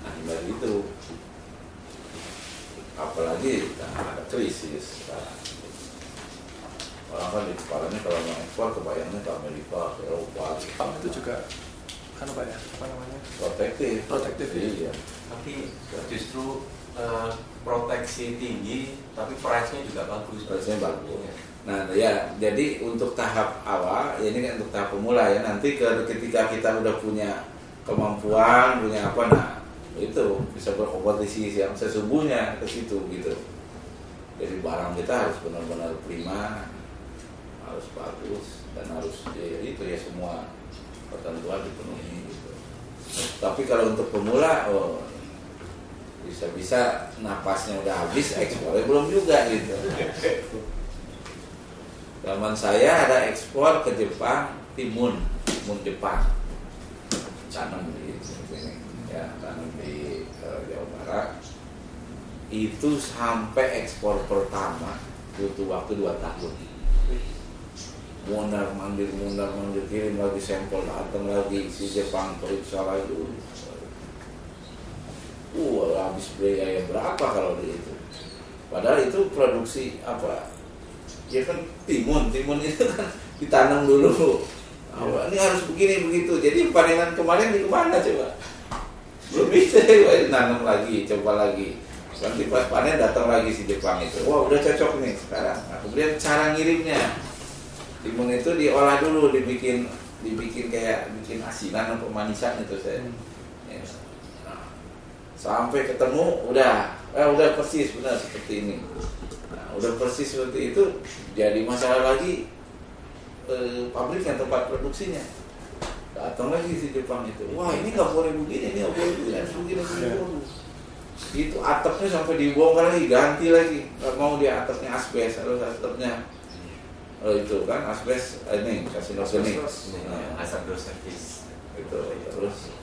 nah dari itu apalagi nah, ada krisis sekarang orang kan di kepalanya kalau mau ekspor kebayangnya ke Amerika ke Eropa Jepang itu juga kan apa ya? Apa namanya? protektif Protektif, ya. iya Tapi justru eh, proteksi tinggi, tapi price-nya juga bagus. Price-nya bagus. Nah ya, jadi untuk tahap awal, ya ini kan untuk tahap pemula ya. Nanti ke, ketika kita udah punya kemampuan, punya apa, nah itu bisa berkompetisi yang sesungguhnya ke situ gitu. Jadi barang kita harus benar-benar prima, harus bagus dan harus ya, itu ya semua ketentuan dipenuhi gitu. Tapi kalau untuk pemula, oh, bisa-bisa napasnya udah habis ekspornya belum juga gitu zaman saya ada ekspor ke Jepang timun timun Jepang tanam di sini ya tanam di eh, Jawa Barat itu sampai ekspor pertama butuh waktu dua tahun mondar mandir mondar mandir kirim lagi sampel datang lagi si Jepang periksa lagi Wah, habis biaya berapa kalau di itu? Padahal itu produksi apa? Ya kan timun, timun itu kan ditanam dulu. Apa, ini harus begini begitu. Jadi panenan kemarin di mana coba? Belum bisa ya, nanam lagi, coba lagi. Nanti pas panen datang lagi si Jepang itu. Wah udah cocok nih sekarang. Nah, kemudian cara ngirimnya, timun itu diolah dulu, dibikin dibikin kayak bikin asinan atau manisan itu saya. Ya. Nah, sampai ketemu udah eh, udah persis benar seperti ini udah persis seperti itu jadi masalah lagi eh, pabrik yang tempat produksinya. Datang lagi si Jepang itu. Wah ini nggak boleh begini ini nggak boleh begini harus begini. Begini itu atapnya sampai dibongkar lagi ganti lagi. Nggak mau dia atapnya asbes harus atapnya oh, itu kan asbes eh, ini karsinogenik nah, asap servis. Itu terus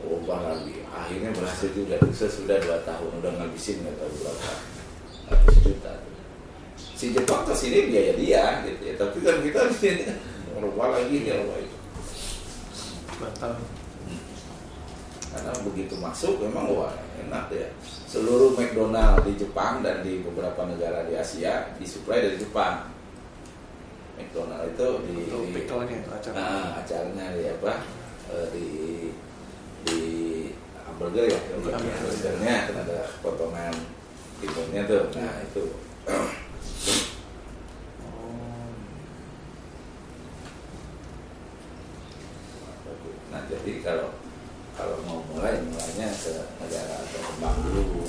ubah lagi. Akhirnya berhasil juga sesudah dua tahun udah ngabisin nggak tahu berapa ratus juta. Si Jepang ke sini biaya dia gitu ya. Tapi kan kita di sini rubah lagi dia rubah itu. Batal karena begitu masuk memang wah enak ya. Seluruh McDonald di Jepang dan di beberapa negara di Asia disuplai dari Jepang. McDonald itu di, di pickle-nya itu acara. nah, acaranya di apa? Eh, di di hamburger ya hamburgernya kan ada potongan timunnya tuh. Nah itu. Nah jadi kalau kalau mau mulai mulainya ke negara berkembang dulu.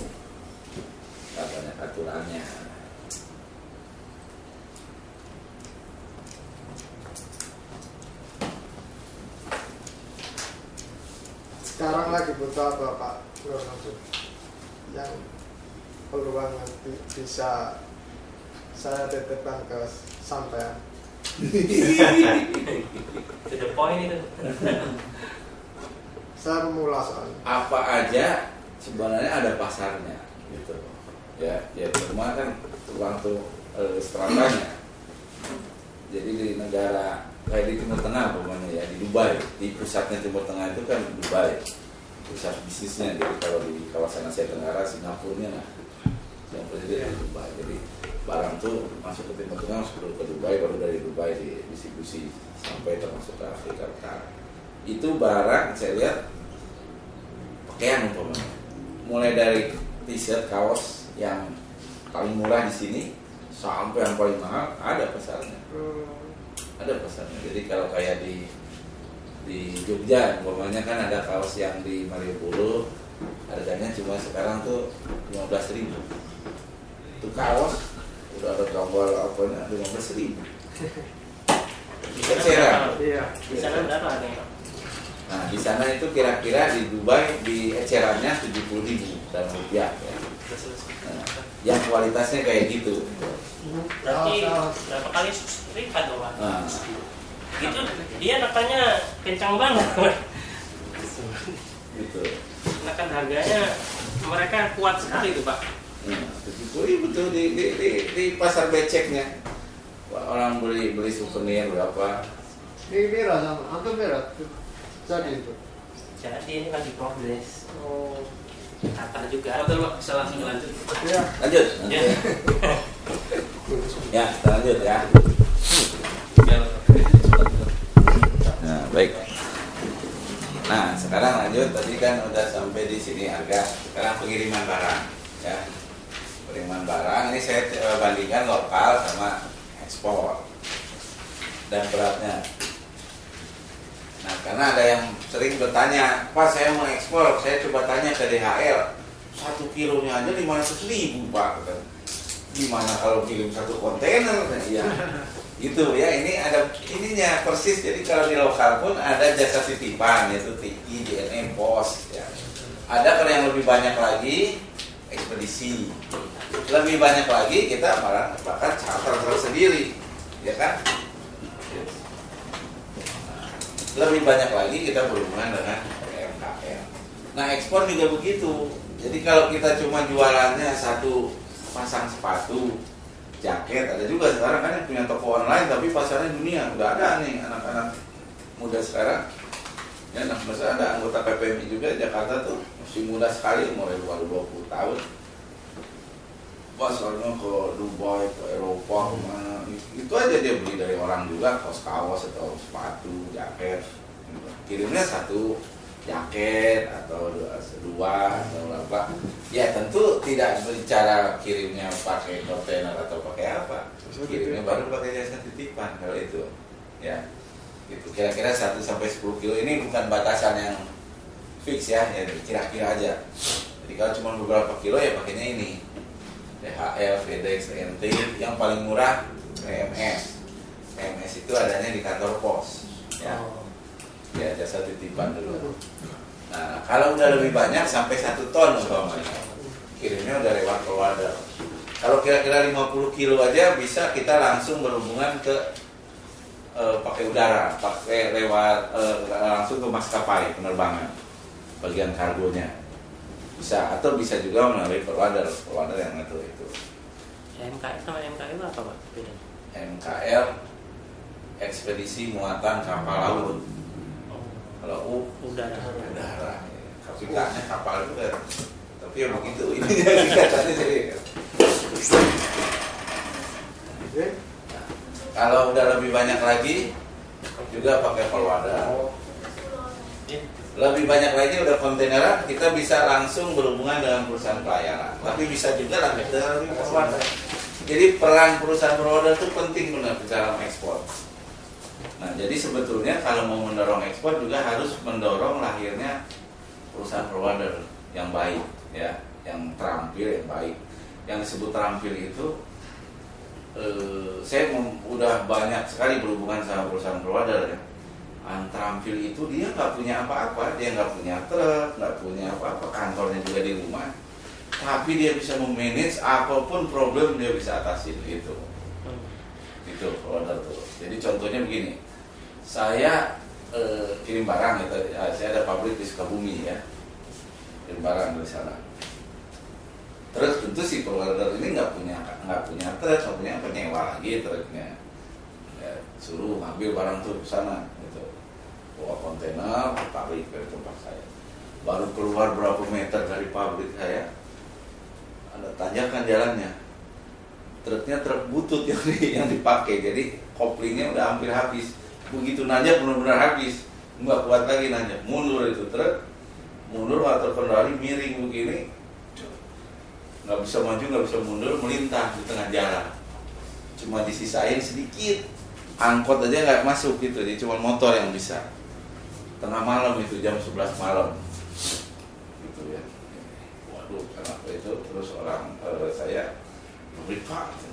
Katanya aturannya. Sekarang lagi butuh apa Pak? Leonardo? Yang peluang yang bi- bisa saya titipkan ke sampean. To the point itu. Saya pemula soalnya. apa aja sebenarnya ada pasarnya gitu ya ya cuma kan tergantung eh, stratanya jadi di negara kayak di Timur Tengah umpamanya ya di Dubai di pusatnya Timur Tengah itu kan Dubai pusat bisnisnya jadi kalau di kawasan Asia Tenggara Singapura lah Singapura itu di Dubai. Jadi barang tuh masuk ke Timur Tengah masuk ke Dubai baru dari Dubai di distribusi sampai termasuk ke Afrika Utara. Itu barang saya lihat pakaian umpamanya. Mulai dari t-shirt kaos yang paling murah di sini sampai yang paling mahal ada pasarnya. Ada pasarnya. Jadi kalau kayak di di Jogja umpamanya kan ada kaos yang di Malioboro harganya cuma sekarang tuh 15.000 ribu itu kaos udah ada gambar apanya 15.000 ribu bisa cerah Iya. Di sana berapa harganya? Nah, di sana itu kira-kira di Dubai di ecerannya 70 ribu dan rupiah ya. Nah, yang kualitasnya kayak gitu. Berarti berapa kali lipat dong Pak? Nah, Itu dia nekannya kencang banget. gitu. Nekan harganya mereka kuat sekali tuh Pak. Nah, 70 ribu tuh di, di, di, di pasar beceknya. Orang beli beli souvenir berapa? Ini merah sama, antum merah. Jadi itu. Jadi ini lagi progres. Oh. Kata juga. Betul Pak, bisa langsung lanjut. Iya. Lanjut. Ya. Ya, kita lanjut ya. Nah, baik. Nah, sekarang lanjut. Tadi kan udah sampai di sini harga. Sekarang pengiriman barang, ya. Pengiriman barang ini saya eh, bandingkan lokal sama ekspor dan beratnya. Nah, karena ada yang sering bertanya, Pak saya mau ekspor, saya coba tanya ke DHL, satu kilonya aja 500 ribu Pak. Gimana kalau kirim satu kontainer? Iya, itu ya. Ini ada ininya persis. Jadi kalau di lokal pun ada jasa titipan yaitu TI, JNE, Pos. Ya. ada kalau yang lebih banyak lagi ekspedisi. Lebih banyak lagi kita malah bahkan charter tersendiri ya kan? Lebih banyak lagi kita berhubungan dengan UMKM nah ekspor juga begitu. Jadi kalau kita cuma jualannya satu pasang sepatu jaket ada juga sekarang kan yang punya toko online tapi pasarnya dunia. Udah ada nih anak-anak muda sekarang ya nah masa ada anggota PPMI juga Jakarta tuh masih muda sekali mulai baru 20 tahun. Pasarnya ke Dubai ke Eropa ke mana itu aja dia beli dari orang juga kaos kaos atau sepatu jaket. Kirimnya satu jaket atau dua, dua atau apa. Ya tentu tidak bicara kirimnya pakai kontainer atau pakai apa. Kirimnya baru pakai jasa titipan kalau itu. Ya itu kira-kira 1 sampai 10 kilo ini bukan batasan yang fix ya ya kira-kira aja. Jadi kalau cuma beberapa kilo ya pakainya ini. DHL, FedEx, TNT yang paling murah PMS PMS itu adanya di kantor pos ya. Ya jasa titipan dulu. Nah kalau udah lebih banyak sampai satu ton umpamanya. Kirimnya udah lewat provider kalau kira-kira 50 kilo aja bisa kita langsung berhubungan ke eh, pakai udara pakai lewat eh, langsung ke maskapai penerbangan bagian kargonya. Bisa atau bisa juga melalui provider provider yang ngatur itu. MKL sama MKL itu apa pak? Beda. MKL ekspedisi muatan kapal laut. Kalau U udara. udara. Tapi kaknya kapal itu kan tapi ya begitu. Ini jadi kalau udah lebih banyak lagi juga pakai forwarder. Lebih banyak lagi udah kontaineran kita bisa langsung berhubungan dengan perusahaan pelayaran. Tapi bisa juga dengan forwarder. Jadi peran perusahaan forwarder itu penting benar dalam ekspor. Nah jadi sebetulnya kalau mau mendorong ekspor juga harus mendorong lahirnya perusahaan forwarder yang baik ya. Yang terampil yang baik. Yang disebut terampil itu eh, saya mem- udah banyak sekali berhubungan sama perusahaan forwarder ya. Yang terampil itu dia nggak punya apa-apa dia nggak punya truk nggak punya apa-apa kantornya juga di rumah. Tapi dia bisa memanage apa pun problem dia bisa atasin itu itu forwarder tuh. Jadi contohnya begini saya eh, kirim barang gitu ya, saya ada pabrik di Sukabumi ya. Kirim barang dari sana terus tentu si forwarder ini nggak punya nggak punya truk nggak punya apa nyewa lagi truknya ya, suruh ambil barang tuh ke sana gitu. Bawa kontainer tarik dari tempat saya. Baru keluar berapa meter dari pabrik saya ada tanjakan jalannya. Truknya truk butut yang di- yang dipakai jadi koplingnya udah hampir habis. Begitu nanjak benar-benar habis. Nggak kuat lagi nanjak. Mundur itu truk mundur nggak terkendali miring begini nggak bisa maju nggak bisa mundur melintah di tengah jalan. Cuma disisain sedikit. Angkot aja nggak masuk gitu jadi cuma motor yang bisa. Tengah malam itu jam 11 malam. Gitu ya. Waduh kenapa itu? Terus orang eh, saya pabrik pak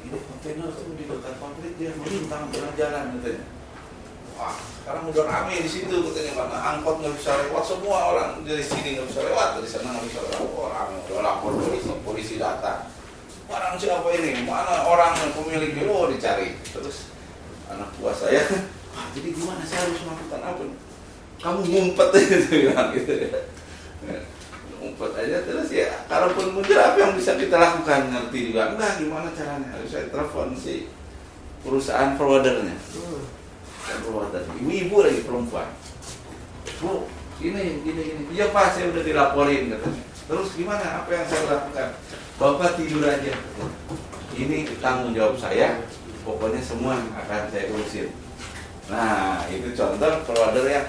ini kontainer tuh di dekat pabrik dia melintang tengah jalan katanya wah sekarang udah rame di situ katanya karena angkot nggak bisa lewat semua orang dari sini nggak bisa lewat dari sana nggak bisa lewat rame udah lapor polisi polisi datang. Barang siapa ini? Mana orang yang pemiliknya oh dicari? Terus anak buah saya Pak, jadi gimana? Saya harus melakukan apa kamu ngumpet aja gitu ya. Ngumpet aja terus ya kalaupun muncul apa yang bisa kita lakukan? Ngerti juga? Enggak gimana caranya? Harus saya telepon si perusahaan forwardernya. Forwarder ibu-ibu lagi perempuan. Bu ini gini gini iya pak saya udah dilaporin katanya terus gimana? Apa yang saya lakukan? Bapak tidur aja. Ini tanggung jawab saya. Pokoknya semua akan saya urusin. Nah itu contoh forwarder yang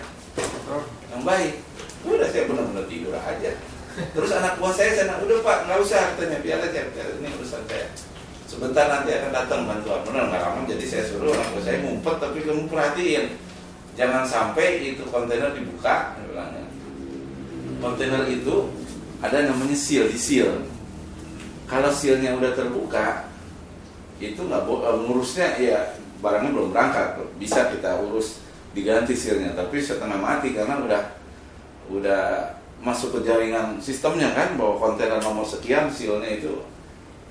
yang baik. Udah saya benar-benar tidur aja. Terus anak buah saya saya udah pak nggak usah katanya. Biar aja biar ini urusan saya sebentar nanti akan datang bantuan. Benar nggak lama jadi saya suruh buah saya ngumpet tapi kamu perhatiin. Jangan sampai itu kontainer dibuka kontainer itu ada namanya seal di seal. Kalau sealnya udah terbuka itu nggak eh, ngurusnya ya barangnya belum berangkat. Bisa kita urus diganti sealnya. Tapi setengah mati karena udah udah masuk ke jaringan sistemnya kan bahwa kontainer nomor sekian silnya itu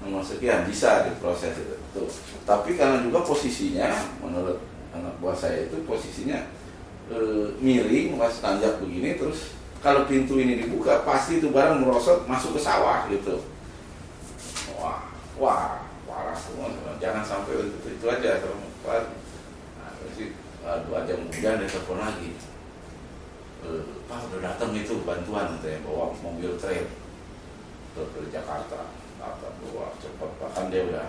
nomor sekian bisa diproses itu. Tuh. Tapi karena juga posisinya menurut anak buah saya itu posisinya e, miring pas tanjak begini terus kalau pintu ini dibuka pasti itu barang merosot masuk ke sawah gitu. Wah, wah, parah semua. Jangan sampai itu, itu aja Nah, sih uh, dua jam kemudian dia telepon lagi. E, Pak udah datang itu bantuan katanya bawa mobil trail ke, ke Jakarta lapor wah cepat. Bahkan dia udah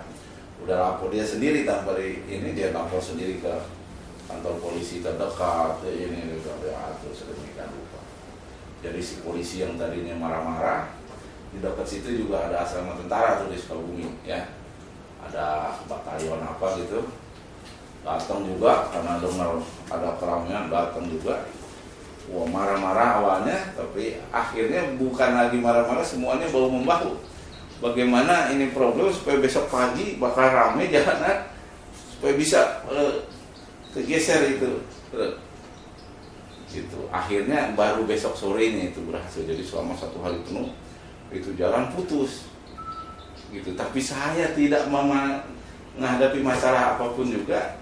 udah lapor dia sendiri tanpa di, ini dia lapor sendiri ke kantor polisi terdekat ini udah diatur sedemikian rupa jadi si polisi yang tadinya marah-marah di dekat situ juga ada asrama tentara tuh di Sukabumi ya. Ada batalion apa gitu. Datang juga karena dengar ada keramaian datang juga. Wah marah-marah awalnya tapi akhirnya bukan lagi marah-marah semuanya bahu membahu bagaimana ini problem supaya besok pagi bakal rame jalanan supaya bisa uh, kegeser itu. Uh, gitu. Akhirnya baru besok sore ini itu berhasil. Jadi selama satu hari penuh itu jalan putus. Gitu. Tapi saya tidak mama menghadapi masalah apa pun juga.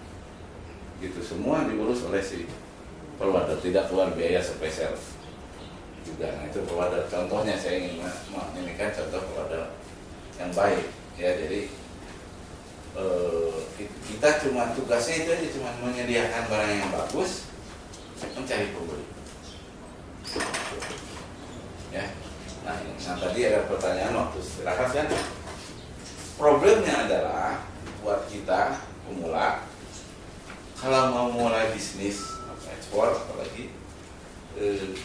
Gitu. Semua diurus oleh si perwadah tidak keluar biaya spesial. Juga. Nah itu perwadah contohnya saya ingin ini kan contoh perwadah yang baik ya. Jadi eh, kita cuma tugasnya itu aja cuma menyediakan barang yang bagus mencari pembeli. Ya. Nah, nah tadi ada pertanyaan waktu istirahat kan? Problemnya adalah buat kita pemula kalau mau mulai bisnis ekspor apalagi eh,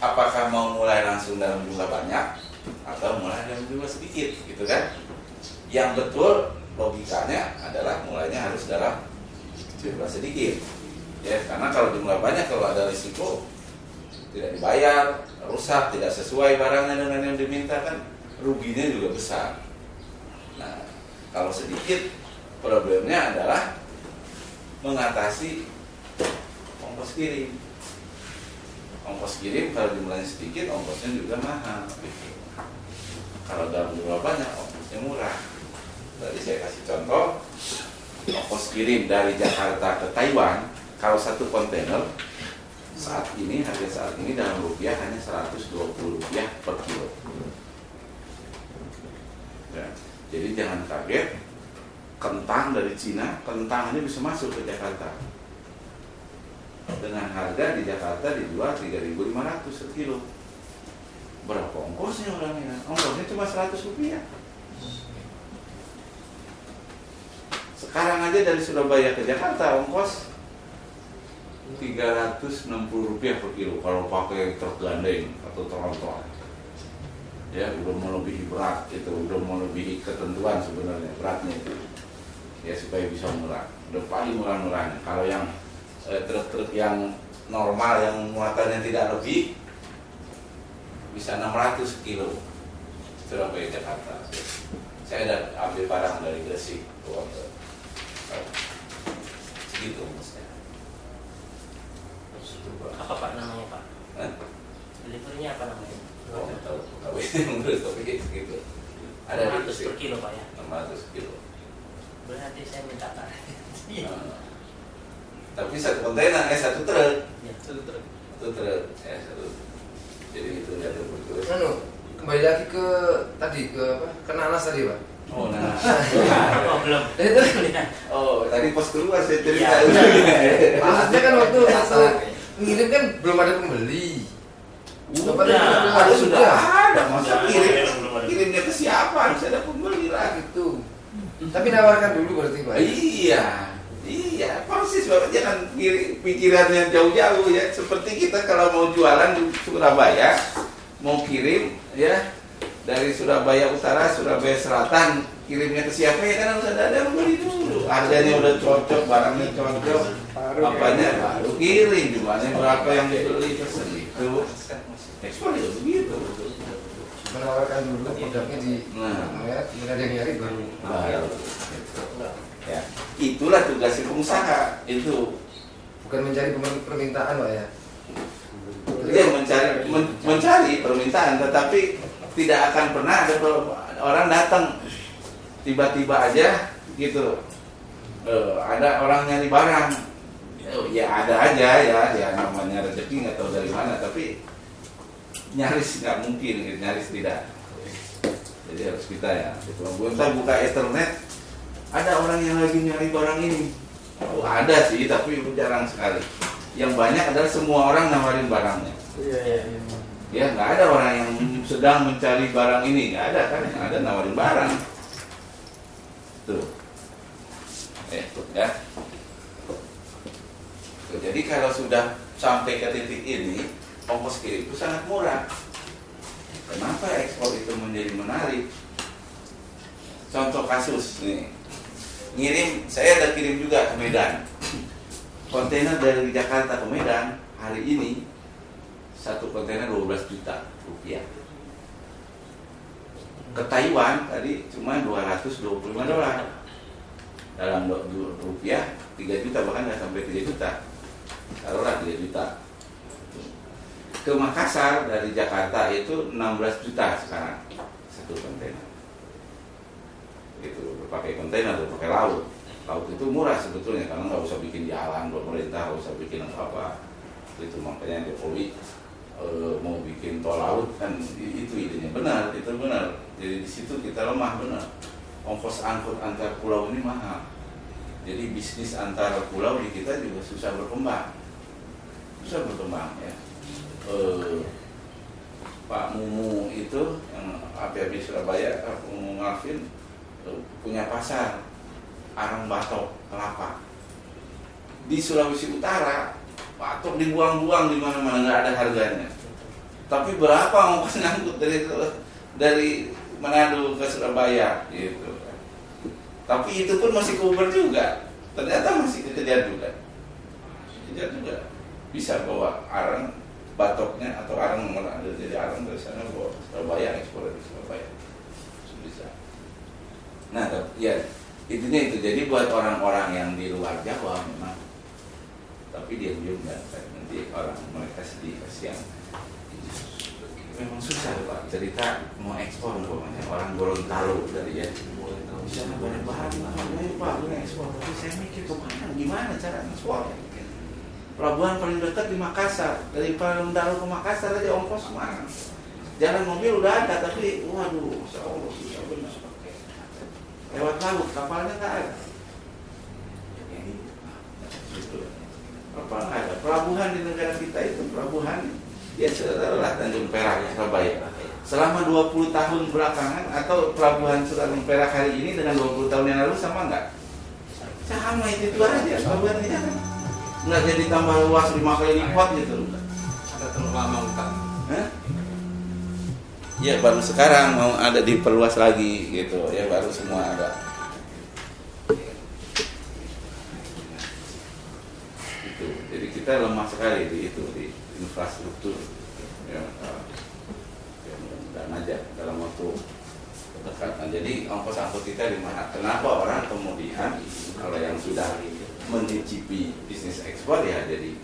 apakah mau mulai langsung dalam jumlah banyak atau mulai dari jumlah sedikit gitu kan? Yang betul logikanya adalah mulainya harus dalam jumlah sedikit. Ya karena kalau jumlah banyak kalau ada risiko tidak dibayar rusak tidak sesuai barangnya dengan yang diminta kan ruginya juga besar. Nah kalau sedikit problemnya adalah mengatasi ongkos kirim. Ongkos kirim kalau jumlahnya sedikit ongkosnya juga mahal kalau dalam jumlah banyak ongkosnya murah. Tadi saya kasih contoh ongkos kirim dari Jakarta ke Taiwan kalau satu kontainer saat ini harga saat ini dalam rupiah hanya 120 rupiah per kilo. Ya, jadi jangan kaget kentang dari Cina kentang ini bisa masuk ke Jakarta. Dengan harga di Jakarta dijual 3.500 per kilo berapa ongkosnya orangnya. Ongkosnya cuma 100 rupiah. Sekarang aja dari Surabaya ke Jakarta ongkos. 360 rupiah per kilo kalau pakai truk gandeng atau tronton ya udah melebihi berat itu udah melebihi ketentuan sebenarnya beratnya itu. Ya supaya bisa murah. Udah paling murah-murahnya. Kalau yang eh, truk-truk yang normal yang muatannya tidak lebih bisa 600 kilo Surabaya Jakarta saya ada ambil barang dari Gresik ke segitu maksudnya apa pak namanya pak Hah? deliverynya apa namanya Oh, tahu, tahu menurut tapi segitu. Ada 600 per kilo pak ya 600 kilo. berarti saya minta pak Nah, tapi satu kontainer, eh satu truk. ya. Satu truk. Satu truk, eh satu. Jadi itu ya betul. Anu, kembali lagi ke tadi ke apa? Ke nanas tadi, Pak. Oh, nah. oh belum Itu Oh, tadi pas keluar saya cerita. Iya. maksudnya kan waktu waktu ngirim kan belum ada pembeli. Udah, harus sudah ada. Masa kirim ada. kirimnya ke siapa? Harus ada pembeli lah. Gitu. Tapi nawarkan dulu berarti, Pak. Iya, iya, persis bapak jangan kiri- pikiran yang jauh-jauh ya. Seperti kita kalau mau jualan di Surabaya, mau kirim ya dari Surabaya Utara, Surabaya Selatan, kirimnya ke siapa ya kan harus ada ada yang beli dulu. Harganya udah cocok, barangnya cocok, apanya baru kirim, jumlahnya berapa yang dibeli pesen itu. Ekspor ya begitu. Menawarkan dulu produknya di Nah. ya, kemudian ada yang nyari baru. Baru. Ya, itulah tugas pengusaha. Itu. Bukan mencari permintaan, Pak ya. dia mencari men- mencari permintaan tetapi tidak akan pernah ada orang datang. Tiba-tiba aja gitu. Eh, ada orang nyari barang. Oh, ya ada aja ya ya namanya rezeki nggak tahu dari mana tapi nyaris nggak mungkin gitu, nyaris tidak. Jadi harus kita ya kalau kita buka internet ada orang yang lagi nyari barang ini. Oh, ada sih tapi jarang sekali. Yang banyak adalah semua orang nawarin barangnya. Iya, iya, iya. ya nggak ada orang yang sedang mencari barang ini. Nggak ada kan? Yang ada nawarin barang. Tuh. Eh ya. Tuh, jadi kalau sudah sampai ke titik ini ongkos kirim itu sangat murah. Kenapa ekspor itu menjadi menarik? Contoh kasus nih ngirim saya ada kirim juga ke Medan. Kontainer dari Jakarta ke Medan hari ini satu kontainer 12 juta rupiah. Ke Taiwan tadi cuma 225 dolar. Dalam rupiah 3 juta bahkan nggak sampai 3 juta. Taruhlah 3 juta. Ke Makassar dari Jakarta itu 16 juta sekarang satu kontainer itu pakai kontainer atau pakai laut. Laut itu murah sebetulnya karena nggak usah bikin jalan pemerintah nggak usah bikin apa-apa. Itu makanya Jokowi eh, mau bikin tol laut kan itu idenya. Benar itu benar. Jadi di situ kita lemah benar. Ongkos angkut antar pulau ini mahal. Jadi bisnis antar pulau di kita juga susah berkembang. Susah berkembang ya. Eh, Pak Mumu itu yang APAB Surabaya Pak Mumu eh, punya pasar arang batok kelapa. Di Sulawesi Utara batok dibuang-buang di mana-mana nggak ada harganya. Tapi berapa ongkos ngangkut dari dari Manado ke Surabaya gitu. Tapi itu pun masih cover juga. Ternyata masih kekejar juga. Kejar juga. Bisa bawa arang batoknya atau arang mana ada jadi arang dari sana bawa Surabaya ekspor dari Surabaya nah tapi ya intinya itu. Jadi buat orang-orang yang di luar Jawa memang tapi dia diam dan nanti orang mereka sedih kasihan memang susah pak. Cerita mau ekspor umpamanya. Orang Gorontalo dari ya. Di sana banyak bahan ayo pak. Ini ekspor. Tapi saya mikir ke mana? Gimana cara ekspor? Pelabuhan paling dekat di Makassar. Dari Gorontalo ke Makassar aja ongkos mana jalan mobil udah ada tapi waduh Allah susah lewat laut kapalnya nggak ada. Apa nggak ada. Pelabuhan di negara kita itu pelabuhan ya setelah Tanjung Perak Surabaya. Selama 20 tahun belakangan atau pelabuhan Tanjung Perak hari ini dengan 20 tahun yang lalu sama nggak? Sama itu itu aja pelabuhannya nggak jadi tambah luas lima kali lipat gitu Ada terlalu lama utang. Hah? Ya baru sekarang mau ada diperluas lagi gitu ya baru semua ada. Itu. Jadi kita lemah sekali di itu di infrastruktur. Ya, ya mudah-mudahan aja dalam waktu dekat. Nah, jadi ongkos angkut kita di mana? Kenapa orang kemudian kalau yang sudah mencicipi bisnis ekspor ya jadi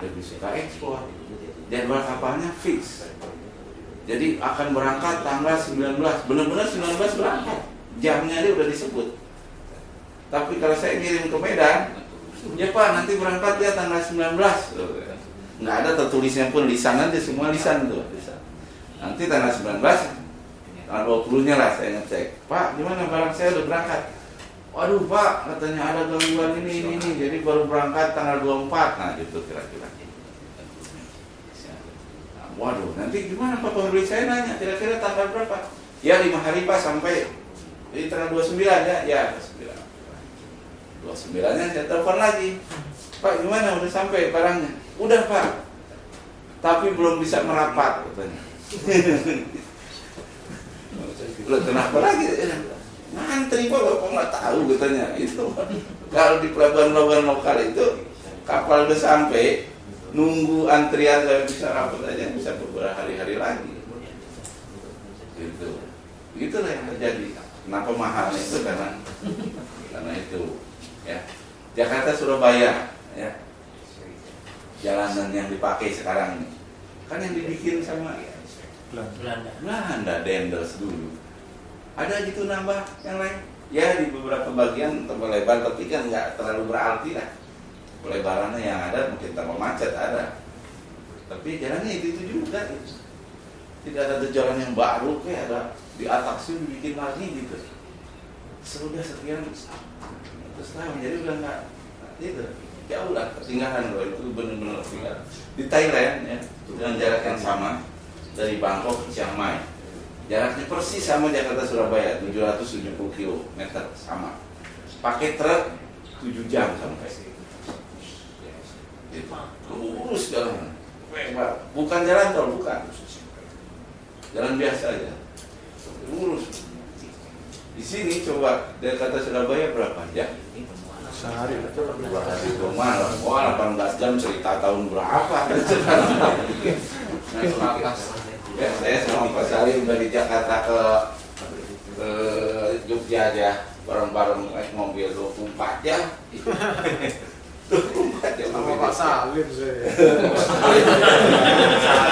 lebih suka ekspor. Jadwal kapalnya fix. Jadi akan berangkat tanggal 19, benar-benar 19 berangkat. Jamnya dia udah disebut. Tapi kalau saya ngirim ke Medan, ya Pak nanti berangkat ya tanggal 19. Nggak ada tertulisnya pun lisan aja semua lisan tuh. Nanti tanggal 19, tanggal 20 nya lah saya ngecek. Pak gimana barang saya udah berangkat? Waduh Pak katanya ada gangguan ini ini ini jadi baru berangkat tanggal 24 nah gitu kira-kira. Waduh, nanti gimana Pak pembeli saya nanya kira-kira tanggal berapa? Ya lima hari Pak sampai di tanggal 29 ya, ya 29. 29 nya saya telepon lagi. Pak gimana udah sampai barangnya? Udah Pak. Tapi belum bisa merapat katanya. Loh, kenapa lagi? Ngantri Pak, Bapak nggak tahu katanya. Itu kalau di pelabuhan-pelabuhan lokal itu kapal udah sampai nunggu antrian saya bisa rapat aja bisa beberapa hari-hari lagi. Gitu. Itulah yang terjadi. Kenapa mahalnya itu? Karena karena itu ya. Jakarta Surabaya ya. Jalanan yang dipakai sekarang ini. Kan yang dibikin sama Belanda. Belanda Dendels dulu. Ada gitu nambah yang lain? Ya di beberapa bagian tambah lebar tapi kan nggak terlalu berarti lah lebarannya yang ada mungkin tambah macet ada. Tapi jalannya itu itu juga gitu. tidak ada jalan yang baru kayak ada di atas itu dibikin lagi gitu. Sudah sekian. Terus lah jadi udah nggak itu. Jauh lah ketinggalan loh itu benar-benar ketinggalan. Di Thailand ya dengan jarak yang sama dari Bangkok ke Chiang Mai. Jaraknya persis sama Jakarta Surabaya 770 km sama. Pakai truk 7 jam sampai. Lurus jalan. Bukan jalan tol bukan. Jalan biasa aja. Lurus. Di sini coba dari kata Surabaya berapa? Jam Sehari. Dua hari dua malam. Wah 18 jam cerita tahun berapa? Ya, saya sama Pak Sari udah di Jakarta ke ke Jogja aja. Bareng-bareng naik mobil 24 jam 24 jam Sama Pak Salim saya.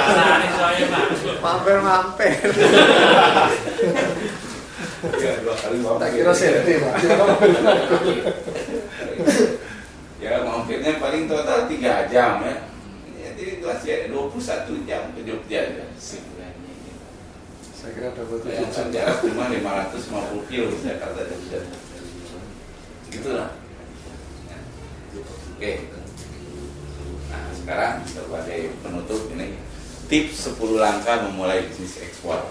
Salim soalnya Pak. Mampir-mampir. ya dua kali mampir. Tak kira sente, Pak. ya mampirnya paling total 3 jam ya jadi masih ada 21 jam ke Jogja ya Saya kira dapat yang kan jarak cuma 550 kilo Jakarta Jogja gitu lah oke. Nah sekarang sebagai penutup ini. Tips 10 langkah memulai bisnis ekspor.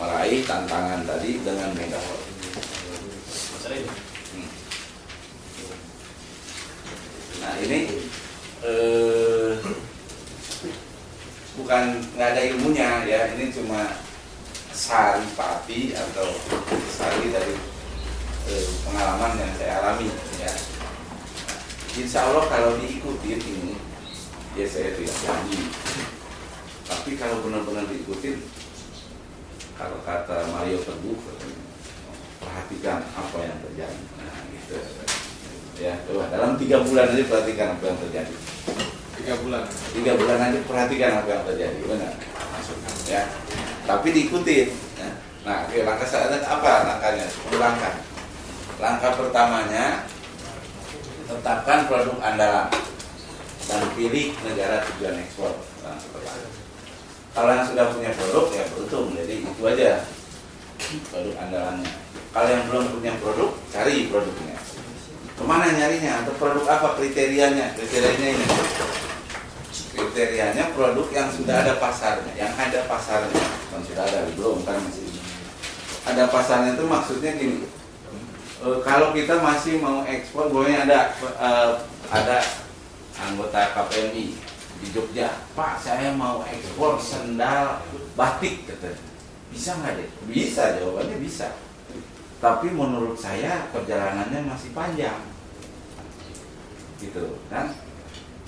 Meraih tantangan tadi dengan megawatt Hmm. Nah ini eh, bukan nggak ada ilmunya ya, ini cuma sari pati atau sari dari eh, pengalaman yang saya alami ya. Insya Allah kalau diikuti ini, ya saya tidak janji. Tapi kalau benar-benar diikutin, kalau kata Mario Teguh, perhatikan apa yang terjadi. Nah, gitu. Ya, coba dalam tiga bulan aja perhatikan apa yang terjadi. Tiga bulan. Tiga bulan aja perhatikan apa yang terjadi, benar. Ya. Tapi diikutin. ya. Nah, oke, langkah selanjutnya apa langkahnya? 10 langkah. Langkah pertamanya tetapkan produk andalan dan pilih negara tujuan ekspor. Pertama. Kalau yang sudah punya produk ya beruntung, jadi itu aja produk andalannya. Kalau yang belum punya produk, cari produknya. Ke mana nyarinya? Atau produk apa kriterianya? Kriterianya ini. Kriterianya produk yang sudah ada pasarnya, yang ada pasarnya. Yang sudah ada, belum kan masih. Ada pasarnya itu maksudnya gini. E, kalau kita masih mau ekspor, boleh ada e, ada anggota KPMI di Jogja. Pak, saya mau ekspor sendal batik, katanya. Bisa nggak deh? Bisa, jawabannya bisa. Tapi menurut saya perjalanannya masih panjang. Gitu kan?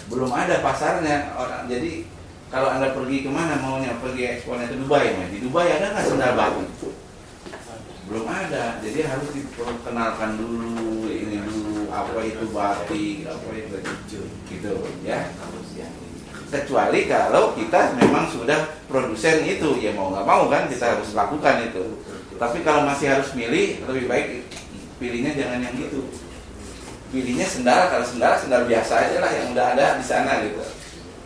Belum ada pasarnya orang. Jadi kalau Anda pergi ke mana maunya pergi ekspornya ke Dubai, di Dubai ada nggak sendal batik? Belum ada. Jadi harus diperkenalkan dulu ini dulu apa itu batik, apa itu gitu ya. Kecuali kalau kita memang sudah produsen itu, ya mau nggak mau kan kita harus lakukan itu. Tapi kalau masih harus milih, lebih baik pilihnya jangan yang gitu. Pilihnya sendal, kalau sendal sendal biasa aja lah yang udah ada di sana gitu.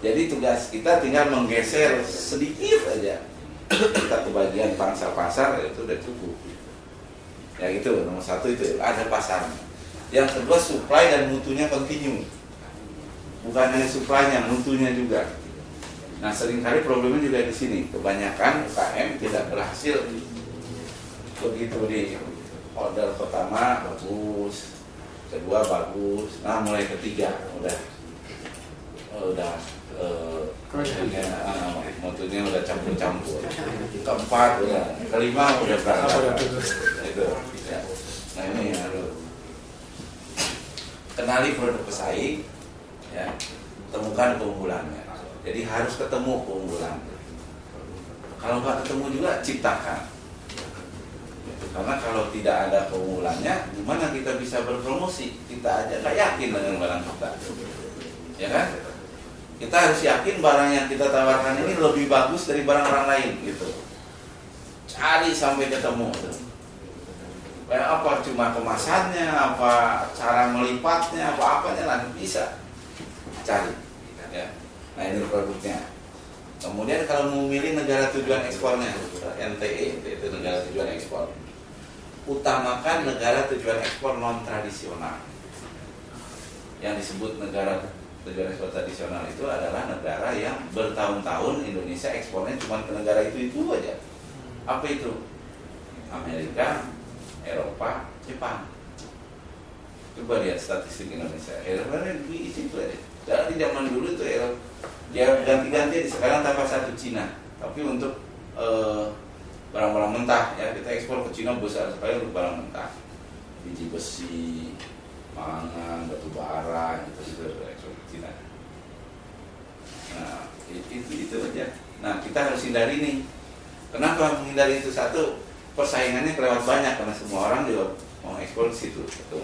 Jadi tugas kita tinggal menggeser sedikit aja kita ke bagian pangsa pasar itu udah cukup. Ya gitu, nomor satu itu ada pasarnya. Yang kedua supply dan mutunya continue. Bukan hanya supply-nya, mutunya juga. Nah sering kali problemnya juga di sini. Kebanyakan UKM tidak berhasil begitu di order pertama bagus, kedua bagus, nah mulai ketiga udah udah ah, mutunya udah campur-campur. Keempat udah, kelima udah berangkat. Itu. Ya. Nah ini harus kenali produk pesaing, ya, temukan keunggulannya. Jadi harus ketemu keunggulan. Kalau nggak ketemu juga ciptakan. Karena kalau tidak ada keunggulannya, gimana kita bisa berpromosi? Kita aja nggak yakin dengan barang kita, ya kan? Kita harus yakin barang yang kita tawarkan ini lebih bagus dari barang orang lain gitu. Cari sampai ketemu. Kayak apa cuma kemasannya apa cara melipatnya apa apanya lah bisa. Cari ya. Nah ini produknya. Kemudian kalau mau milih negara tujuan ekspornya NTE itu negara tujuan ekspor. Utamakan negara tujuan ekspor non tradisional yang disebut negara tujuan ekspor tradisional itu adalah negara yang bertahun-tahun Indonesia ekspornya cuma ke negara itu itu aja. Apa itu? Amerika Eropa Jepang. Coba lihat statistik Indonesia. Eropa di situ aja. Dari zaman dulu itu Eropa dia ganti-ganti sekarang tambah satu Cina. Tapi untuk eh, barang-barang mentah ya kita ekspor ke Cina besar sekali untuk barang mentah. Biji besi mangan batu bara itu itu ke Nah itu, itu itu aja. Nah kita harus hindari nih kenapa menghindari itu? Satu persaingannya kelewat banyak karena semua orang juga mau ekspor situ gitu.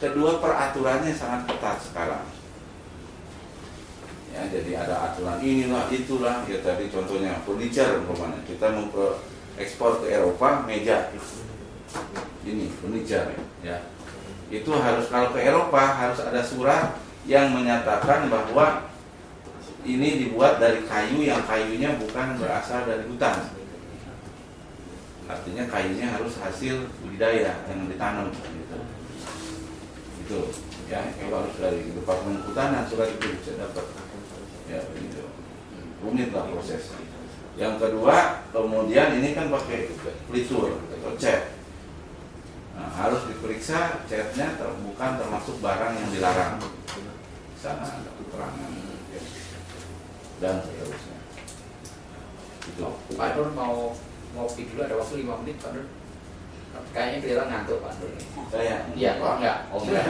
kedua peraturannya sangat ketat sekarang. Ya jadi ada aturan inilah itulah. Ya tadi contohnya furniture umpamanya. Kita mau ekspor ke Eropa meja. Ini furniture ya. Itu harus kalau ke Eropa harus ada surat yang menyatakan bahwa ini dibuat dari kayu yang kayunya bukan berasal dari hutan. Artinya kayunya harus hasil budidaya yang ditanam gitu. Itu ya. Itu harus dari departemen kehutanan surat itu bisa dapat. Ya begitu. Rumit lah prosesnya. Yang kedua kemudian ini kan pakai pelitur atau cat. Nah, harus diperiksa catnya ter, bukan termasuk barang yang dilarang sana ada keterangan dan seterusnya. Itu. Pak Nur mau ngopi dulu ada waktu 5 menit Pak Nur kayaknya kelihatan ngantuk Pak Nur saya iya. Kok enggak? Oh enggak.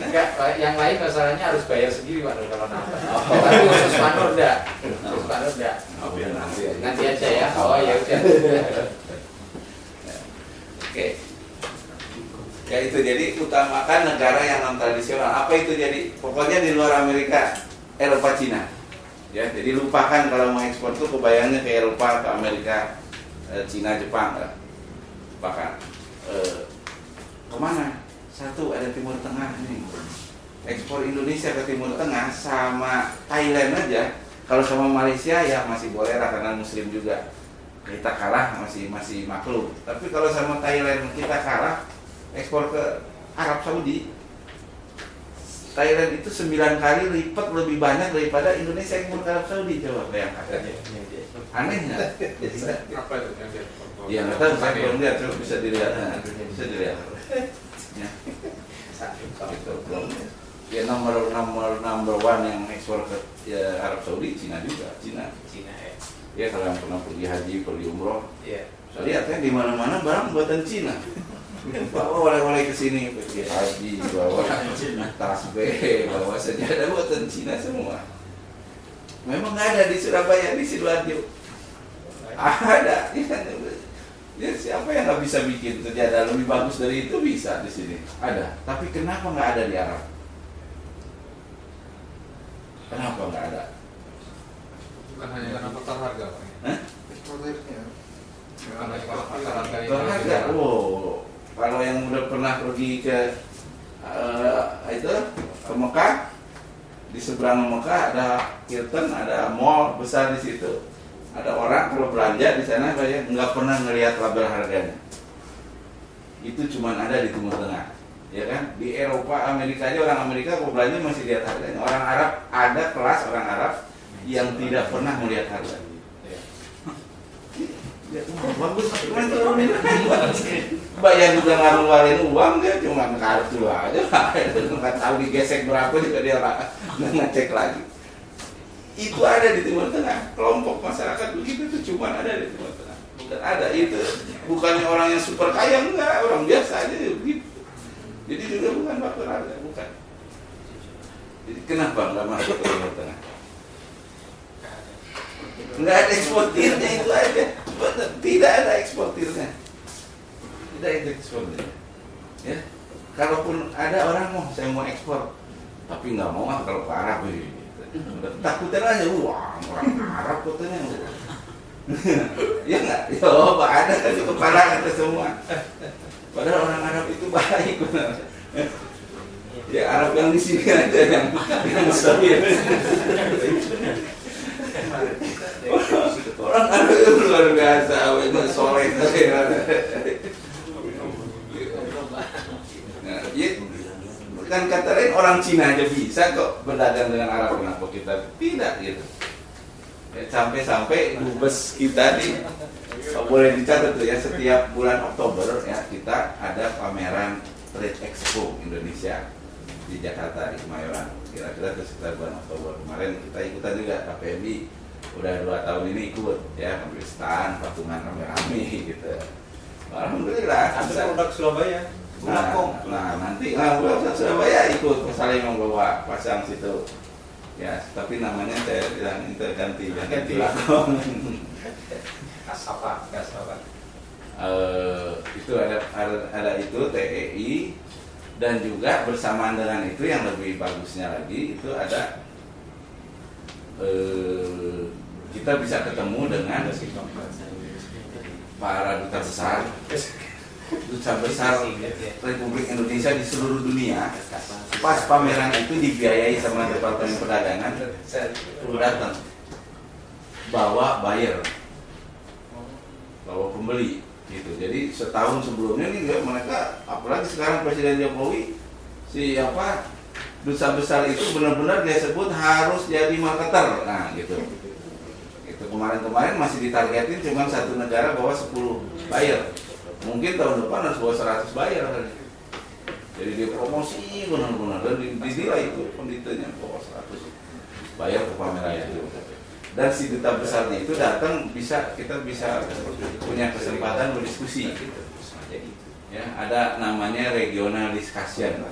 Enggak Pak. yang lain masalahnya harus bayar sendiri Pak Nur kalau nambah tapi khusus Pak Nur enggak. Khusus Pak Nur enggak. Oh, biar nanti aja. nanti aja ya. Oh ya udah. Oke. Ya itu jadi utamakan negara yang non tradisional. Apa itu jadi? Pokoknya di luar Amerika, Eropa, Cina. Ya, jadi lupakan kalau mau ekspor tuh kebayangnya ke Eropa, ke Amerika, eh, Cina, Jepang. Ya. Lupakan. Eh, ke mana? Satu ada Timur Tengah nih. Ekspor Indonesia ke Timur Tengah sama Thailand aja. Kalau sama Malaysia ya masih boleh lah karena Muslim juga kita kalah masih masih maklum. Tapi kalau sama Thailand kita kalah, ekspor ke Arab Saudi. Thailand itu 9 kali lipat lebih banyak daripada Indonesia ekspor ke Arab Saudi coba bayangkan. Aneh nggak? Apa itu yang dia Iya nggak tahu saya belum lihat, coba bisa dilihat. Nah, bisa dilihat. Ya. Ya nomor nomor number one yang ekspor ke ya, Arab Saudi Cina juga, Cina. Cina ya Ya kalau yang pernah pergi haji, pergi umroh, iya saya lihat kan di mana-mana barang buatan Cina. Bawa oleh-oleh ke sini pergi haji, bawa tasbih, bawa sejadah buatan Cina semua. Memang ada di Surabaya, di Sidoarjo. Ada. Ya, siapa yang nggak bisa bikin sejadah lebih bagus dari itu bisa di sini. Ada. Tapi kenapa nggak ada di Arab? Kenapa nggak ada? bukan hanya karena faktor harga Pak. Hah? Eksportirnya. Bukan hanya karena faktor harga. Berharga. Oh, kalau yang udah pernah pergi ke eh, itu ke Mekah, di seberang Mekah ada Hilton, ada mall besar di situ. Ada orang kalau belanja di sana banyak nggak pernah ngelihat label harganya. Itu cuma ada di Timur Tengah, ya kan? Di Eropa, Amerika aja orang Amerika kalau belanja masih lihat harganya. Orang Arab ada kelas orang Arab yang tidak pernah melihat harga. Ya, bagus, cuma turunin Bayar juga nggak ngeluarin uang dia cuma kartu aja, nggak tahu digesek berapa juga dia ngecek lagi. Itu ada di Timur Tengah, kelompok masyarakat begitu itu cuma ada di Timur Tengah. Bukan ada itu, bukannya orang yang super kaya enggak, orang biasa aja begitu. Jadi juga bukan faktor harga, bukan. Jadi kenapa nggak masuk ke Timur Tengah? nggak ada eksportirnya itu aja Bener, tidak ada eksportirnya tidak ada eksportirnya ya kalaupun ada orang mau saya mau ekspor tapi nggak mau ah kalau ke Arab eh, Udah takutan aja, wah orang Arab katanya. ya nggak? Ya Pak ada kan itu kepala kita semua. Padahal orang Arab itu baik benar. Ya Arab yang di sini aja yang yang stabil. Arab itu luar biasa, itu soleh. Nah, kan kata lain orang Cina aja bisa kok berdagang dengan Arab kenapa kita. Tidak gitu. Ya, sampai-sampai dubes kita nih boleh dicatat tuh ya setiap bulan Oktober ya kita ada pameran Trade Expo Indonesia di Jakarta di Kemayoran. Kira-kira sekitar bulan Oktober. Kemarin kita ikutan juga KPMI udah dua tahun ini ikut ya ambil stand patungan rame-rame gitu. Alhamdulillah. Anda produk Surabaya? Nah, nah nanti nah, Bulak Surabaya ikut saling membawa pasang situ. Ya tapi namanya saya bilang itu ganti ganti lakon Kas apa? Kas apa? Eh, itu ada, ada ada itu TEI dan juga bersamaan dengan itu yang lebih bagusnya lagi itu ada eh, kita bisa ketemu dengan para duta besar duta besar Republik Indonesia di seluruh dunia. Pas pameran itu dibiayai sama Departemen Perdagangan datang. Bawa buyer. Bawa pembeli gitu. Jadi setahun sebelumnya nih ya, mereka apalagi sekarang Presiden Jokowi si apa duta besar itu benar-benar dia sebut harus jadi marketer. Nah gitu. Itu kemarin-kemarin masih ditargetin cuma satu negara bawa 10 buyer. Mungkin tahun depan harus bawa 100 buyer kali. jadi dia promosi benar-benar. Dan dinilai itu pendetanya bawa 100 bayar ke pameran itu. Dan si duta besarnya itu datang bisa kita bisa punya kesempatan berdiskusi. Ya. Ada namanya regional discussion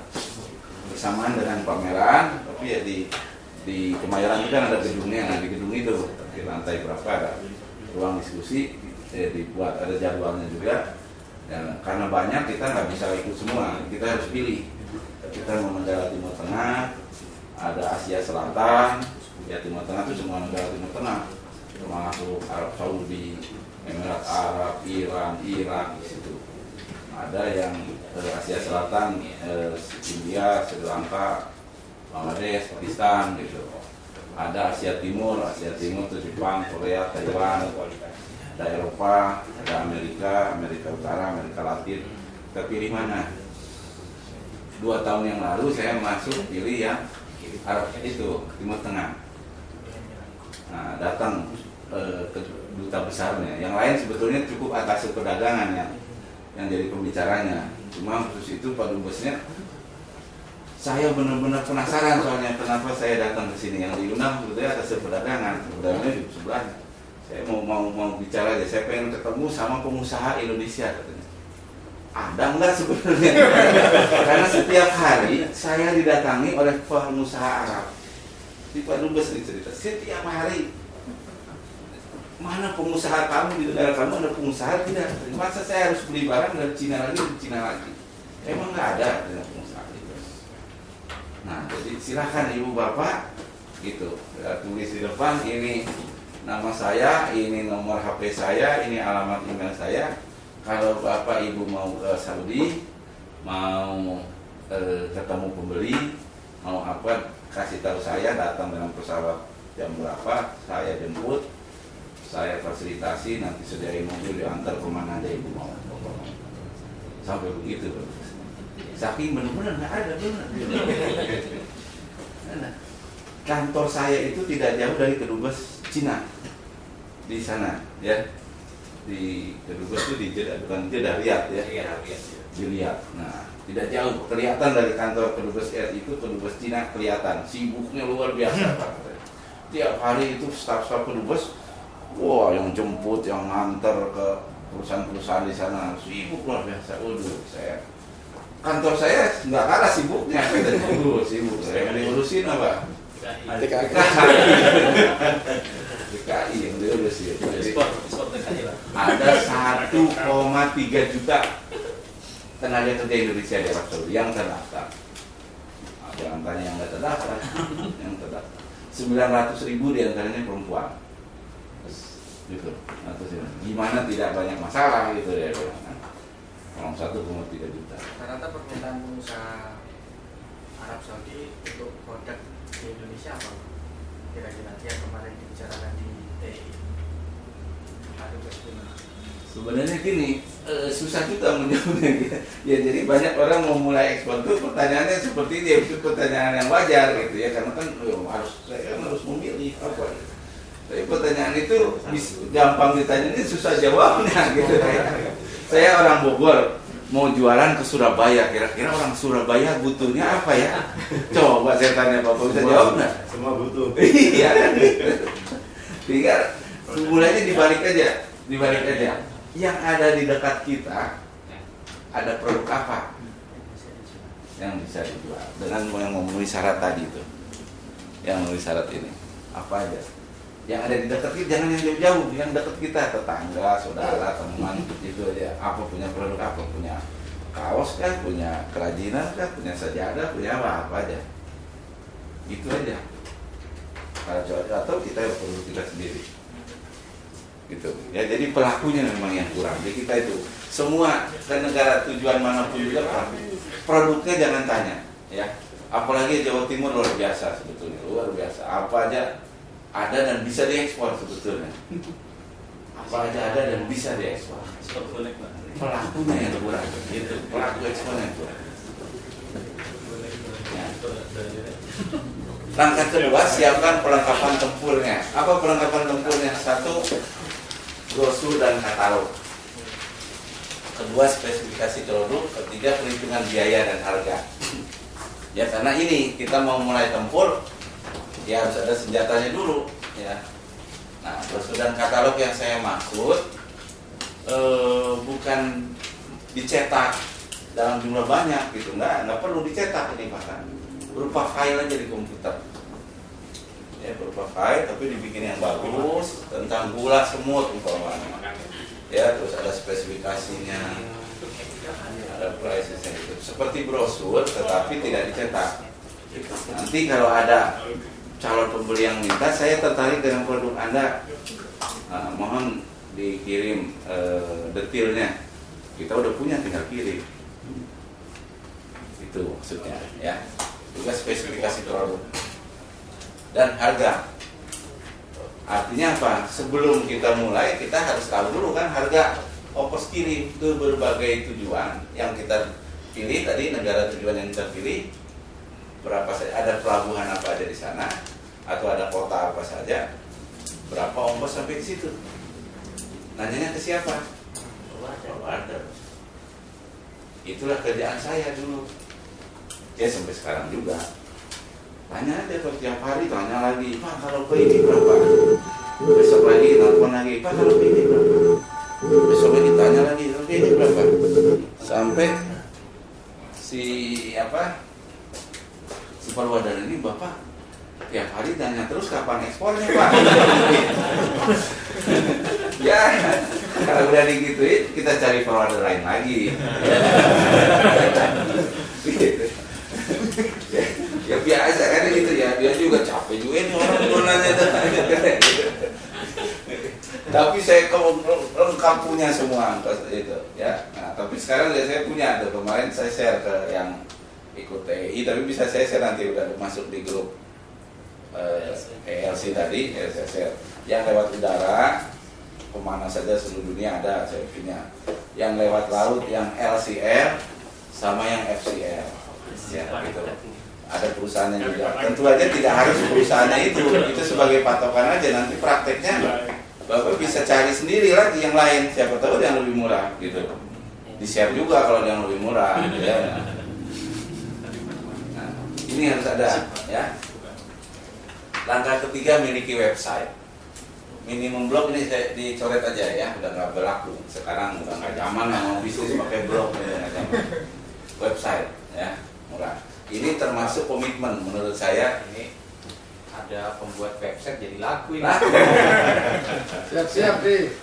bersamaan dengan pameran tapi ya di di Kemayoran itu kan ada gedungnya nah di gedung itu di lantai berapa ada ruang diskusi eh, dibuat ada jadwalnya juga. Dan karena banyak kita nggak bisa ikut semua kita harus pilih. Kita mau negara Timur Tengah ada Asia Selatan ya Timur Tengah itu semua negara Timur Tengah. Termasuk Arab Saudi Emirat Arab Iran Irak di situ. Ada yang Asia Selatan eh, India Sri Lanka Bangladesh Pakistan gitu. Ada Asia Timur Asia Timur itu Jepang Korea Taiwan ada Eropa ada Amerika Amerika Utara Amerika Latin. Kita pilih mana? Dua tahun yang lalu saya masuk pilih yang Arab itu Timur Tengah. Nah datang eh, ke duta besarnya. Yang lain sebetulnya cukup atas perdagangan yang yang jadi pembicaranya. Cuma khusus itu Pak Dubesnya saya benar-benar penasaran soalnya kenapa saya datang ke sini. Yang diundang sebetulnya atas perdagangan perdagangannya di sebelahnya. Saya mau mau mau bicara aja. Saya pengen ketemu sama pengusaha Indonesia katanya. Ada enggak sebenarnya? Karena setiap hari saya didatangi oleh pengusaha Arab. Di Pak Dubes ini cerita. Setiap hari mana pengusaha kamu di negara kamu ada pengusaha tidak? Masa saya harus beli barang dari Cina lagi dari Cina lagi? Emang nggak ada dengan pengusaha itu. Nah jadi silahkan ibu bapak gitu. Ya, tulis di depan ini nama saya ini nomor HP saya ini alamat email saya. Kalau bapak ibu mau ke Saudi mau eh, ketemu pembeli mau apa kasih tahu saya datang dengan pesawat jam berapa saya jemput saya fasilitasi nanti sediain mobil diantar ke mana aja ibu mau. Sampai begitu saking benar-benar nggak ada benar kantor saya itu tidak jauh dari kedubes Cina. Di sana ya. Di kedubes itu di Jeddah bukan Jeddah Riyadh ya. Di Riyadh. Nah tidak jauh. Kelihatan dari kantor kedubes RI itu kedubes Cina kelihatan. Sibuknya luar biasa Pak. tiap hari itu staf-staf kedubes wah yang jemput yang nganter ke perusahaan-perusahaan di sana. Sibuk luar biasa. Waduh saya kantor saya nggak kalah sibuknya. Waduh, sibuk. Saya yang diurusin apa? TKI TKI yang diurusin. Ada 1,3 juta tenaga kerja Indonesia di Arab Saudi yang terdaftar. Jangan tanya yang nggak terdaftar yang terdaftar. 900 ribu di antaranya perempuan gitu nah, terus gimana tidak banyak masalah gitu ya orang satu koma tiga juta Rata-rata permintaan pengusaha Arab Saudi untuk produk di Indonesia apa? Kira-kira yang kemarin dibicarakan di TI. Aduh, gimana? sebenarnya gini eh, susah juga menjawabnya gitu. ya jadi banyak orang mau mulai ekspor itu pertanyaannya seperti ini itu pertanyaan yang wajar gitu ya karena kan oh, harus saya kan harus memilih apa tapi pertanyaan itu gampang ditanya ini susah jawabnya gitu. Saya orang Bogor mau jualan ke Surabaya kira-kira orang Surabaya butuhnya apa ya? Coba saya tanya bapak bisa jawab nggak? Semua butuh. iya. Kan tinggal mulainya dibalik aja dibalik aja. Yang ada di dekat kita ada produk apa? Yang bisa dijual. Dengan yang memenuhi syarat tadi itu. Yang memenuhi syarat ini. Apa aja yang ada di dekat kita jangan yang jauh-jauh yang dekat kita tetangga saudara teman itu aja. Apa punya produk apa punya kaos kan punya kerajinan kan punya sajadah punya apa apa aja. Itu aja. Kalau atau kita perlu kita sendiri. Gitu. Ya jadi pelakunya memang yang kurang. Jadi kita itu semua ke negara tujuan mana pun juga produknya jangan tanya ya. Apalagi Jawa Timur luar biasa sebetulnya luar biasa. Apa aja ada dan bisa diekspor sebetulnya apa aja ada dan bisa diekspor pelakunya yang kurang gitu pelaku ekspornya yang kurang Ya. Langkah kedua, siapkan perlengkapan tempurnya. Apa perlengkapan tempurnya? Satu, brosur dan katalog. Kedua, spesifikasi produk. Ketiga, perhitungan biaya dan harga. Ya karena ini kita mau mulai tempur, ya harus ada senjatanya dulu. Ya. Nah, brosur dan katalog yang saya maksud eh, bukan dicetak dalam jumlah banyak gitu, nggak nggak perlu dicetak ini bahkan berupa file aja di komputer ya berupa file tapi dibikin yang bagus tentang gula semut umpamanya ya terus ada spesifikasinya ada pricesnya gitu seperti brosur tetapi tidak dicetak nanti kalau ada calon pembeli yang minta saya tertarik dengan produk anda. Nah, mohon dikirim eh, detailnya kita udah punya tinggal kirim. Itu maksudnya ya. Juga spesifikasi produk. Dan harga. Artinya apa? Sebelum kita mulai kita harus tahu dulu kan harga ongkos kirim ke berbagai tujuan. Yang kita pilih tadi negara tujuan yang kita pilih berapa ada pelabuhan apa aja di sana atau ada kota apa saja berapa ongkos sampai di situ? Nanyanya ke siapa? Forwarder itulah kerjaan saya dulu. Ya sampai sekarang juga. Tanya aja kalau tiap hari tanya lagi pak kalau ke ini berapa? Besok lagi telepon lagi pak kalau ke ini berapa? Besok lagi tanya lagi kalau ke ini berapa? Sampai si apa si perwadan ini bapak tiap hari tanya terus kapan ekspornya pak? Ya kalau udah digituin kita cari forwarder lain lagi. Ya biasa kan gitu ya. Dia juga capek juga nih orang nanya tapi saya kalau lengkap punya semua angka itu ya. Nah, tapi sekarang ya saya punya. Tuh kemarin saya share ke yang ikut TI tapi bisa saya share nanti udah masuk di grup eh, ELC tadi ya saya share yang lewat udara ke mana saja seluruh dunia ada saya punya yang lewat laut yang LCR sama yang FCR ya gitu. Ada perusahaannya juga. Tentu aja tidak harus perusahaannya itu itu sebagai patokan aja. Nanti prakteknya bapak bisa cari sendiri lagi yang lain. Siapa tahu yang lebih murah gitu. Di share juga kalau yang lebih murah ya. Nah, ini harus ada ya langkah ketiga miliki website minimum blog ini saya dicoret aja ya udah nggak berlaku sekarang udah nggak zaman lah mau bisnis pakai blog udah nggak zaman website ya murah ini termasuk komitmen menurut saya ini ada pembuat website jadi laku ini. Laku. Siap-siap deh.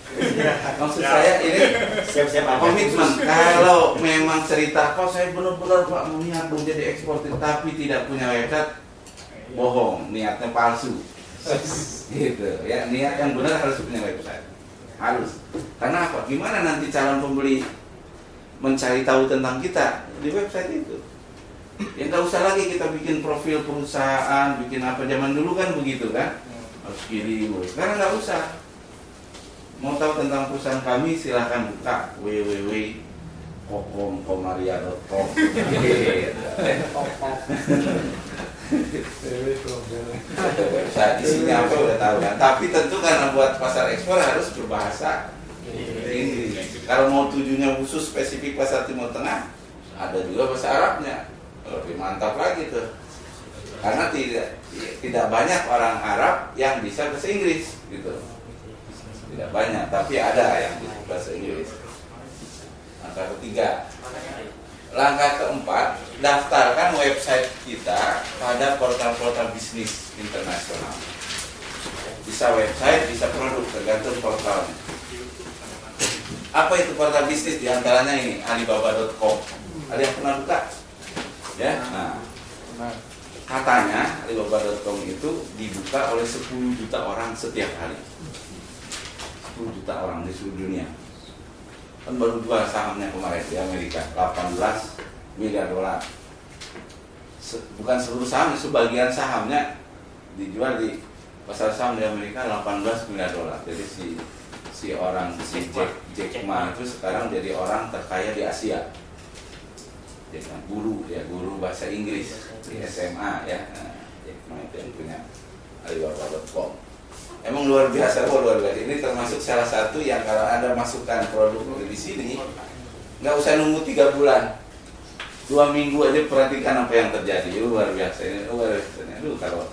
maksud saya ini Siap-siap aja. komitmen kalau memang cerita kok saya benar-benar pak niat mau jadi eksportir tapi tidak punya website bohong, niatnya palsu. gitu ya, niat yang benar harus punya website. Harus. Karena apa? Gimana nanti calon pembeli mencari tahu tentang kita di website itu? Ya nggak usah lagi kita bikin profil perusahaan, bikin apa zaman dulu kan begitu kan? Harus kirim. Sekarang nggak usah. Mau tahu tentang perusahaan kami silahkan buka www.kokomkomaria.com Website isinya apa udah tahu kan. Tapi tentu karena buat pasar ekspor harus berbahasa Inggris. Kalau mau tujuannya khusus spesifik pasar Timur Tengah Ada juga bahasa Arabnya. Lebih mantap lagi tuh. Karena tidak tidak banyak orang Arab yang bisa bahasa Inggris gitu. Tidak banyak tapi ada yang bisa bahasa Inggris. Langkah ketiga langkah keempat daftarkan website kita pada portal-portal bisnis internasional. Bisa website bisa produk tergantung portalnya. Apa itu portal bisnis? Di antaranya ini alibaba.com ada yang pernah buka? Ya? Nah katanya alibaba.com itu dibuka oleh 10 juta orang setiap hari. 10 juta orang di seluruh dunia kan baru jual sahamnya kemarin di Amerika. 18 miliar dolar. Se bukan seluruh saham sebagian sahamnya dijual di pasar saham di Amerika 18 miliar dolar. Jadi si si orang si Jack Jack Ma. Itu sekarang jadi orang terkaya di Asia. Jack Ma guru ya guru bahasa Inggris di SMA ya. Nah, Jack Ma itu yang punya Alibaba.com emang luar biasa kok luar biasa. Ini termasuk salah satu yang kalau anda masukkan produk di sini nggak usah nunggu tiga bulan. Dua minggu aja perhatikan apa yang terjadi. Luar biasa ini luar biasa. Ini Aduh, kalau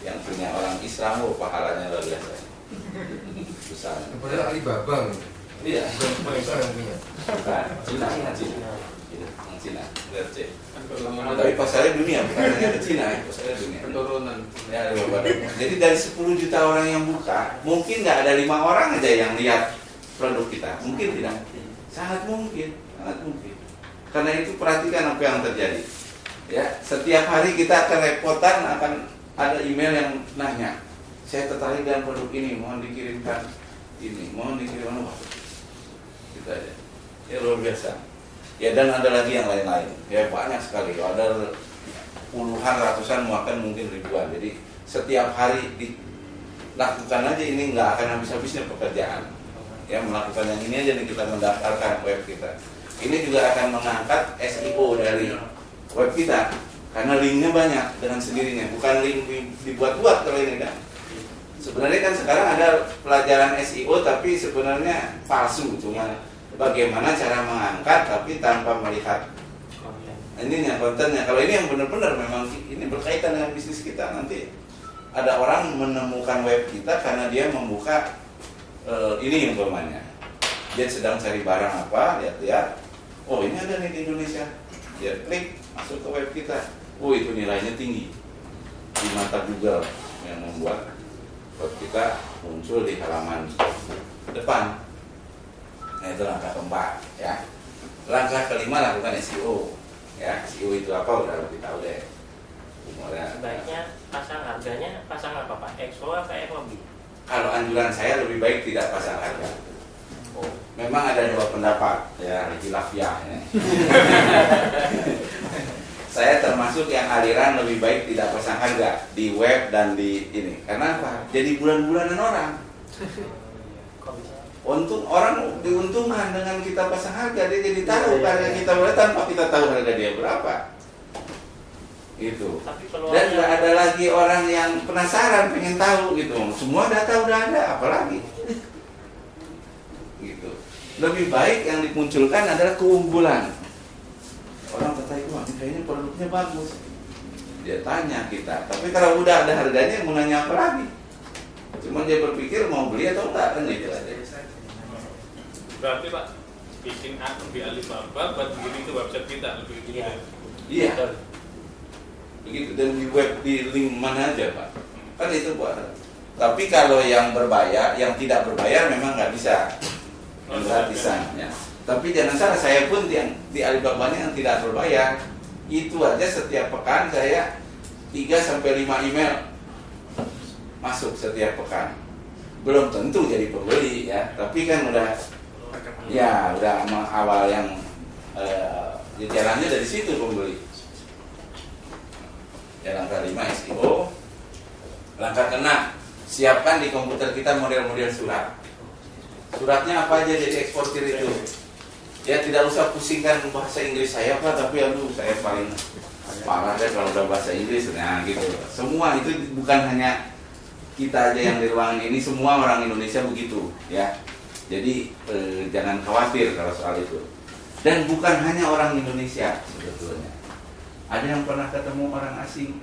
yang punya orang Islam oh, pahalanya luar biasa. Besar. Padahal Alibaba iya. Bukan Cina Cina Cina. Cina lihat cek tapi pasarnya dunia bukan hanya ke Cina ya pasarnya dunia. penurunan. Ya jadi dari 10 juta orang yang buka mungkin nggak ada lima orang aja yang lihat produk kita. Mungkin tidak. Sangat mungkin sangat mungkin. Karena itu perhatikan apa yang terjadi. Ya setiap hari kita akan repotan akan ada email yang nanya saya tertarik dengan produk ini mohon dikirimkan ini mohon dikirimkan. Wah kita aja. Ya luar biasa ya dan ada lagi yang lain-lain. Ya banyak sekali. Ada puluhan ratusan bahkan mungkin ribuan. Jadi setiap hari dilakukan aja ini nggak akan habis-habisnya pekerjaan. Ya melakukan yang ini aja nih kita mendaftarkan web kita. Ini juga akan mengangkat SEO dari web kita karena linknya banyak dengan sendirinya. Bukan link dibuat-buat kalau ini kan? Sebenarnya kan sekarang ada pelajaran SEO tapi sebenarnya palsu. Cuma bagaimana cara mengangkat tapi tanpa melihat. Ini nih kontennya. Kalau ini yang benar-benar memang ini berkaitan dengan bisnis kita nanti ada orang menemukan web kita karena dia membuka uh, ini umpamanya. Dia sedang cari barang apa lihat-lihat. Oh ini ada nih di Indonesia. Dia klik masuk ke web kita. Oh itu nilainya tinggi. Di mata Google yang membuat web kita muncul di halaman depan Nah itu langkah keempat ya. Langkah kelima lakukan SEO. Ya, SEO itu apa udah lebih tahu deh. Umurnya. Sebaiknya pasang harganya pasang apa Pak? EXO apa FOB? Kalau anjuran saya lebih baik tidak pasang harga. Oh. Memang ada dua pendapat ya hilafiah ya. saya termasuk yang aliran lebih baik tidak pasang harga di web dan di ini. Karena apa? Jadi bulan-bulanan orang untung orang diuntungkan dengan kita pasang harga dia jadi tahu iya, karya iya. kita berapa tanpa kita tahu harga dia berapa. Gitu. Dan nggak ada lagi orang yang penasaran pengen tahu gitu. Semua data udah ada apalagi? Gitu. Lebih baik yang dimunculkan adalah keunggulan. Orang tertarik wah kayaknya produknya bagus. Dia tanya kita tapi kalau udah ada harganya mau nanya apa lagi cuma dia berpikir mau beli atau enggak kan itu aja. Berarti pak bikin akun di Alibaba buat bikin itu website kita lebih gitu iya. iya. Begitu. Dan di web di link mana aja pak? Kan itu buat tapi kalau yang berbayar yang tidak berbayar memang nggak bisa. Gratisan ya. Tapi jangan salah saya pun yang di Alibaba yang tidak berbayar. Itu aja setiap pekan saya 3 sampai 5 email masuk setiap pekan. Belum tentu jadi pembeli ya, tapi kan udah ya udah awal yang ya jalannya dari situ pembeli. Ya langkah 5 SEO. Langkah keenam, siapkan di komputer kita model-model surat. Suratnya apa aja jadi eksportir itu. Ya tidak usah pusingkan bahasa Inggris saya Pak, tapi aduh saya paling parah deh kalau udah bahasa Inggris nah gitu. Semua itu bukan hanya kita aja yang di ruangan ini, semua orang Indonesia begitu ya. Jadi eh, jangan khawatir kalau soal itu. Dan bukan hanya orang Indonesia sebetulnya. Ada yang pernah ketemu orang asing,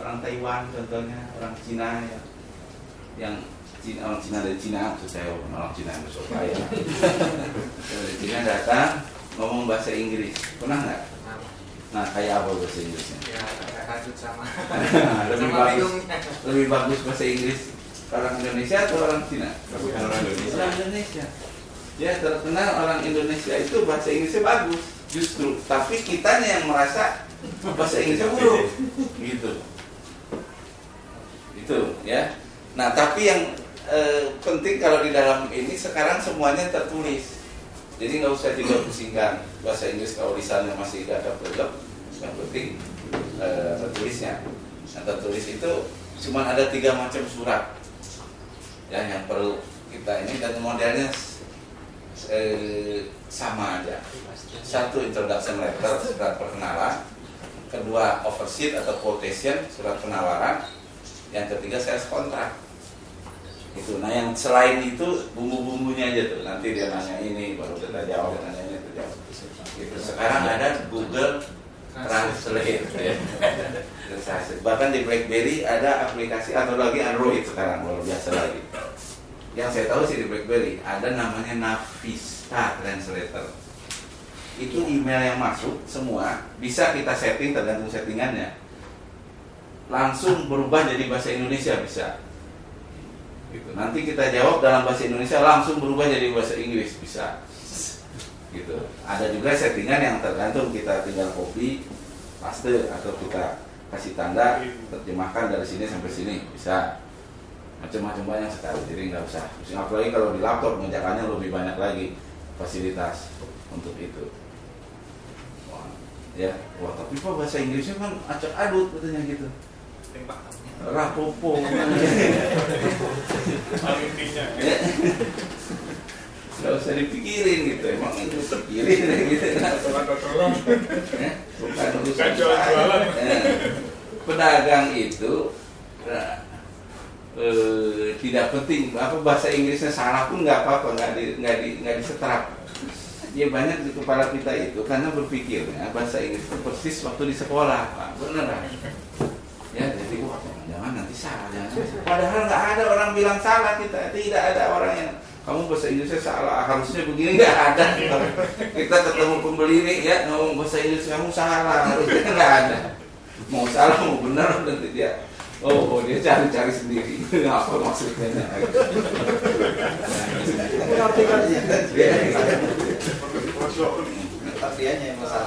orang Taiwan contohnya, orang Cina ya, yang Cina, orang Cina dari Cina, saya orang Cina dari Cina datang ngomong bahasa Inggris, pernah nggak? Nah kayak apa bahasa Inggrisnya? Ya, agak lanjut sama. lebih sama bagus, bingungnya. lebih bagus bahasa Inggris orang Indonesia atau orang Cina? Orang Indonesia. Orang Indonesia. Ya terkenal orang Indonesia itu bahasa Inggrisnya bagus justru, tapi kitanya yang merasa bahasa Inggrisnya buruk, gitu. Itu ya. Nah tapi yang eh, penting kalau di dalam ini sekarang semuanya tertulis. Jadi nggak usah juga pusingkan bahasa Inggris kalau lisannya masih gak ada belok. Yang penting eh, tertulisnya. Nah, tertulis itu cuma ada tiga macam surat. Ya yang perlu kita ini dan modelnya eh, sama aja. Satu introduction letter surat perkenalan, kedua overseat atau quotation surat penawaran, yang ketiga sales kontrak. Itu. Nah yang selain itu bumbu-bumbunya aja tuh. Nanti dia nanya ini baru kita jawab. Dia nanya ini jawab. Gitu. sekarang ada Google Translate ya. Translate. bahkan di BlackBerry ada aplikasi atau lagi Android sekarang luar biasa lagi yang saya tahu sih di BlackBerry ada namanya Navista Translator itu email yang masuk semua bisa kita setting tergantung settingannya langsung berubah jadi bahasa Indonesia bisa gitu. Nanti kita jawab dalam bahasa Indonesia langsung berubah jadi bahasa Inggris bisa. Gitu. Ada juga settingan yang tergantung kita tinggal copy, paste atau kita kasih tanda terjemahkan dari sini sampai sini bisa. Macam-macam banyak sekali. Jadi nggak usah. Apalagi kalau di laptop lebih banyak lagi fasilitas untuk itu. Wah, ya, wah tapi kok bahasa Inggrisnya kan acak adut katanya gitu. Rapopo. Artinya. Ya. Gak usah dipikirin gitu, emang itu pikirin gitu. Bukan urusan Bukan jualan-jualan. saya. Ya. Pedagang itu nah, eh, tidak penting apa bahasa Inggrisnya salah pun nggak apa-apa nggak di nggak di nggak disetrap ya banyak di kepala kita itu karena berpikirnya bahasa Inggris itu persis waktu di sekolah Pak. bener kan? ya jadi wah jangan nanti salah jangan padahal nggak ada orang bilang salah kita tidak ada orang yang kamu bahasa Inggrisnya salah. Harusnya begini nggak ada. Kita ketemu pembeli nih ya ngomong bahasa Inggris kamu salah. Harusnya nggak ada. Mau salah mau benar nanti dia oh, oh dia cari-cari sendiri. Apa maksudnya.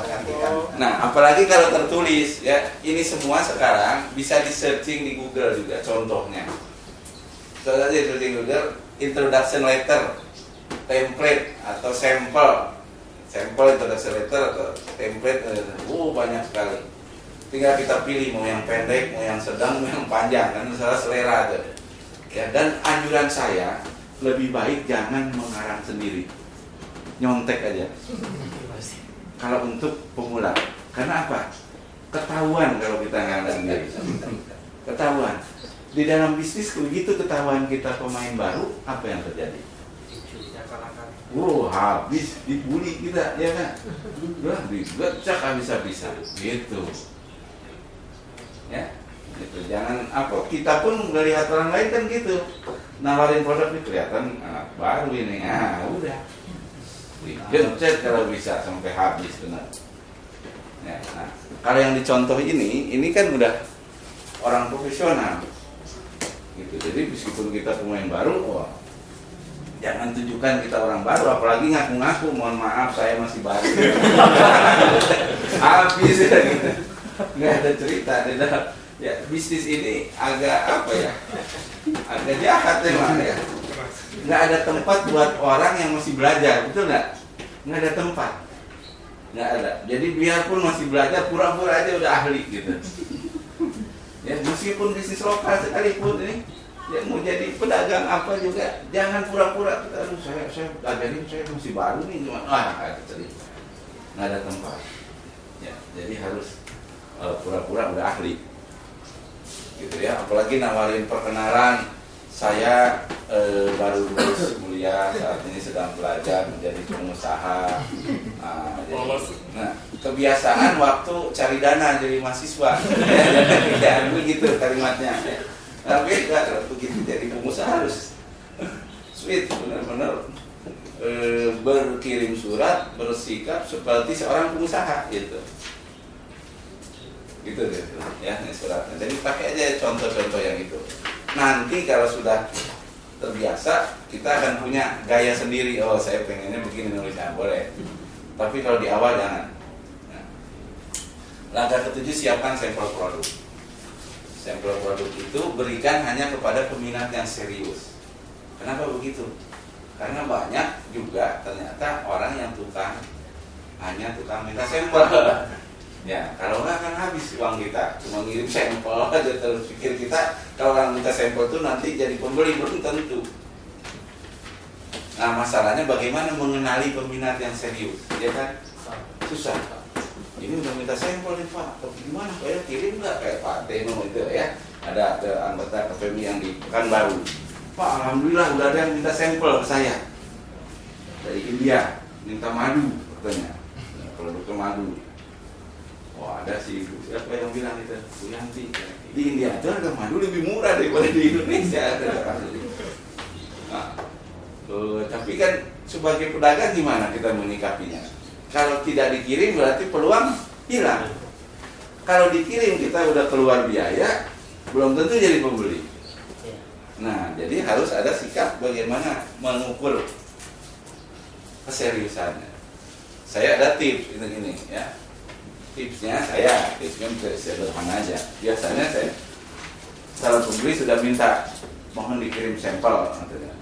Gantikan. Nah, apalagi kalau tertulis ya, ini semua sekarang bisa di searching di Google juga contohnya. Contohnya di searching Google introduction letter, template atau sampel. Sampel introduction letter atau template oh banyak sekali. Tinggal kita pilih mau yang pendek, mau yang sedang, mau yang panjang kan masalah selera tuh. Ya, dan anjuran saya lebih baik jangan mengarang sendiri. Nyontek aja kalau untuk pemula. Karena apa? Ketahuan kalau kita nggak sendiri. Ketahuan. Di dalam bisnis begitu ketahuan kita pemain baru, apa yang terjadi? Wow, habis dibully kita, ya kan? Wah, digecak habis-habisan, gitu. Ya, gitu. Jangan apa? Kita pun melihat orang lain kan gitu. Nawarin produk ini kelihatan anak baru ini, ah udah digencet kalau bisa sampai habis benar. Ya, nah, kalau yang dicontoh ini, ini kan udah orang profesional, gitu. Jadi meskipun kita pemain baru, wah, jangan tunjukkan kita orang baru, apalagi ngaku-ngaku. Mohon maaf, saya masih baru. habis ya, gitu. Nggak ada cerita dalam ya bisnis ini agak apa ya agak jahat memang ya nggak ada tempat buat orang yang masih belajar betul nggak nggak ada tempat nggak ada jadi biarpun masih belajar pura-pura aja udah ahli gitu ya meskipun bisnis lokal sekalipun ini ya mau jadi pedagang apa juga jangan pura-pura aduh saya saya ajarin saya masih baru nih cuma ah tadi. Nggak ada tempat. Ya jadi harus eh, pura-pura udah ahli gitu ya apalagi nawarin perkenalan. Saya eh, baru lulus kuliah saat ini sedang belajar menjadi pengusaha. Nah, jadi- nah, kebiasaan waktu cari dana jadi mahasiswa. Ya, begitu kalimatnya. Tapi nggak begitu jadi pengusaha harus sweet benar-benar eh, berkirim surat bersikap seperti seorang pengusaha gitu. Gitu gitu ya suratnya. Jadi pakai aja contoh-contoh yang itu. Nanti kalau sudah terbiasa kita akan punya gaya sendiri. Oh saya pengennya begini nulisnya. Boleh. Tapi kalau di awal jangan. Langkah ketujuh siapkan sampel produk sampel produk itu berikan hanya kepada peminat yang serius kenapa begitu karena banyak juga ternyata orang yang tukang hanya tukang minta sampel Ya, kalau nggak akan habis uang kita. Cuma ngirim sampel aja terus pikir kita kalau orang minta sampel tuh nanti jadi pembeli belum tentu. Nah, masalahnya bagaimana mengenali peminat yang serius, ya kan? Susah. Ini udah minta sampel nih Pak, tapi gimana? Pak ya kirim nggak? Kayak Pak Teno itu ya? Ada, ada anggota KPMI yang di Pekanbaru. Pak, alhamdulillah udah ada yang minta sampel ke saya. Dari India, minta madu katanya, produk madu. Oh ada sih. Ibu siapa yang bilang itu? Bu Yanti. Di India itu harga madu lebih murah daripada di Indonesia ada nah, eh, tapi kan sebagai pedagang gimana kita menyikapinya kalau tidak dikirim berarti peluang hilang. Kalau dikirim kita udah keluar biaya belum tentu jadi pembeli. Nah jadi harus ada sikap bagaimana mengukur keseriusannya. Saya ada tips ini ini ya. Tipsnya saya tipsnya bisa sederhana aja. Biasanya saya kalau pembeli sudah minta mohon dikirim sampel katanya.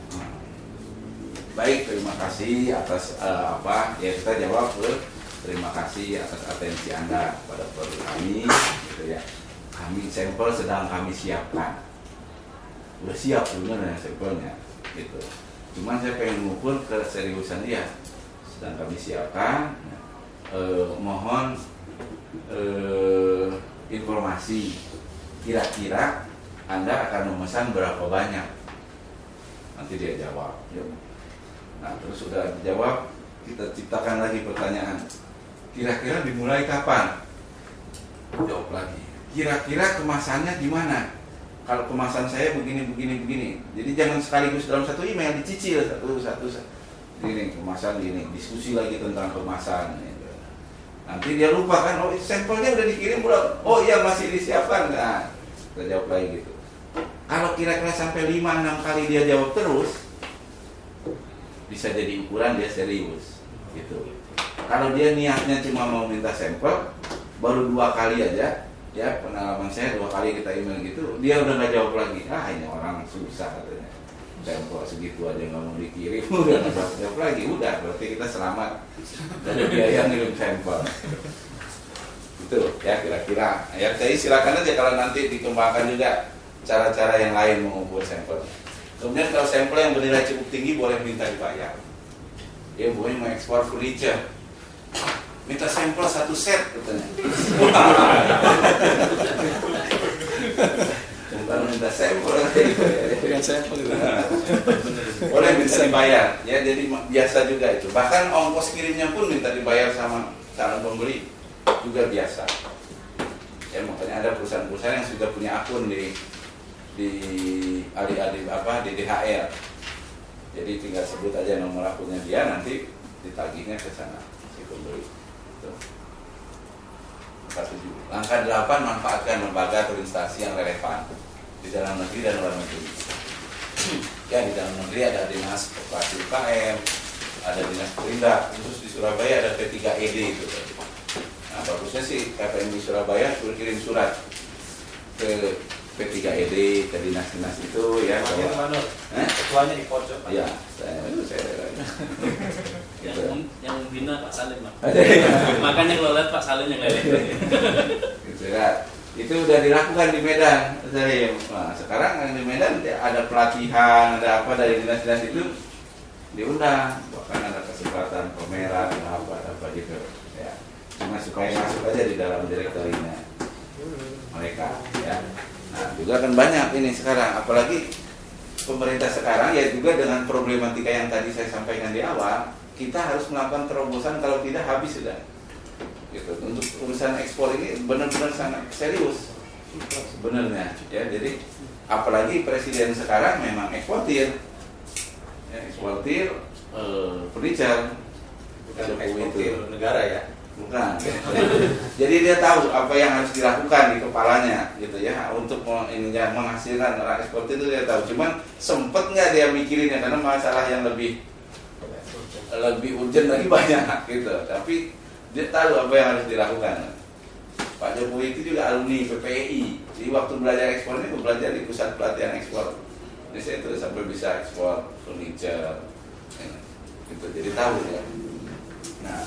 Baik terima kasih atas eh, apa ya kita jawab eh, terima kasih atas atensi anda pada produk kami gitu ya. Kami sampel sedang kami siapkan. Udah siap sebenarnya sampelnya gitu. Cuman saya pengen mengukur keseriusan dia. Sedang kami siapkan eh, mohon eh, informasi. Kira-kira Anda akan memesan berapa banyak? Nanti dia jawab. Ya. Nah terus sudah dijawab kita ciptakan lagi pertanyaan kira-kira dimulai kapan jawab lagi kira-kira kemasannya gimana kalau kemasan saya begini begini begini jadi jangan sekaligus dalam satu email dicicil satu satu satu. gini kemasan gini diskusi lagi tentang kemasan gitu. Nanti dia lupa kan, oh sampelnya udah dikirim belum? Oh iya masih disiapkan. Nah, kita jawab lagi gitu. Kalau kira-kira sampai 5-6 kali dia jawab terus, bisa jadi ukuran dia serius. Gitu. Kalau dia niatnya cuma mau minta sampel, baru dua kali aja, ya pengalaman saya dua kali kita email gitu, dia udah nggak jawab lagi. Ah ini orang susah katanya. Sampel segitu aja nggak mau dikirim, udah nggak jawab, lagi, udah berarti kita selamat dari biaya ngirim sampel. Itu ya kira-kira. Ya jadi silakan aja kalau nanti dikembangkan juga cara-cara yang lain mengukur sampel. Kemudian kalau sampel yang bernilai cukup tinggi boleh minta dibayar. Dia boleh mengekspor furniture. Minta sampel satu set katanya. Bukan minta sampel. Dengan sampel boleh minta dibayar ya jadi biasa juga itu bahkan ongkos kirimnya pun minta dibayar sama calon pembeli juga biasa ya makanya ada perusahaan-perusahaan yang sudah punya akun di di adik-adik apa di DHR jadi tinggal sebut aja nomor akunnya dia nanti ditagihnya ke sana si pembeli Tuh. Langkah delapan manfaatkan lembaga atau yang relevan di dalam negeri dan luar negeri. Ya di dalam negeri ada dinas koperasi UKM ada dinas perindak khusus di Surabaya ada P3ED itu nah bagusnya sih KPMI Surabaya suruh kirim surat ke P3ED ke dinas-dinas itu ya bahwa-? Ketuanya di pojok, Pak. ya saya, saya Yang, yang bina Pak Salim, Pak. Ada ya? Makanya kalau lihat Pak Salim yang lain. gitu ya. itu udah dilakukan di Medan saya nah, sekarang yang di Medan ada pelatihan ada apa dari dinas-dinas itu diundang bahkan ada kesempatan pameran apa apa gitu ya cuma supaya masuk aja di dalam direktorinya mereka ya nah juga kan banyak ini sekarang. Apalagi pemerintah sekarang ya juga dengan problematika yang tadi saya sampaikan di awal kita harus melakukan terobosan kalau tidak habis sudah. Gitu. Untuk urusan ekspor ini benar-benar sangat serius. Sebenarnya ya. Jadi apalagi presiden sekarang memang eksportir. Ya, eksportir eh, furniture Jokowi eksportir. negara ya? Bukan. Jadi dia tahu apa yang harus dilakukan di kepalanya gitu ya untuk meng- ini ya, menghasilkan orang eksportir itu dia tahu. Cuman sempet nggak dia mikirinnya karena masalah yang lebih lebih urgent lagi banyak gitu. Tapi dia tahu apa yang harus dilakukan. Pak Jokowi itu juga alumni PPI jadi waktu belajar ekspor ini belajar di pusat pelatihan ekspor. Saya itu sampai bisa ekspor furniture ya, gitu. Jadi tahu ya nah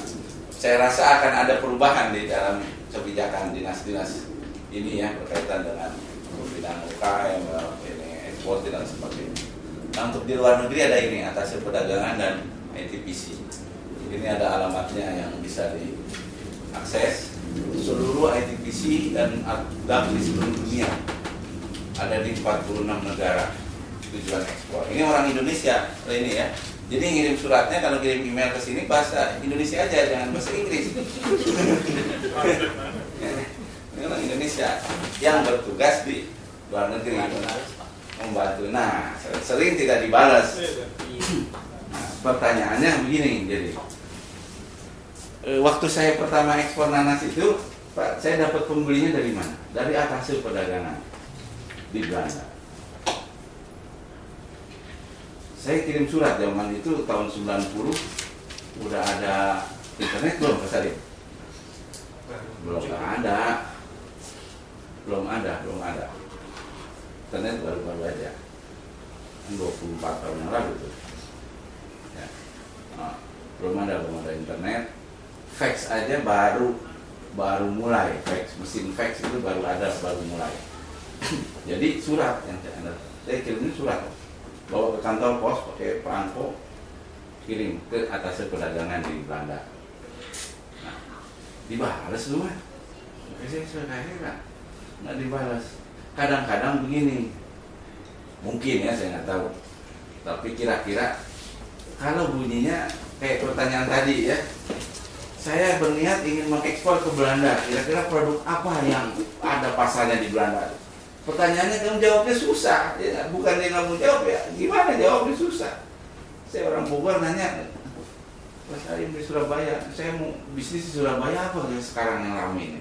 saya rasa akan ada perubahan di dalam kebijakan dinas-dinas ini ya berkaitan dengan bidang UKM ini ekspor dan sebagainya. Nah untuk di luar negeri ada ini atas perdagangan dan ITPC ini ada alamatnya yang bisa diakses. Seluruh ITPC dan ADAP di seluruh dunia ada di 46 negara tujuan ekspor. Ini orang Indonesia ini ya jadi ngirim suratnya kalau kirim email ke sini bahasa Indonesia aja jangan bahasa Inggris. Ini orang Indonesia yang bertugas di luar negeri. Membantu. Nah sering tidak dibalas. Nah, pertanyaannya begini jadi. Eh, waktu saya pertama ekspor nanas itu Pak saya dapat pembelinya dari mana? Dari atas perdagangan di Belanda saya kirim surat zaman itu tahun 90 udah ada internet belum Pak Salim? belum ada. Belum ada belum ada. Internet baru-baru aja. Kan 24 tahun yang lalu tuh. Ya. Nah, belum ada belum ada internet. Fax aja baru baru mulai. Fax mesin fax itu baru ada baru mulai. Jadi surat yang saya saya kirimnya surat bawa ke kantor pos pakai perangko kirim ke atas perdagangan di Belanda. Nah, dibalas dulu kan saya sudah nggak dibalas kadang-kadang begini. Mungkin ya saya nggak tahu. Tapi kira-kira kalau bunyinya kayak pertanyaan tadi ya saya berniat ingin mengekspor ke Belanda. Kira-kira produk apa yang ada pasarnya di Belanda pertanyaannya kamu jawabnya susah. Ya, bukan dia mau jawab ya. Gimana jawabnya susah? Saya orang Bogor nanya. Mas Arim di Surabaya saya mau bisnis di Surabaya apa yang sekarang yang ramai ini?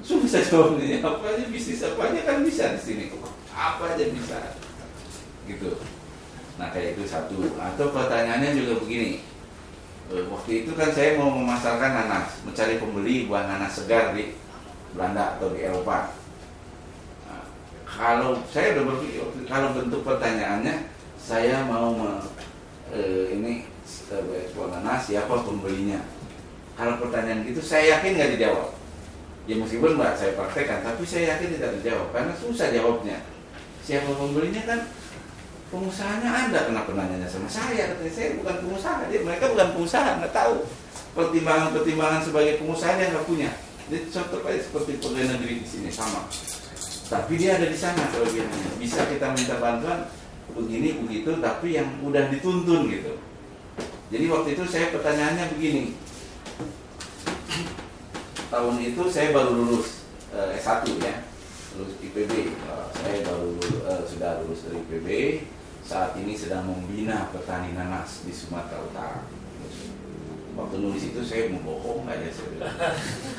Susah jawabnya. Apa aja bisnis apa aja kan bisa di sini. Apa aja bisa. Gitu. Nah kayak itu satu. Atau pertanyaannya juga begini. Eh, waktu itu kan saya mau memasarkan nanas mencari pembeli buah nanas segar di Belanda atau di Eropa kalau saya udah berpikir kalau bentuk pertanyaannya saya mau me- eh, ini buah nanas siapa pembelinya? Kalau pertanyaan gitu saya yakin nggak dijawab. Ya meskipun mbak saya praktekkan tapi saya yakin tidak dijawab karena susah jawabnya. Siapa pembelinya kan pengusahanya ada kenapa nanyanya sama saya. Katanya saya bukan pengusaha. Dia mereka bukan pengusaha nggak tahu. Pertimbangan-pertimbangan sebagai pengusaha dia nggak punya. Dia contoh seperti pegawai negeri di sini sama tapi dia ada di sana kelebihannya. Bisa kita minta bantuan begini begitu tapi yang udah dituntun gitu. Jadi waktu itu saya pertanyaannya begini. Tahun itu saya baru lulus eh, S1 ya. Lulus IPB Eh, saya baru eh, sudah lulus dari IPB saat ini sedang membina petani nanas di Sumatera Utara. Waktu nulis itu saya mau bohong aja saya bilang.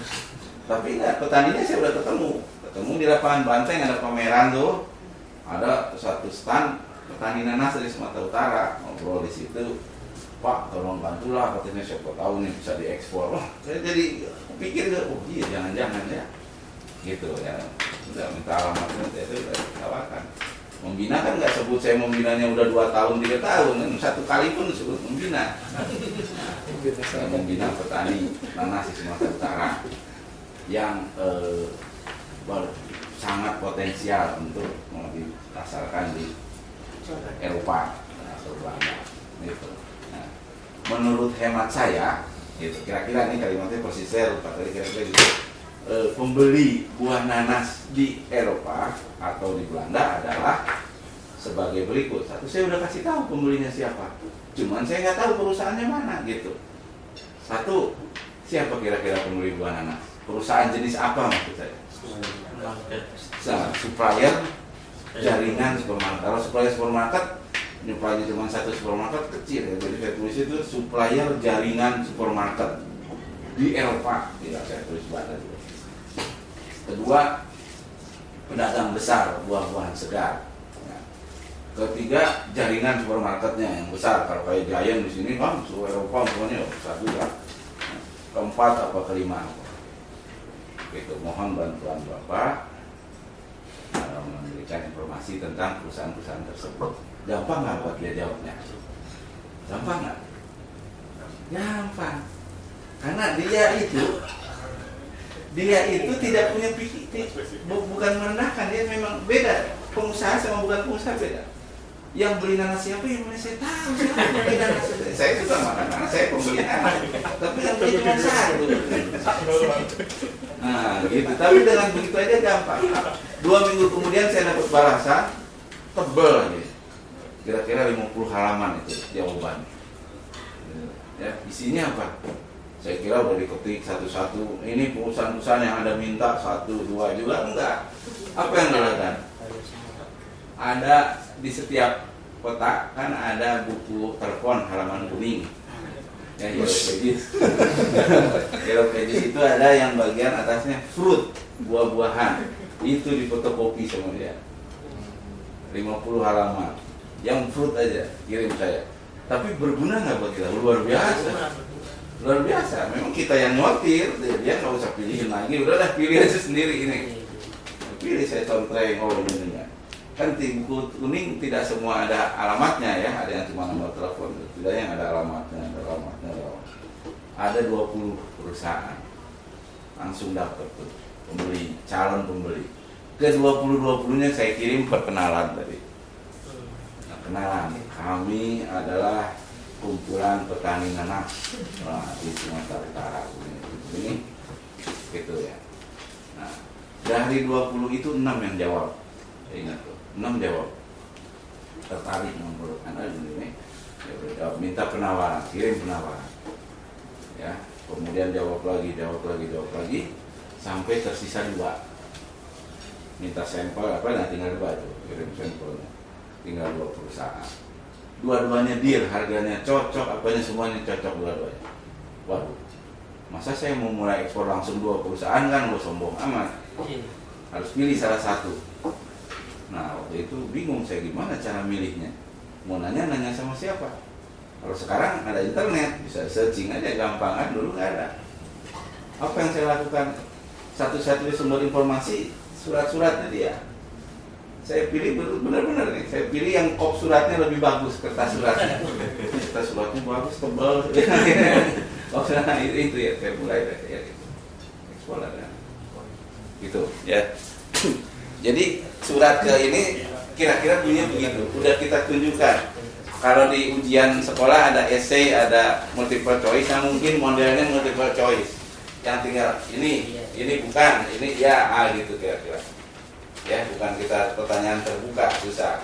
Tapi enggak petaninya saya udah ketemu ketemu di lapangan banteng ada pameran tuh. Ada satu stand petani nanas dari Sumatera Utara. Ngobrol di situ. Pak tolong bantulah katanya siapa tahu nih bisa diekspor. Wah, saya jadi pikir oh iya jangan-jangan ya. Gitu ya. Udah minta alamatnya itu udah tawarkan membina kan nggak sebut saya membinanya udah dua tahun tiga tahun. Kan satu kali pun sebut membina. Saya membina petani nanas di Sumatera Utara. Yang eh, sangat potensial untuk dipasarkan di Eropa atau Belanda gitu. Nah, menurut hemat saya gitu kira-kira ini kalimatnya persis lupa tadi kira-kira gitu. Eh, pembeli buah nanas di Eropa atau di Belanda adalah sebagai berikut. Satu saya udah kasih tahu pembelinya siapa. Cuman saya nggak tahu perusahaannya mana gitu. Satu siapa kira-kira pembeli buah nanas? Perusahaan jenis apa maksud saya Sa- supplier jaringan supermarket. Kalau supplier supermarket nyuplainya cuma satu supermarket kecil ya. Jadi saya tulis itu supplier jaringan supermarket. Di Eropa tidak saya tulis juga. Kedua pedagang besar buah-buahan segar. Ya. ketiga jaringan supermarketnya yang besar. Kalau kayak Giant di sini kan seluruh Eropa semuanya juga. Ya. keempat apa kelima itu mohon bantuan bapak eh, memberikan informasi tentang perusahaan-perusahaan tersebut. Gampang nggak buat dia jawabnya? Gampang nggak? Gampang. Karena dia itu dia itu tidak punya pikir bukan merendahkan dia memang beda. Pengusaha sama bukan pengusaha beda yang beli nanas siapa yang mana saya tahu siapa yang beli nanas saya juga makan nanas saya pembeli nanas tapi yang beli cuma satu. Nah gitu. Tapi dengan begitu aja gampang. Dua minggu kemudian saya dapat balasan tebel gitu kira-kira 50 halaman itu jawabannya. Ya isinya apa? Saya kira udah diketik satu-satu. Ini perusahaan-perusahaan yang ada minta satu dua juga enggak. Apa yang dilakukan ada di setiap kotak kan ada buku telepon halaman kuning. Ya yellow pages. Yellow pages itu ada yang bagian atasnya fruit buah-buahan. Itu difotokopi sama dia. 50 halaman. Yang fruit aja kirim saya. Tapi berguna nggak buat kita? Luar biasa. luar biasa. Memang kita yang nyortir dia nggak usah pilihin lagi. Udahlah pilih aja sendiri ini. Pilih saya contreng oh ini ini kan di kuning tidak semua ada alamatnya ya. Ada yang cuma nomor telepon. Tidak yang ada alamatnya ada alamatnya ada ada 20 perusahaan. Langsung dapat tuh. Pembeli calon pembeli. Ke 20 20 nya saya kirim perkenalan tadi. Nah, kenalan kami adalah kumpulan petani nanas nah, di Sumatera Utara. Ini, ini gitu ya. Nah dari 20 itu 6 yang jawab. Ingat tuh 6 jawab tertarik menurut anda ini. Ya udah jawab minta penawaran kirim penawaran. Ya kemudian jawab lagi jawab lagi jawab lagi. Sampai tersisa dua. Minta sampel apa nah tinggal dua tuh kirim sampelnya. Tinggal dua perusahaan. Dua-duanya deal harganya cocok apanya semuanya cocok dua-duanya. Waduh masa saya mau mulai ekspor langsung dua perusahaan kan? Lo sombong amat. Harus pilih salah satu nah waktu itu bingung saya gimana cara milihnya? Mau nanya nanya sama siapa? Kalau sekarang ada internet bisa searching aja gampang kan? Dulu nggak ada. Apa yang saya lakukan? Satu-satunya sumber informasi surat-suratnya dia. Saya pilih benar-benar nih. Saya pilih yang kop suratnya lebih bagus kertas suratnya. Kertas suratnya bagus tebal. Oh nah, itu, itu ya saya mulai dari ya, gitu. ekspor ada gitu ya jadi surat ke ini kira-kira bunyinya begitu. Udah kita tunjukkan. Kalau di ujian sekolah ada essay ada multiple choice nah mungkin modelnya multiple choice. Yang tinggal ini ini bukan ini ya A gitu kira-kira. Ya bukan kita pertanyaan terbuka susah.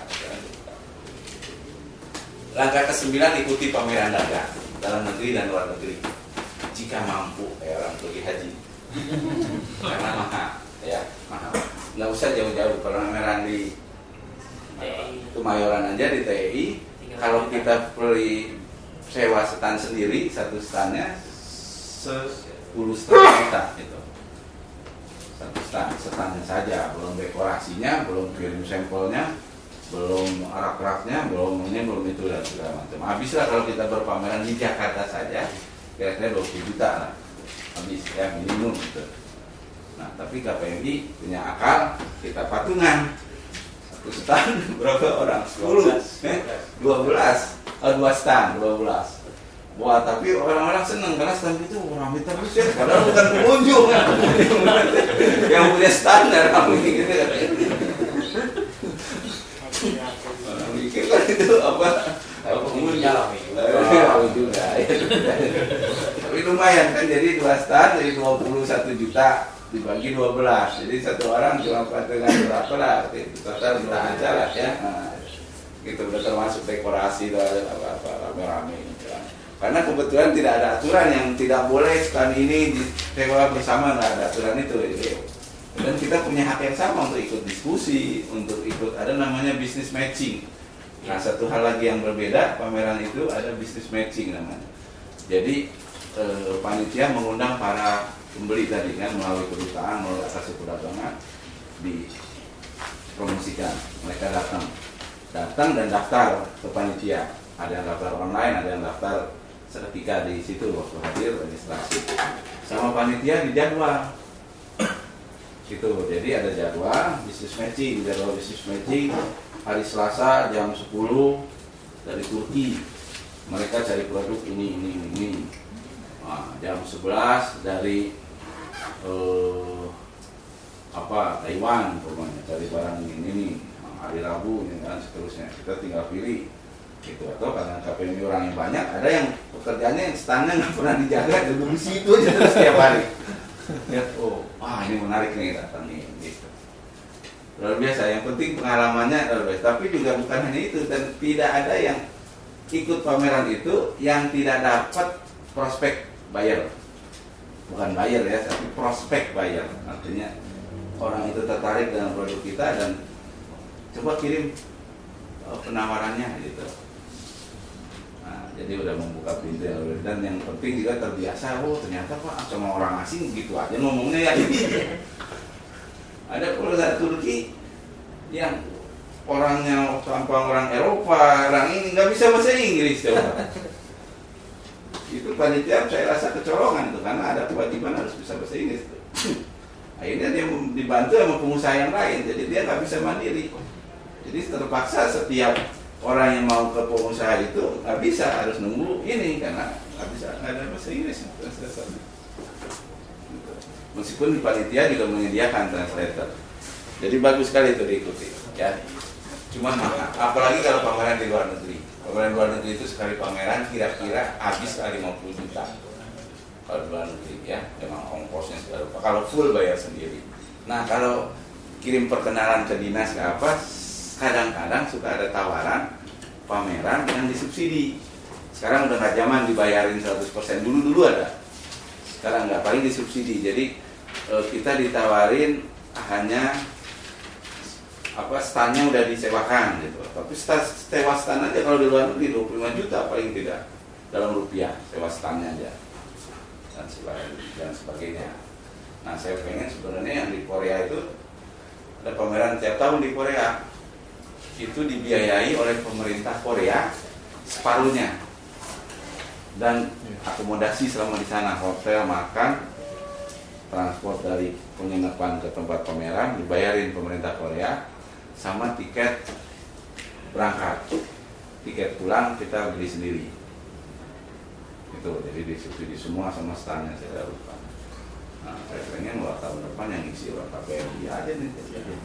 Langkah ke-9 ikuti pameran dagang dalam negeri dan luar negeri. Jika mampu ya orang pergi haji. Karena mahal ya mahal nggak usah jauh-jauh kalau pameran di Kemayoran aja di TI kalau kita beli sewa stand sendiri satu standnya sepuluh setengah juta itu satu stand standnya saja belum dekorasinya belum kirim sampelnya belum arak-araknya belum ini belum itu dan segala macam. Habislah kalau kita berpameran di Jakarta saja kira-kira 20 juta lah. Habis ya minimum gitu Nah, tapi KPMI punya akal, kita patungan. Satu stand berapa orang? 10, eh? 12, oh, dua stand, 12. Wah, tapi orang-orang seneng karena stand itu ramai terus ya, padahal bukan pengunjung. yang punya standar kami gitu kan. Mikir kan itu apa? Pengunjung? Tahu juga. ya. Tapi lumayan kan jadi dua stand jadi 21 juta dibagi 12 jadi satu orang cuma patungan berapa lah. Total juta aja lah ya. Nah, gitu udah termasuk dekorasi dan apa-apa rame-rame gitu kan. karena kebetulan tidak ada aturan yang tidak boleh stand ini disewa bersama nggak ada aturan itu jadi dan kita punya hak yang sama untuk ikut diskusi untuk ikut ada namanya business matching. Nah satu hal lagi yang berbeda pameran itu ada business matching namanya. Jadi eh, panitia mengundang para pembeli tadi kan melalui kedutaan melalui atas perdagangan dipromosikan. Mereka datang. Datang dan daftar ke panitia. Ada yang daftar online ada yang daftar seketika di situ waktu hadir registrasi. Sama panitia di jadwal. Gitu. Jadi ada jadwal bisnis matching jadwal bisnis matching hari Selasa jam 10 dari Turki. Mereka cari produk ini ini, ini. Nah, jam 11 dari eh, apa Taiwan pokoknya cari barang ini nih hari Rabu ini kan seterusnya. Kita tinggal pilih gitu. Atau karena orang yang banyak ada yang pekerjaannya yang standnya nggak pernah dijaga duduk di situ aja terus setiap hari. Ya oh ah ini menarik nih datang nih gitu. Luar biasa yang penting pengalamannya luar biasa. Tapi juga bukan hanya itu dan tidak ada yang ikut pameran itu yang tidak dapat prospek buyer bukan buyer ya tapi prospek buyer artinya orang itu tertarik dengan produk kita dan coba kirim uh, penawarannya gitu. Nah, jadi udah membuka pintu yang dan yang penting juga terbiasa oh ternyata pak sama orang asing gitu aja ngomongnya ya. Ada perusahaan Turki yang orangnya tanpa orang Eropa orang ini nggak bisa bahasa Inggris coba itu panitia saya rasa kecolongan tuh karena ada kewajiban harus bisa bahasa Inggris tuh. akhirnya dia dibantu sama pengusaha yang lain jadi dia nggak bisa mandiri jadi terpaksa setiap orang yang mau ke pengusaha itu nggak bisa harus nunggu ini karena nggak bisa nggak ada bahasa Inggris. Gitu. meskipun di panitia juga menyediakan translator jadi bagus sekali itu diikuti ya cuma apalagi kalau pameran di luar negeri pameran luar negeri itu sekali pameran kira-kira habis lah 50 juta. Kalau luar negeri ya memang ongkosnya segala rupa. Kalau full bayar sendiri. Nah kalau kirim perkenalan ke dinas ke apa kadang-kadang suka ada tawaran pameran yang disubsidi. Sekarang udah nggak zaman dibayarin 100% dulu dulu ada. Sekarang nggak paling disubsidi. Jadi eh, kita ditawarin hanya apa standnya udah disewakan gitu. Tapi sewa stand aja kalau di luar negeri 25 juta paling tidak dalam rupiah sewa standnya aja. Dan sebagainya, dan sebagainya. Nah saya pengen sebenarnya yang di Korea itu ada pameran tiap tahun di Korea. Itu dibiayai oleh pemerintah Korea separuhnya. Dan akomodasi selama di sana hotel makan transport dari penginapan ke tempat pameran dibayarin pemerintah Korea sama tiket berangkat. Tiket pulang kita beli sendiri. Itu jadi disubsidi semua sama standnya saya lupa. Nah saya pengen buat tahun depan yang isi orang KPMI aja nih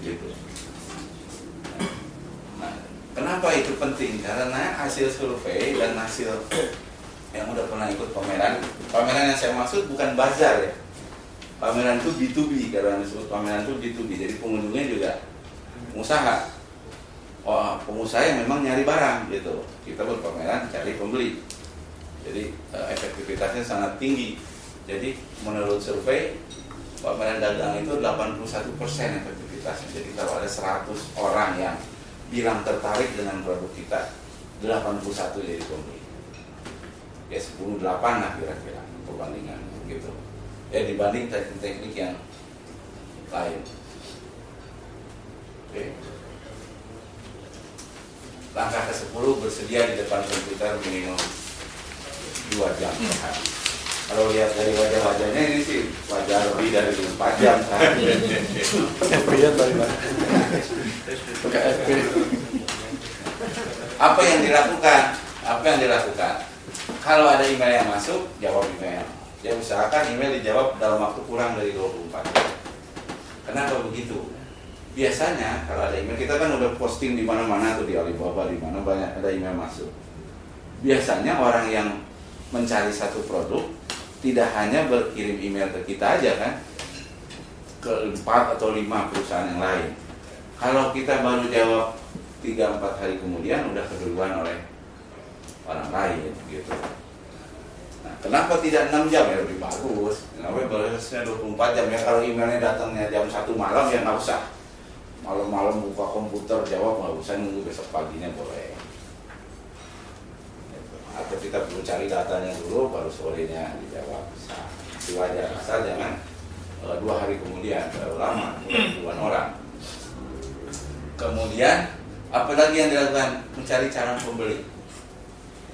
gitu. Nah kenapa itu penting? Karena hasil survei dan hasil yang udah pernah ikut pameran pameran yang saya maksud bukan bazar ya. Pameran itu B2B karena disebut pameran itu B2B jadi pengunjungnya juga pengusaha. Oh, pengusaha yang memang nyari barang gitu. Kita berpameran cari pembeli. Jadi eh, efektivitasnya sangat tinggi. Jadi menurut survei pameran dagang itu 81% efektivitasnya. Jadi kalau ada 100 orang yang bilang tertarik dengan produk kita. 81 jadi pembeli. Ya 10 8 lah kira-kira perbandingan gitu. Ya dibanding teknik-teknik yang lain oke. Langkah ke 10 bersedia di depan komputer minimum dua jam per hari. Kalau lihat dari wajah-wajahnya ini sih wajah lebih dari 4 jam kan FB ya tadi Pak. Pakai FB. apa yang dilakukan? Apa yang dilakukan? Kalau ada email yang masuk jawab email. Dia usahakan email dijawab dalam waktu kurang dari 24 jam. Kenapa begitu biasanya kalau ada email kita kan udah posting di mana-mana tuh di Alibaba di mana banyak ada email masuk. Biasanya orang yang mencari satu produk tidak hanya berkirim email ke kita aja kan ke empat atau lima perusahaan yang lain. Kalau kita baru jawab tiga empat hari kemudian udah keduluan oleh orang lain gitu. Nah kenapa tidak 6 jam? Ya lebih bagus. Kenapa balasnya 24 jam ya? Kalau emailnya datangnya jam satu malam ya nggak usah malam-malam buka komputer jawab nggak usah nunggu besok paginya boleh. Atau kita perlu cari datanya dulu baru sorenya dijawab. Bisa. Itu wajar. Asal jangan eh, dua hari kemudian terlalu lama puluhan orang. Kemudian apalagi yang dilakukan? Mencari calon pembeli.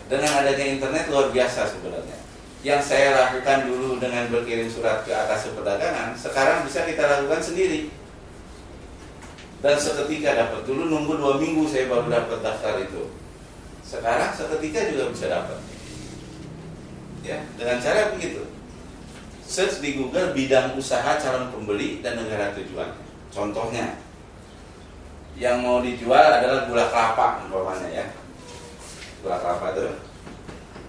Dengan adanya internet luar biasa sebenarnya. Yang saya lakukan dulu dengan berkirim surat ke atas perdagangan sekarang bisa kita lakukan sendiri dan seketika dapat. Dulu nunggu dua minggu saya baru dapat daftar itu. Sekarang seketika juga bisa dapat. Ya dengan cara begitu. Search di Google bidang usaha calon pembeli dan negara tujuan. Contohnya yang mau dijual adalah gula kelapa umpamanya ya. Gula kelapa itu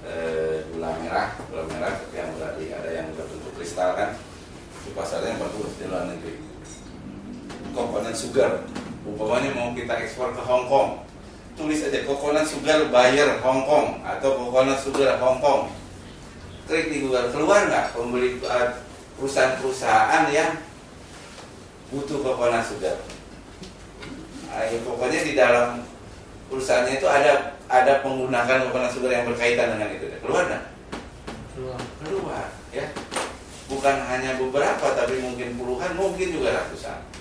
eh, gula merah gula merah yang di, ada yang udah bentuk kristal kan. Itu pasarnya bagus di luar negeri komponen sugar. Umpamanya mau kita ekspor ke Hong Kong tulis aja coconut sugar buyer Hong Kong atau coconut sugar Hong Kong. Klik di Google. Keluar nggak pembeli eh, perusahaan-perusahaan yang butuh coconut sugar? Nah, ya pokoknya di dalam perusahaannya itu ada ada penggunaan coconut sugar yang berkaitan dengan itu. Keluar nggak? Keluar. keluar ya. Bukan hanya beberapa tapi mungkin puluhan mungkin juga ratusan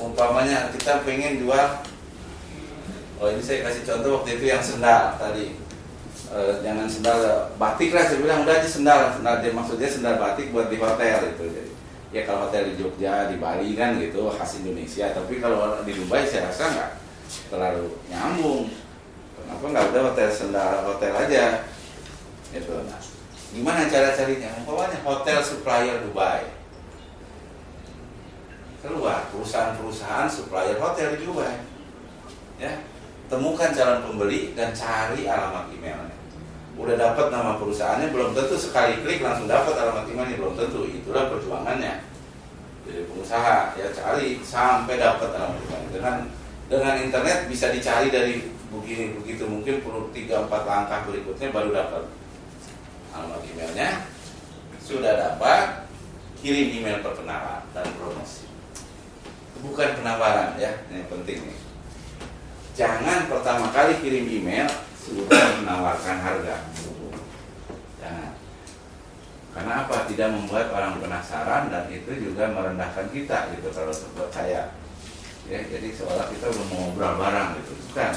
umpamanya kita pengen jual oh ini saya kasih contoh waktu itu yang sendal tadi. E, jangan sendal batik lah saya bilang udah aja sendal. Sendal dia maksudnya sendal batik buat di hotel itu jadi. Ya kalau hotel di Jogja di Bali kan gitu khas Indonesia tapi kalau di Dubai saya rasa nggak terlalu nyambung. Kenapa nggak udah hotel sendal hotel aja? Gitu. Nah gimana cara carinya? Umpamanya hotel supplier Dubai keluar. Perusahaan-perusahaan supplier hotel Dubai ya. Temukan calon pembeli dan cari alamat emailnya. Udah dapat nama perusahaannya belum tentu sekali klik langsung dapat alamat emailnya belum tentu. Itulah perjuangannya jadi pengusaha ya cari sampai dapat alamat emailnya. Dengan dengan internet bisa dicari dari begini begitu. Mungkin perlu tiga empat langkah berikutnya baru dapat alamat emailnya. Sudah dapat kirim email perkenalan dan promosi bukan penawaran ya. Ini penting nih. Jangan pertama kali kirim email sudah menawarkan harga. Jangan. Karena apa? Tidak membuat orang penasaran dan itu juga merendahkan kita gitu kalau buat saya. Ya jadi seolah kita mau ngobrol barang gitu. Bukan.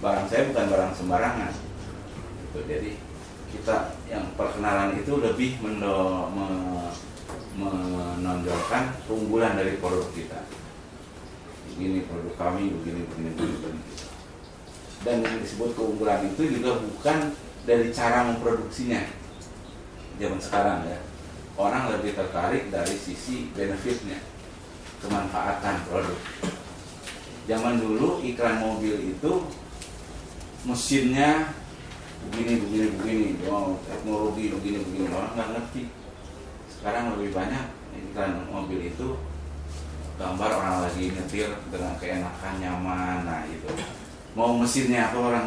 Barang saya bukan barang sembarangan. Gitu. jadi kita yang perkenalan itu lebih mendo, me, menonjolkan keunggulan dari produk kita. Begini produk kami begini begini begini, begini. dan yang disebut keunggulan itu juga bukan dari cara memproduksinya. Zaman sekarang ya orang lebih tertarik dari sisi benefitnya kemanfaatan produk. Zaman dulu iklan mobil itu mesinnya begini begini begini oh, teknologi begini begini. Orang nggak ngerti sekarang lebih banyak iklan mobil itu gambar orang lagi nyetir dengan keenakan nyaman nah itu mau mesinnya apa orang?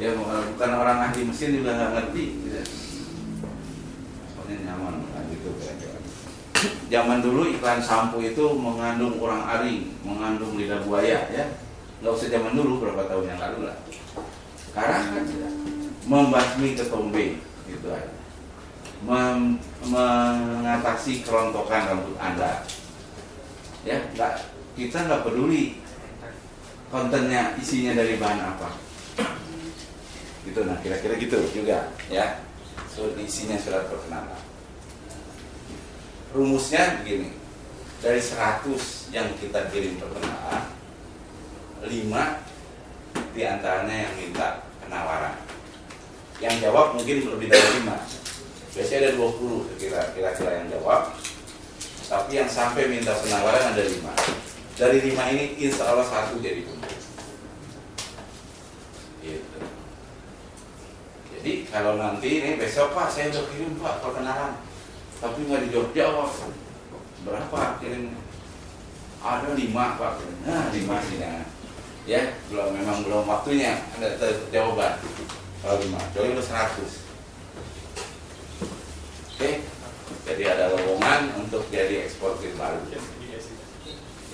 Ya bukan orang ahli mesin juga nggak ngerti. Gitu. nyaman nah, gitu zaman dulu iklan sampo itu mengandung orang aring mengandung lidah buaya ya. Nggak usah zaman dulu berapa tahun yang lalu lah. Sekarang kan membasmi ketombe gitu aja Mem- mengatasi kerontokan rambut anda. Ya nggak kita nggak peduli kontennya isinya dari bahan apa. Gitu nah kira-kira gitu juga ya. So, isinya surat perkenalan. Rumusnya begini dari 100 yang kita kirim perkenalan 5 di antaranya yang minta penawaran. Yang jawab mungkin lebih dari 5 biasanya ada 20 kira-kira yang jawab. Tapi yang sampai minta penawaran ada 5 dari 5 ini insya Allah satu jadi pembeli gitu. jadi kalau nanti ini besok pak saya udah kirim pak perkenalan. Tapi nggak di Jogja ya berapa kirim? ada 5 pak. Nah 5 sih nah. ya belum memang belum waktunya. Ada jawaban. Kalau 5 jadi udah 100 jadi ada lowongan untuk jadi eksportir baru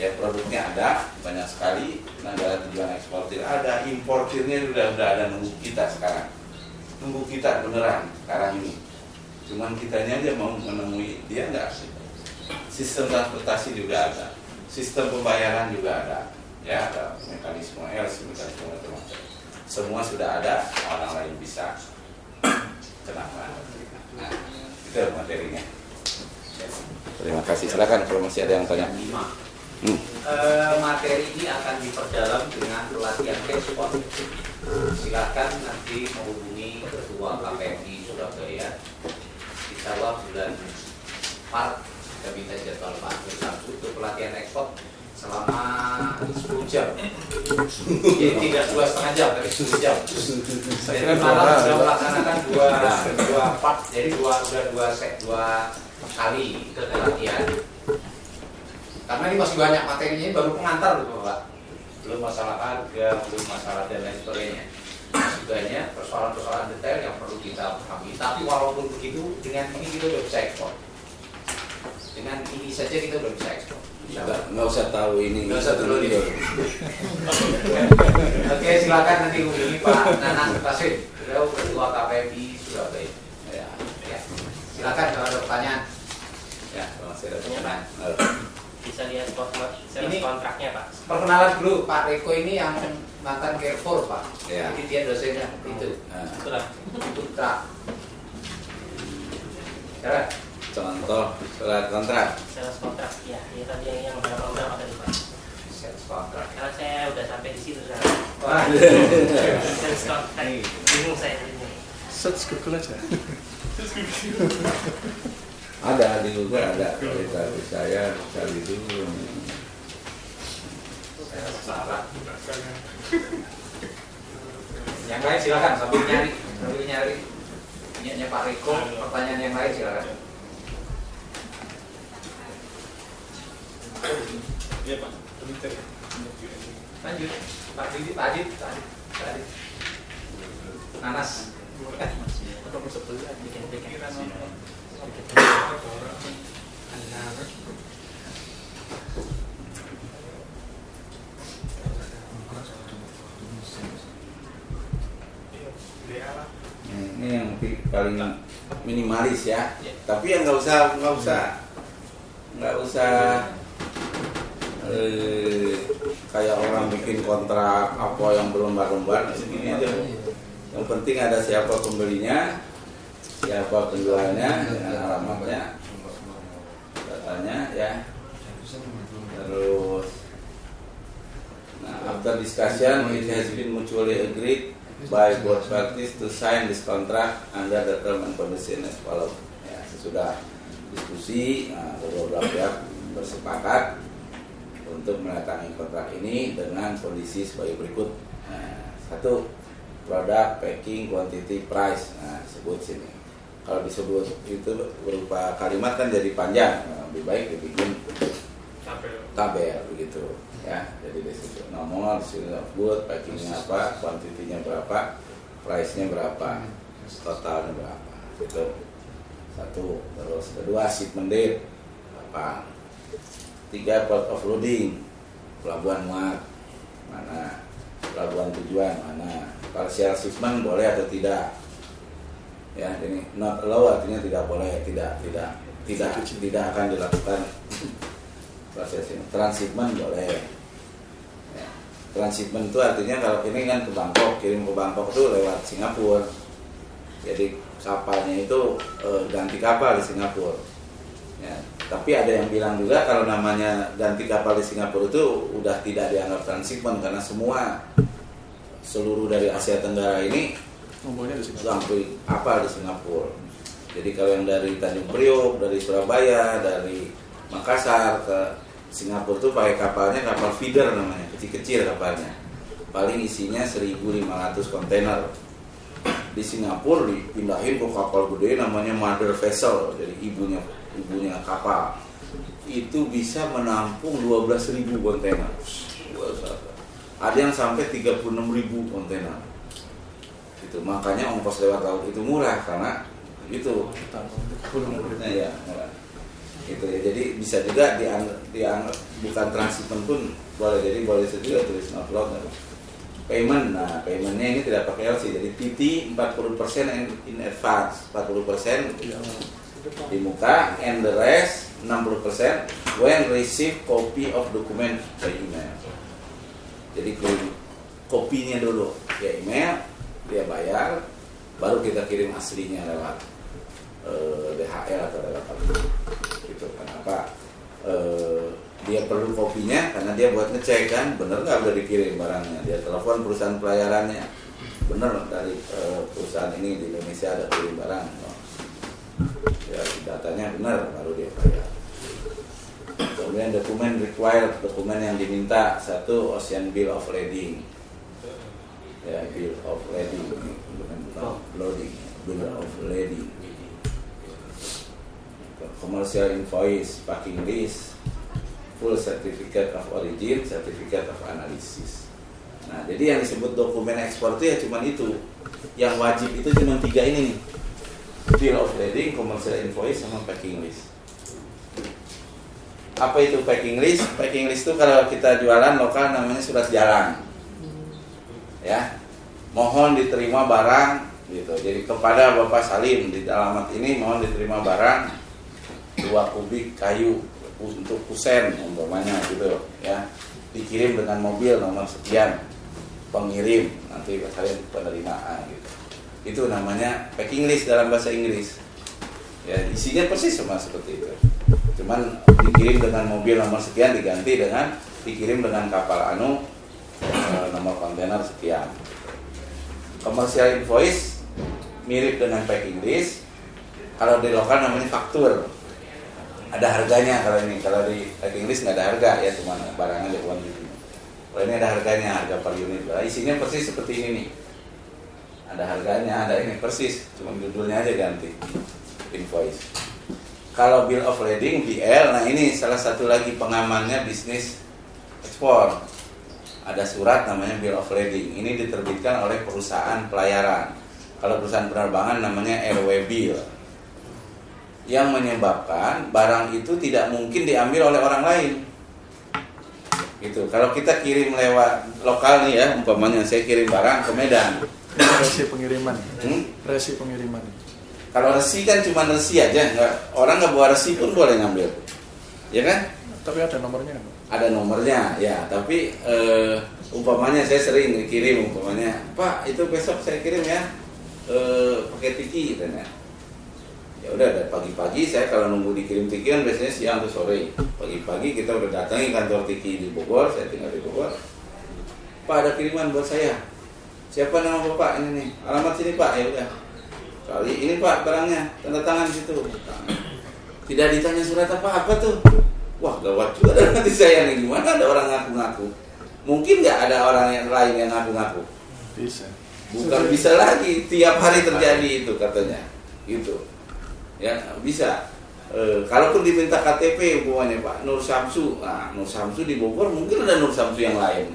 ya produknya ada banyak sekali negara tujuan eksportir ada importirnya sudah sudah ada nunggu kita sekarang. Nunggu kita beneran sekarang ini. Cuman kitanya aja mau menemui dia enggak sih? Sistem transportasi juga ada. Sistem pembayaran juga ada. Ya ada mekanisme LC mekanisme macam-macam. Semua sudah ada orang lain bisa. Kenapa? Nah itu materinya terima kasih. Silakan kalau masih ada yang tanya. Hmm. e, materi ini akan diperdalam dengan pelatihan ekspor silakan nanti menghubungi ketua KPMI Surabaya. Insya Allah bulan Maret kita minta jadwal Pak Samsu untuk pelatihan ekspor selama 10 jam. Jadi tidak dua setengah jam tapi 10 jam. Jadi malam sudah melaksanakan dua dua part jadi dua sudah dua set dua kali ke pelatihan karena ini masih banyak materinya baru pengantar loh Pak. Belum masalah harga belum masalah dan lain sebagainya. Masih banyak persoalan-persoalan detail yang perlu kita pahami. Tapi walaupun begitu dengan ini kita sudah bisa ekspor. Dengan ini saja kita udah bisa ekspor. Nggak, usah tahu ini. Nggak usah dulu ini. Oke silakan nanti hubungi Pak Nanang Tasim beliau ketua KPMI Surabaya. ya, ya. Silakan kalau ada pertanyaan. Ya kalau masih ada pertanyaan. Bisa lihat ini kontraknya Pak. perkenalan dulu Pak Reko ini yang mantan Carrefour Pak. Ya. jadi dia dosennya itu. Putra Putra. Silakan contoh surat kontrak. Sales kontrak ya ya tadi yang yang berapa berapa tadi pak? Sales kontrak. Karena saya udah sampai di situ sekarang wah. Sales kontrak. Bingung saya ini. Search Google aja ada di Google ada. Dari saya cari dulu yang lain silakan sambil nyari sambil nyari. Niatnya Pak Riko pertanyaan yang lain silakan. Iya Pak, lanjut. Pak Didi, Pak Adit, Pak Adit, Pak Adit. Nanas. Ini yang paling minimalis ya. Tapi yang nggak usah nggak usah. Nggak usah eh, kayak orang bikin kontrak apa yang berlembar-lembar segini aja. Yang penting ada siapa pembelinya siapa penjualnya dengan alamatnya datanya ya terus nah after discussion it has been mutually agreed by both parties to sign this contract under the term and condition as follow ya sesudah diskusi nah, belah pihak bersepakat untuk menandatangani kontrak ini dengan kondisi sebagai berikut. Nah, satu, produk, packing, quantity, price. Nah, sebut sini. Kalau disebut itu berupa kalimat kan jadi panjang. Nah, lebih baik dibikin tabel, tabel begitu. Ya, jadi di situ nomor, disebut good, packingnya apa, kuantitinya berapa, price-nya berapa, totalnya berapa. Itu satu. Terus kedua, shipment date apa tiga port of loading pelabuhan muat mana pelabuhan tujuan mana partial shipment boleh atau tidak ya ini not allow artinya tidak boleh tidak tidak tidak tidak akan dilakukan proses ini transshipment boleh ya. Transshipment itu artinya kalau ini kan ke Bangkok, kirim ke Bangkok itu lewat Singapura. Jadi kapalnya itu eh, ganti kapal di Singapura. Ya, tapi ada yang bilang juga kalau namanya ganti kapal di Singapura itu udah tidak dianggap transshipment karena semua seluruh dari Asia Tenggara ini Ngomongnya di sampai kapal di Singapura. Jadi kalau yang dari Tanjung Priok, dari Surabaya, dari Makassar ke Singapura tuh pakai kapalnya kapal feeder namanya, kecil-kecil kapalnya. Paling isinya 1.500 kontainer. Di Singapura dipindahin ke kapal gede namanya mother vessel, jadi ibunya ibunya kapal. Itu bisa menampung 12.000 kontainer. Ada yang sampai 36.000 kontainer. Itu makanya ongkos lewat laut itu murah karena itu Nah, ya, murah. Gitu ya. Jadi bisa juga dianggap, dianggap bukan transshipment pun boleh. Jadi boleh juga tulis not load. Payment, nah paymentnya ini tidak pakai LC. Jadi PT 40% in, in advance, 40% di muka, and the rest 60% when receive copy of document by email. Jadi kopinya dulu via email, dia bayar, baru kita kirim aslinya lewat eh, DHL atau lewat apa. Gitu kenapa Eh, dia perlu kopinya? Karena dia buat ngecek kan? Bener nggak udah dikirim barangnya? Dia telepon perusahaan pelayarannya. Bener dari eh, perusahaan ini di Indonesia ada kirim barang Oh. ya datanya benar baru dia bayar. Kemudian dokumen required dokumen yang diminta satu Ocean Bill of Lading ya Bill of Lading bukan bukan loading Bill of Lading commercial invoice packing list full certificate of origin certificate of analysis. Nah jadi yang disebut dokumen ekspor itu ya cuma itu. Yang wajib itu cuma tiga ini nih. Bill of lading commercial invoice sama packing list. Apa itu packing list? Packing list itu kalau kita jualan lokal namanya surat jalan ya. Mohon diterima barang gitu. Jadi kepada bapak Salim di alamat ini mohon diterima barang. Dua kubik kayu untuk kusen umpamanya gitu ya. Dikirim dengan mobil nomor sekian. Pengirim nanti kalian penerimaan gitu. Itu namanya packing list dalam bahasa Inggris. Ya isinya persis sama seperti itu. Cuman dikirim dengan mobil nomor sekian diganti dengan dikirim dengan kapal anu eh, nomor kontainer sekian. Commercial invoice mirip dengan packing list kalau di lokal namanya faktur. Ada harganya kalau ini. Kalau di packing list nggak ada harga ya cuma barangnya di uang gitu kalau ini ada harganya harga per unit. Nah, isinya persis seperti ini nih. Ada harganya ada ini persis. Cuma judulnya aja ganti. Invoice. Kalau bill of lading BL nah ini salah satu lagi pengamannya bisnis ekspor ada surat namanya bill of lading ini diterbitkan oleh perusahaan pelayaran kalau perusahaan penerbangan namanya RW bill yang menyebabkan barang itu tidak mungkin diambil oleh orang lain gitu kalau kita kirim lewat lokal nih ya umpamanya saya kirim barang ke Medan Resi pengiriman. Hmm? Resi pengiriman. kalau resi kan cuma resi aja nggak orang nggak bawa resi pun boleh ngambil ya kan Tapi ada nomornya kan? Ada nomornya ya. Tapi eh, umpamanya saya sering kirim umpamanya pak itu besok saya kirim ya eh, pakai tiki katanya ya udah ada pagi-pagi saya kalau nunggu dikirim tiki kan biasanya siang atau sore. Pagi-pagi kita udah datangi kantor tiki di Bogor saya tinggal di Bogor. Pak ada kiriman buat saya. Siapa nama bapak? Ini nih. Alamat sini pak. Ya udah. Kali ini pak barangnya tanda tangan di situ. Tidak ditanya surat apa apa tuh wah gawat juga dan nanti saya nih gimana? Ada orang ngaku-ngaku. Mungkin nggak ada orang yang lain yang ngaku-ngaku. Bisa. bukan bisa lagi. Tiap hari terjadi itu katanya. Gitu. Ya bisa. E, kalaupun diminta KTP umpamanya Pak Nur Samsu nah Nur Samsu di Bogor mungkin ada Nur Samsu yang lain.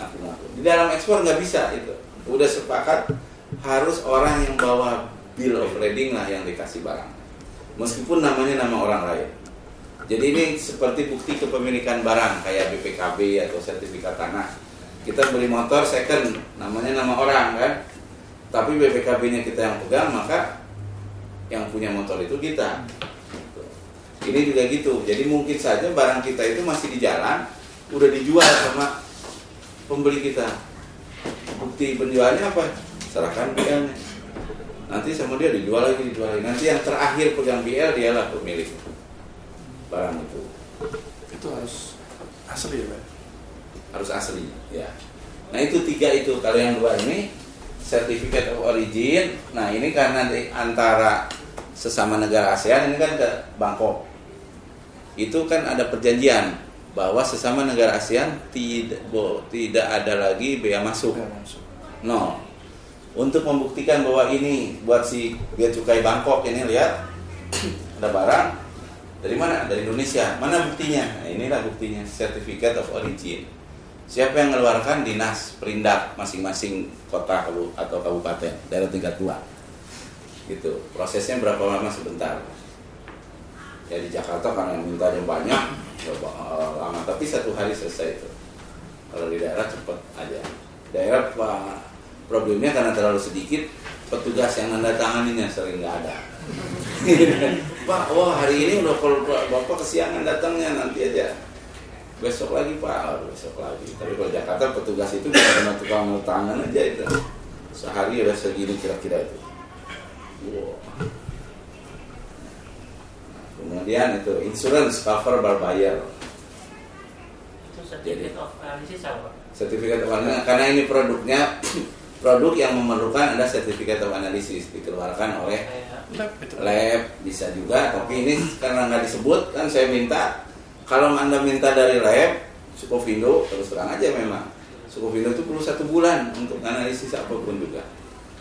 Ngaku-ngaku. Di dalam ekspor nggak bisa itu. Udah sepakat harus orang yang bawa bill of lading lah yang dikasih barang. Meskipun namanya nama orang lain jadi ini seperti bukti kepemilikan barang kayak BPKB atau sertifikat tanah kita beli motor second namanya nama orang kan tapi BPKB-nya kita yang pegang maka yang punya motor itu kita ini juga gitu jadi mungkin saja barang kita itu masih di jalan udah dijual sama pembeli kita. Bukti penjualnya apa? Serahkan BL-nya. Nanti sama dia dijual lagi, dijual lagi. Nanti yang terakhir pegang BL dialah pemilik barang itu. Itu harus asli ya, Pak? Harus asli, ya. Nah itu tiga itu. Kalau yang dua ini Certificate of Origin. Nah ini karena di antara sesama negara ASEAN ini kan ke Bangkok. Itu kan ada perjanjian bahwa sesama negara ASEAN tidak bo, tidak ada lagi bea masuk. No. Untuk membuktikan bahwa ini buat si bea cukai Bangkok ini lihat ada barang dari mana? Dari Indonesia. Mana buktinya? Nah, inilah buktinya. Certificate of Origin. Siapa yang mengeluarkan? Dinas perindak masing-masing kota atau kabupaten daerah tingkat dua. Gitu. Prosesnya berapa lama? Sebentar. Ya di Jakarta karena minta yang banyak eh, lama. Tapi satu hari selesai itu. Kalau di daerah cepat aja. Daerah problemnya karena terlalu sedikit petugas yang nanda tanganinya sering nggak ada. Pak, wah hari ini udah kalau bapak kesiangan datangnya nanti aja. Besok lagi pak. Besok lagi. Tapi kalau Jakarta petugas itu bisa cuma tukang tangan aja itu. Sehari udah segini kira-kira itu. Wow. kemudian itu insurance cover berbayar Itu certificate of analysis apa? sertifikat of analysis karena ini produknya produk yang memerlukan ada sertifikat of analysis dikeluarkan oleh lab bisa juga. Tapi ini karena nggak disebut kan saya minta. Kalau anda minta dari lab Sukovindo terus terang aja memang. Sukovindo itu perlu satu bulan untuk analisis apa pun juga.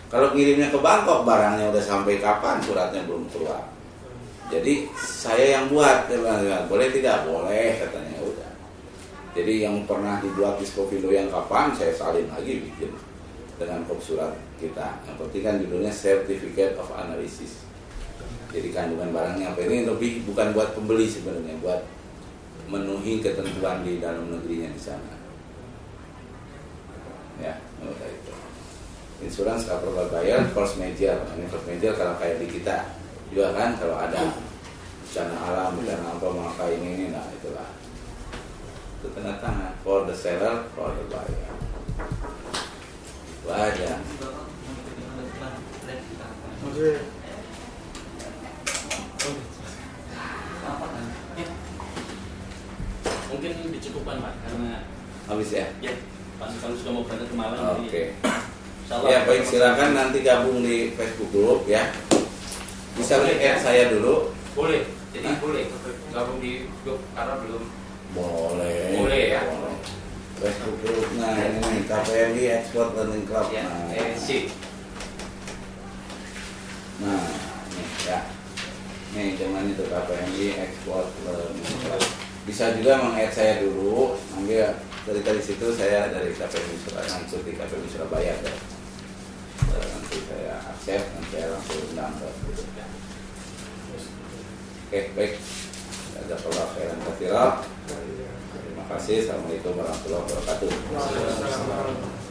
Kalau ngirimnya ke Bangkok barangnya udah sampai kapan suratnya belum keluar. Jadi saya yang buat. Dia bilang, "Ya, boleh tidak? Boleh katanya "Ya udah. Jadi yang pernah dibuat di Skovindo yang kapan saya salin lagi bikin dengan kop surat kita. Yang penting kan judulnya Certificate of Analysis. Jadi kandungan barangnya apa ini lebih bukan buat pembeli sebenarnya, buat memenuhi ketentuan di dalam negerinya di sana. Ya, menurut saya itu. Insurans cover bayar force major. Ini force major kalau kayak di kita juga kan kalau ada bencana alam, bencana apa maka ini ini nah itulah itu tanda tangan for the seller, for the buyer. Aja. Mungkin dicukupkan Pak karena Habis ya? ya Pak kalau sudah mau berangkat ke Malang Oke. insyaallah- Ya baik silakan nanti gabung di Facebook group ya. Bisa Boleh, ya? saya dulu. Boleh, jadi boleh gabung di grup karena belum Boleh. Boleh, ya? Boleh. Facebook group nah ini nih KPMG Export Learning Club. Ya, Nah, eh, sip. Nah, nih ya. Nih cuman itu KPMG Export Learning Club. Bisa juga meng-add saya dulu. Nanti ya, dari dari situ saya dari KPMG Surabaya langsung di KPMG Surabaya ya. Eh, Nanti saya accept, nanti saya langsung undang ke grup ya. Oke, baik. Ada katsira. Terima kasih. Assalamualaikum warahmatullahi wabarakatuh.